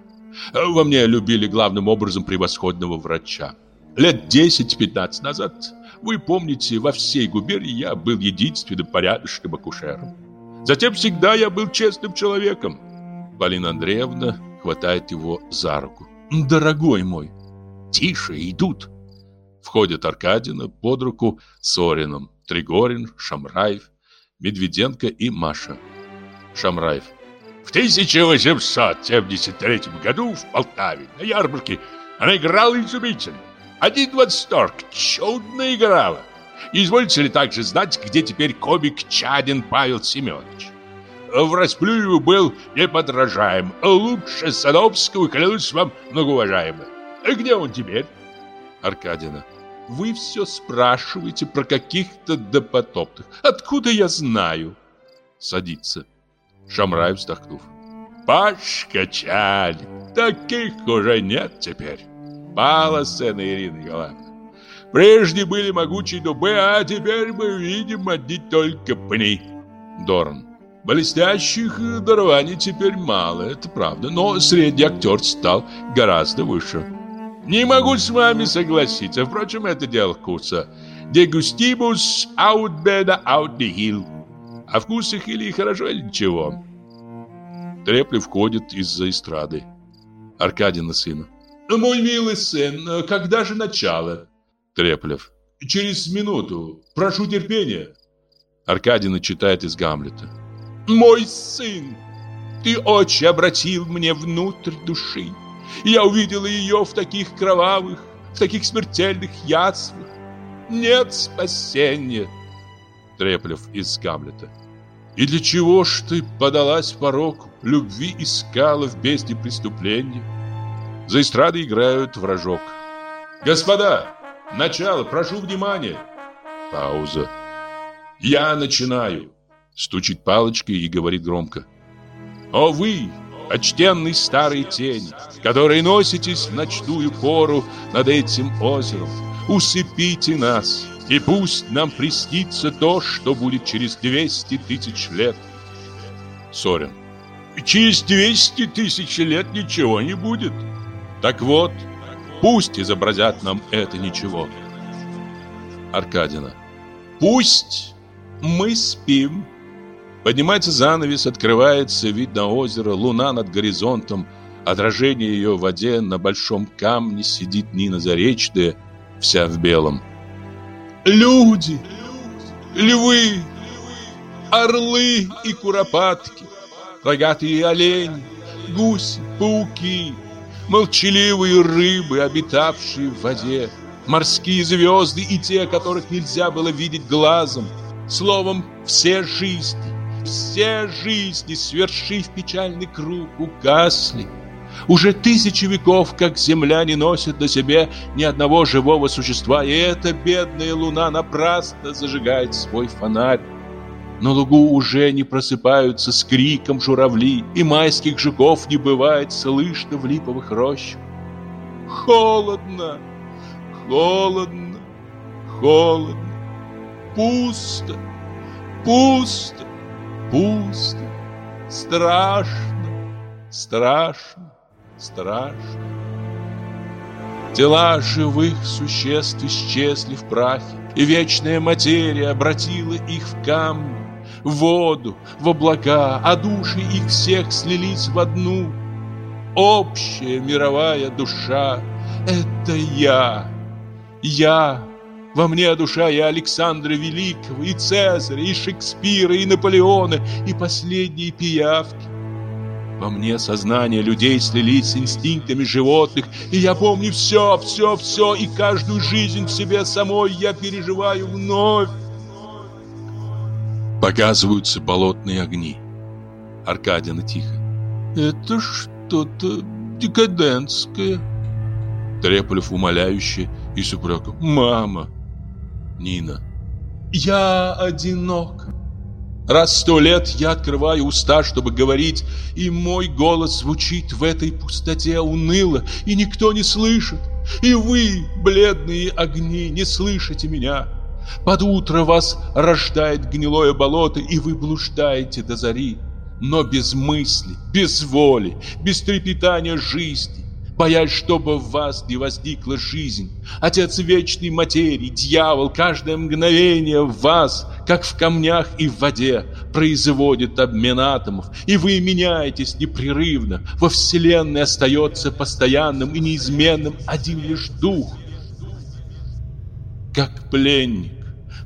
Во мне любили главным образом превосходного врача. Лет 10-15 назад, вы помните, во всей губернии я был единственным порядочным акушером. Затем всегда я был честным человеком. Полина Андреевна хватает его за руку. «Дорогой мой!» «Тише, идут!» Входят Аркадина под руку с Орином, Тригорин, Шамраев, Медведенко и Маша. Шамраев. В 1873 году в Полтаве на ярмарке она играла изумительно. Один восторг, чудно играла. Извольте ли также знать, где теперь комик Чадин Павел Семенович? в Расплюеву был неподражаем. Лучше Садовского, клянусь вам, многоуважаемый. Где он теперь? Аркадина. Вы все спрашиваете про каких-то допотопных. Откуда я знаю? Садится. Шамрай вздохнув. Пошкачали. Таких уже нет теперь. Пала сцена Ирина Николаевна. Прежде были могучие дубы, а теперь мы видим одни только пни. Дорн. Блестящих дарований теперь мало, это правда, но средний актер стал гораздо выше. Не могу с вами согласиться, впрочем, это дело вкуса. Дегустибус аут беда аут нихил. О вкусах или хорошо, или ничего. Треплев входит из-за эстрады. Аркадий сына. «Мой милый сын, когда же начало?» Треплев. «Через минуту. Прошу терпения». Аркадий читает из Гамлета. «Мой сын, ты очень обратил мне внутрь души. Я увидела ее в таких кровавых, в таких смертельных язвах. Нет спасения». Треплев из Гамлета. «И для чего ж ты подалась пороку, любви искала в бездне преступления?» За эстрадой играют вражок. «Господа, начало, прошу внимания!» Пауза. «Я начинаю!» Стучит палочкой и говорит громко. «О вы, почтенные старые тени, которые носитесь в ночную пору над этим озером, усыпите нас, и пусть нам приснится то, что будет через 200 тысяч лет». Сорин. «Через 200 тысяч лет ничего не будет». Так вот, пусть изобразят нам это ничего. Аркадина. Пусть мы спим. Поднимается занавес, открывается вид на озеро, луна над горизонтом, отражение ее в воде на большом камне сидит Нина Заречная, вся в белом. Люди, львы, орлы и куропатки, рогатые олени, гуси, пауки — молчаливые рыбы, обитавшие в воде, морские звезды и те, которых нельзя было видеть глазом. Словом, все жизни, все жизни, свершив печальный круг, угасли. Уже тысячи веков, как земля не носит на себе ни одного живого существа, и эта бедная луна напрасно зажигает свой фонарь. На лугу уже не просыпаются с криком журавли, И майских жуков не бывает слышно в липовых рощах. Холодно, холодно, холодно, пусто, пусто, пусто, страшно, страшно, страшно. Тела живых существ исчезли в прахе, и вечная материя обратила их в камни в воду, в облака, а души их всех слились в одну. Общая мировая душа — это я. Я. Во мне душа и Александра Великого, и Цезаря, и Шекспира, и Наполеона, и последние пиявки. Во мне сознание людей слились с инстинктами животных, и я помню все, все, все, и каждую жизнь в себе самой я переживаю вновь. Показываются болотные огни. Аркадина тихо. Это что-то декадентское. Треполев умоляюще и с упреком. Мама. Нина. Я одинок. Раз сто лет я открываю уста, чтобы говорить, и мой голос звучит в этой пустоте уныло, и никто не слышит. И вы, бледные огни, не слышите меня. Под утро вас рождает гнилое болото, и вы блуждаете до зари. Но без мысли, без воли, без трепетания жизни, боясь, чтобы в вас не возникла жизнь. Отец вечной материи, дьявол, каждое мгновение в вас, как в камнях и в воде, производит обмен атомов, и вы меняетесь непрерывно. Во Вселенной остается постоянным и неизменным один лишь дух. Как пленник,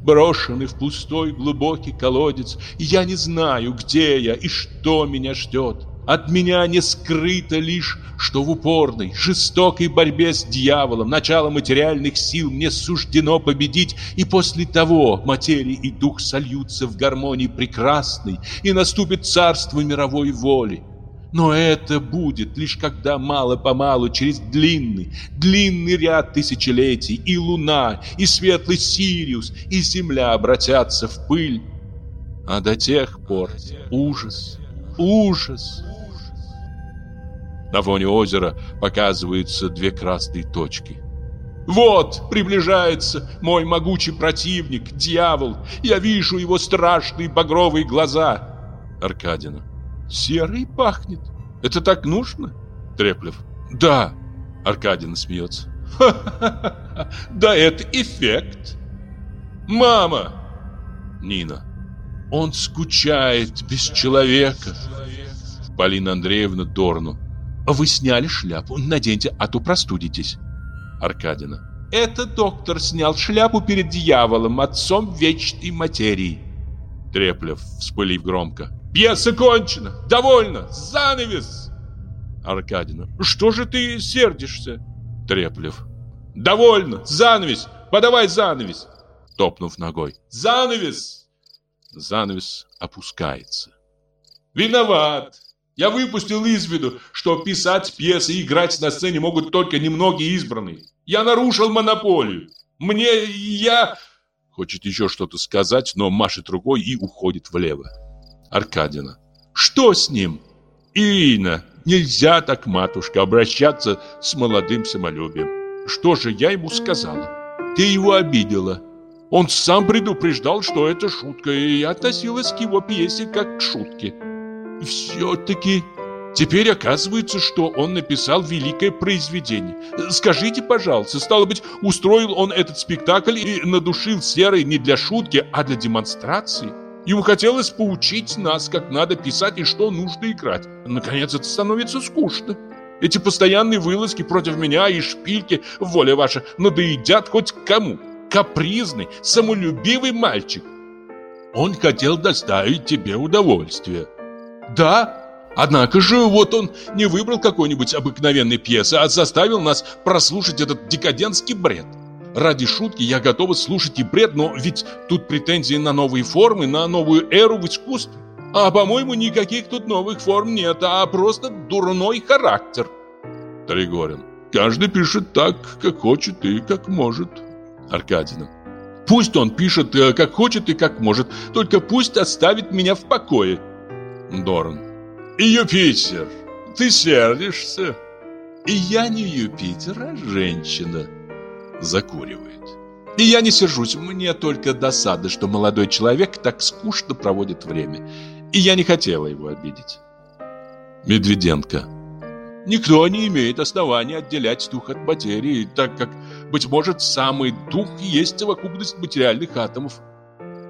брошенный в пустой глубокий колодец, и я не знаю, где я и что меня ждет. От меня не скрыто лишь, что в упорной, жестокой борьбе с дьяволом, начало материальных сил мне суждено победить, и после того материя и дух сольются в гармонии прекрасной, и наступит царство мировой воли. Но это будет лишь когда мало-помалу через длинный, длинный ряд тысячелетий и луна, и светлый Сириус, и земля обратятся в пыль. А до тех пор ужас, ужас. На фоне озера показываются две красные точки. Вот приближается мой могучий противник, дьявол. Я вижу его страшные багровые глаза. Аркадина. Серый пахнет. Это так нужно? Треплев. Да. Аркадина смеется. Ха-ха-ха. Да это эффект. Мама. Нина. Он скучает без человека. Полина Андреевна Дорну. Вы сняли шляпу, наденьте, а то простудитесь. Аркадина. Это доктор снял шляпу перед дьяволом, отцом вечной материи. Треплев, вспылив громко. Пьеса кончена, довольно, занавес. Аркадина. Что же ты сердишься? Треплев. Довольно, занавес, подавай занавес. Топнув ногой. Занавес. Занавес опускается. Виноват. Я выпустил из виду, что писать пьесы и играть на сцене могут только немногие избранные. Я нарушил монополию. Мне я хочет еще что-то сказать, но машет рукой и уходит влево. Аркадина. Что с ним? Ирина, нельзя так, матушка, обращаться с молодым самолюбием. Что же я ему сказала? Ты его обидела. Он сам предупреждал, что это шутка, и относилась к его пьесе как к шутке. Все-таки теперь оказывается, что он написал великое произведение. Скажите, пожалуйста, стало быть, устроил он этот спектакль и надушил серый не для шутки, а для демонстрации? Ему хотелось поучить нас, как надо писать и что нужно играть. Наконец, это становится скучно. Эти постоянные вылазки против меня и шпильки, воля ваша, надоедят хоть кому. Капризный, самолюбивый мальчик. Он хотел доставить тебе удовольствие. Да, однако же вот он не выбрал какой-нибудь обыкновенной пьесы, а заставил нас прослушать этот декадентский бред. Ради шутки я готова слушать и бред, но ведь тут претензии на новые формы, на новую эру в искусстве. А, по-моему, никаких тут новых форм нет, а просто дурной характер. Тригорин. Каждый пишет так, как хочет и как может. Аркадина. Пусть он пишет, э, как хочет и как может, только пусть оставит меня в покое. Дорн. Юпитер, ты сердишься? И я не Юпитер, а женщина. Закуривает. И я не сержусь, мне только досада, что молодой человек так скучно проводит время. И я не хотела его обидеть. Медведенко. Никто не имеет основания отделять дух от материи, так как, быть может, самый дух есть совокупность материальных атомов.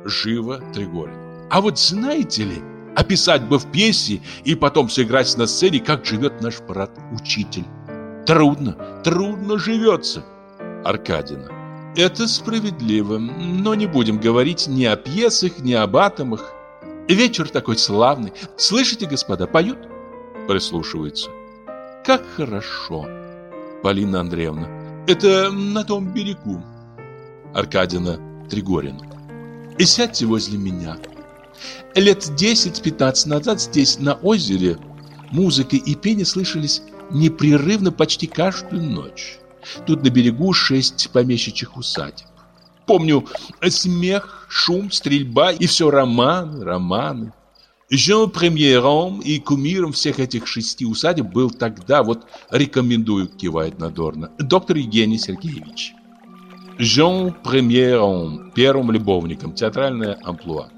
Живо Тригорин. А вот знаете ли, Описать бы в пьесе и потом сыграть на сцене, как живет наш брат-учитель. Трудно, трудно живется. Аркадина. Это справедливо, но не будем говорить ни о пьесах, ни об атомах. Вечер такой славный. Слышите, господа, поют? Прислушивается. Как хорошо. Полина Андреевна. Это на том берегу. Аркадина Тригорин. И сядьте возле меня. Лет 10-15 назад здесь, на озере, музыка и пение слышались непрерывно почти каждую ночь. Тут на берегу шесть помещичьих усадеб. Помню смех, шум, стрельба и все романы, романы. Жен премьером и кумиром всех этих шести усадеб был тогда, вот рекомендую, кивает Надорно, доктор Евгений Сергеевич. Жен премьером, первым любовником, театральная амплуа.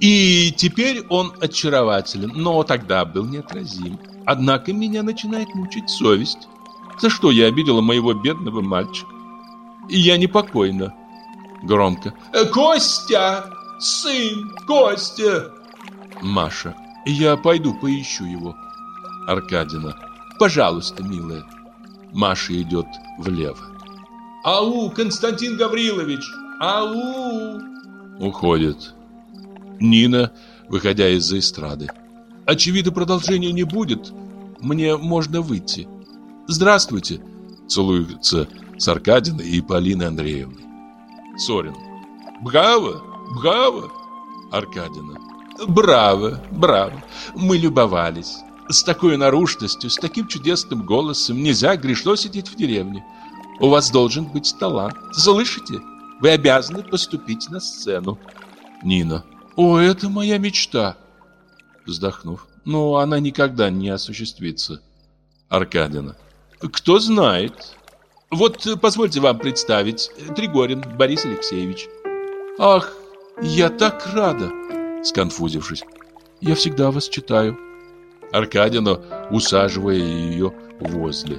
И теперь он очарователен, но тогда был неотразим. Однако меня начинает мучить совесть. За что я обидела моего бедного мальчика? И я непокойна. Громко. «Э, «Костя! Сын! Костя!» Маша. «Я пойду поищу его». Аркадина. «Пожалуйста, милая». Маша идет влево. «Ау, Константин Гаврилович! Ау!» Уходит. Нина, выходя из-за эстрады. Очевидно, продолжения не будет. Мне можно выйти. Здравствуйте. Целуются с и Полиной Андреевной. Сорин. Браво, браво. Аркадина. Браво, браво. Мы любовались. С такой наружностью, с таким чудесным голосом нельзя грешно сидеть в деревне. У вас должен быть талант. Слышите? Вы обязаны поступить на сцену. Нина. О, это моя мечта. Вздохнув. но она никогда не осуществится. Аркадина. Кто знает. Вот позвольте вам представить. Тригорин Борис Алексеевич. Ах, я так рада, сконфузившись. Я всегда вас читаю. Аркадина, усаживая ее возле.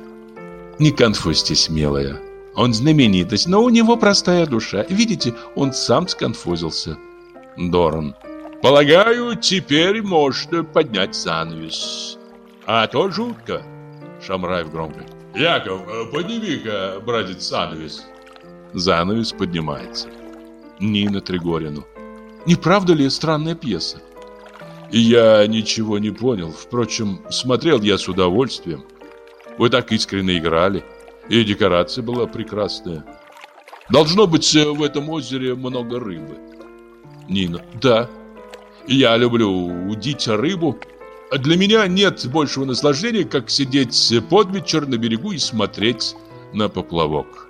Не конфузьтесь, милая. Он знаменитость, но у него простая душа. Видите, он сам сконфузился. Доран. Полагаю, теперь можно поднять занавес. А то жутко. Шамраев громко. Яков, подними-ка, братец, занавес. Занавес поднимается. Нина Тригорину. Не правда ли странная пьеса? Я ничего не понял. Впрочем, смотрел я с удовольствием. Вы так искренне играли. И декорация была прекрасная. Должно быть, в этом озере много рыбы. Нина. Да. Я люблю удить рыбу. Для меня нет большего наслаждения, как сидеть под вечер на берегу и смотреть на поплавок.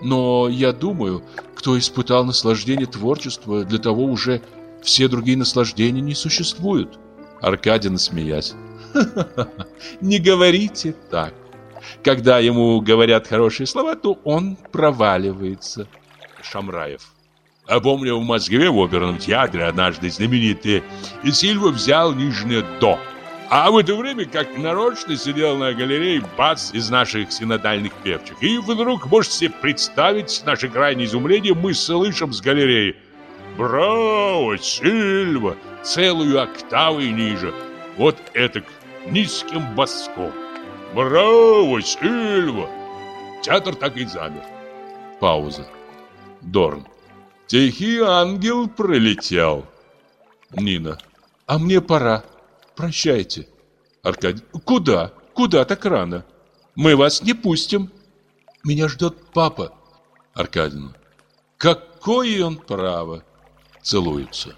Но я думаю, кто испытал наслаждение творчества, для того уже все другие наслаждения не существуют. Аркадий, смеясь. Не говорите так. Когда ему говорят хорошие слова, то он проваливается. Шамраев. А помню, в Москве в оперном театре однажды знаменитый Сильва взял нижнее «до». А в это время, как нарочно, сидел на галерее бац из наших синодальных певчих. И вдруг, можете себе представить наше крайнее изумление, мы слышим с галереи «Браво, Сильва!» целую октаву ниже. Вот это низким баском. «Браво, Сильва!» Театр так и замер. Пауза. Дорн. Тихий ангел пролетел. Нина. А мне пора. Прощайте. Аркадий. Куда? Куда так рано? Мы вас не пустим. Меня ждет папа. Аркадий. Какое он право. Целуются.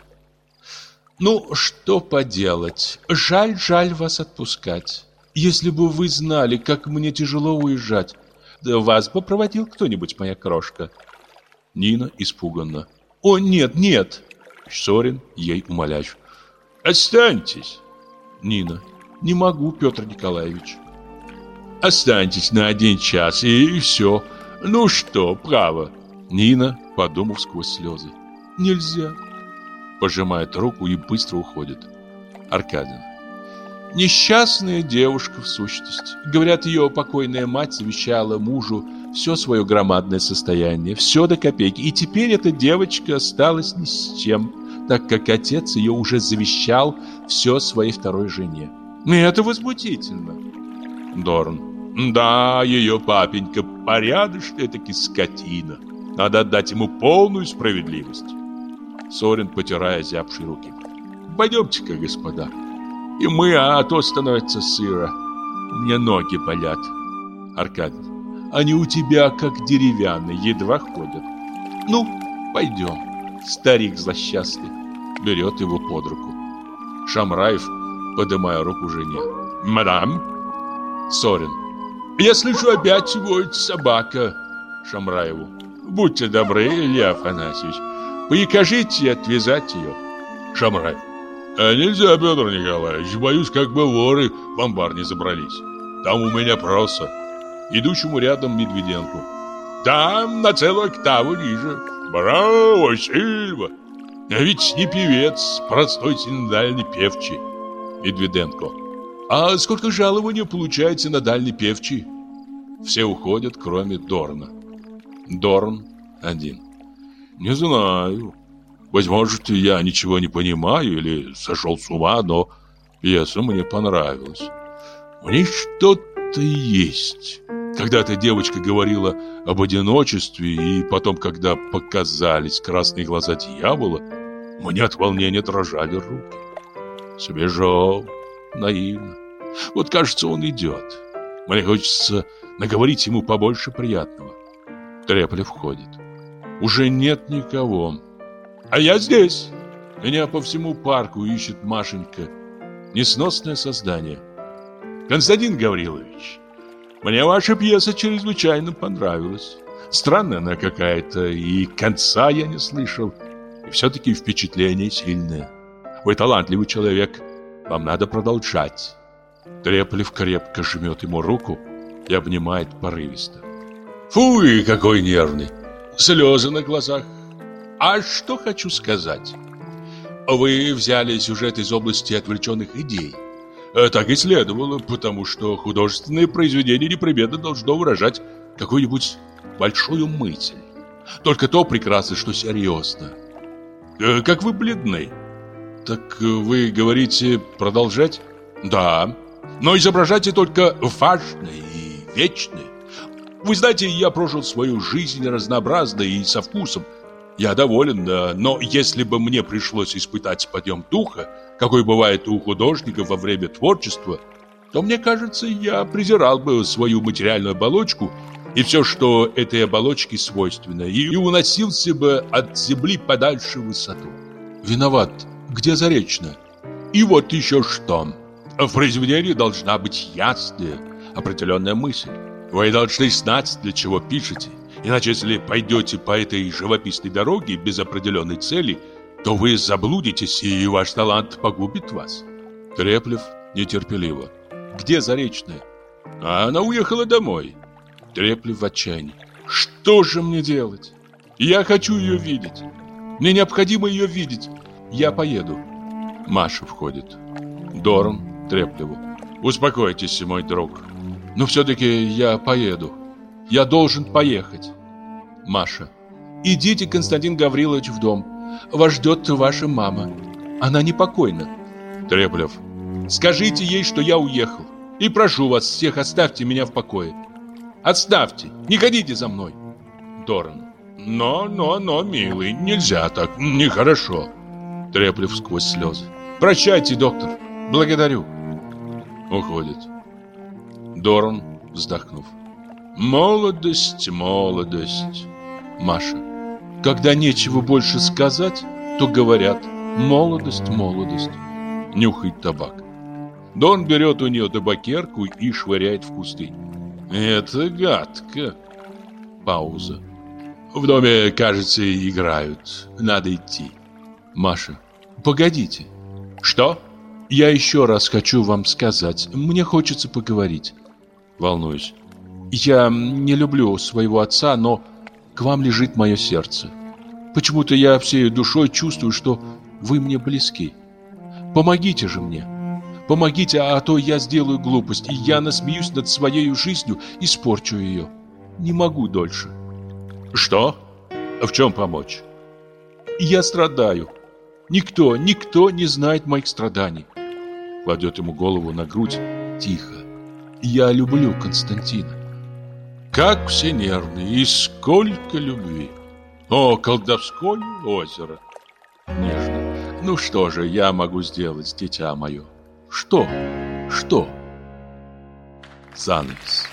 Ну, что поделать. Жаль, жаль вас отпускать. Если бы вы знали, как мне тяжело уезжать. Да вас бы проводил кто-нибудь, моя крошка. Нина испуганно. «О, нет, нет!» Сорин ей умоляющий. «Останьтесь!» Нина. «Не могу, Петр Николаевич». «Останьтесь на один час, и все. Ну что, право?» Нина, подумав сквозь слезы. «Нельзя». Пожимает руку и быстро уходит. Аркадин. Несчастная девушка в сущности. Говорят, ее покойная мать завещала мужу все свое громадное состояние, все до копейки. И теперь эта девочка осталась ни с чем, так как отец ее уже завещал все своей второй жене. И это возмутительно. Дорн. Да, ее папенька порядочная таки скотина. Надо отдать ему полную справедливость. Сорин, потирая зябшие руки. Пойдемте-ка, господа. И мы, а то становится сыро. Меня ноги болят. Аркадий. Они у тебя как деревянные, едва ходят. Ну, пойдем. Старик злосчастный. Берет его под руку. Шамраев, поднимая руку жене. Мадам. Сорин. Я слышу, опять воет собака. Шамраеву. Будьте добры, Илья Афанасьевич. Прикажите отвязать ее. Шамраев. А нельзя, Петр Николаевич, боюсь, как бы воры в амбар не забрались. Там у меня просто. Идущему рядом Медведенку. Там на целую октаву ниже. Браво, Сильва! А ведь не певец, простой синодальный певчий. Медведенко. А сколько жалования получаете на дальний певчий? Все уходят, кроме Дорна. Дорн один. Не знаю. Может, я ничего не понимаю или сошел с ума, но пьеса мне понравилась. В ней что-то есть. Когда-то девочка говорила об одиночестве, и потом, когда показались красные глаза дьявола, мне от волнения дрожали руки. Свежо, наивно. Вот, кажется, он идет. Мне хочется наговорить ему побольше приятного. Трепля входит. Уже нет никого. А я здесь. Меня по всему парку ищет Машенька. Несносное создание. Константин Гаврилович, мне ваша пьеса чрезвычайно понравилась. Странная она какая-то, и конца я не слышал. И все-таки впечатление сильное. Вы талантливый человек. Вам надо продолжать. Треплев крепко жмет ему руку и обнимает порывисто. Фуй, какой нервный. Слезы на глазах. А что хочу сказать? Вы взяли сюжет из области отвлеченных идей. Э, так и следовало, потому что художественное произведение непременно должно выражать какую-нибудь большую мысль. Только то прекрасно, что серьезно. Э, как вы бледны. Так вы говорите продолжать? Да. Но изображайте только важное и вечное. Вы знаете, я прожил свою жизнь разнообразно и со вкусом. Я доволен, но если бы мне пришлось испытать подъем духа, какой бывает у художников во время творчества, то, мне кажется, я презирал бы свою материальную оболочку и все, что этой оболочке свойственно, и уносился бы от земли подальше в высоту. Виноват, где Заречная? И вот еще что. В произведении должна быть ясная, определенная мысль. Вы должны знать, для чего пишете. Иначе, если пойдете по этой живописной дороге без определенной цели, то вы заблудитесь, и ваш талант погубит вас. Треплев нетерпеливо. Где Заречная? А она уехала домой. Треплев в отчаянии. Что же мне делать? Я хочу ее видеть. Мне необходимо ее видеть. Я поеду. Маша входит. Дорн Треплеву. Успокойтесь, мой друг. Но все-таки я поеду. Я должен поехать. Маша. Идите, Константин Гаврилович, в дом. Вас ждет ваша мама. Она непокойна. Треплев. Скажите ей, что я уехал. И прошу вас всех, оставьте меня в покое. Отставьте, не ходите за мной. Дорн. Но, но, но, милый, нельзя так, нехорошо. Треплев сквозь слезы. Прощайте, доктор. Благодарю. Уходит. Дорн, вздохнув. Молодость, молодость. Маша. Когда нечего больше сказать, то говорят молодость, молодость. Нюхает табак. Дон берет у нее табакерку и швыряет в кусты. Это гадко. Пауза. В доме, кажется, играют. Надо идти. Маша. Погодите. Что? Я еще раз хочу вам сказать. Мне хочется поговорить. Волнуюсь. Я не люблю своего отца, но к вам лежит мое сердце. Почему-то я всей душой чувствую, что вы мне близки. Помогите же мне. Помогите, а то я сделаю глупость, и я насмеюсь над своей жизнью, и испорчу ее. Не могу дольше. Что? В чем помочь? Я страдаю. Никто, никто не знает моих страданий. Кладет ему голову на грудь тихо. Я люблю Константина. Как все нервные, и сколько любви. О, колдовское озеро. Нежно. Ну что же я могу сделать, дитя мое? Что? Что? Занавес.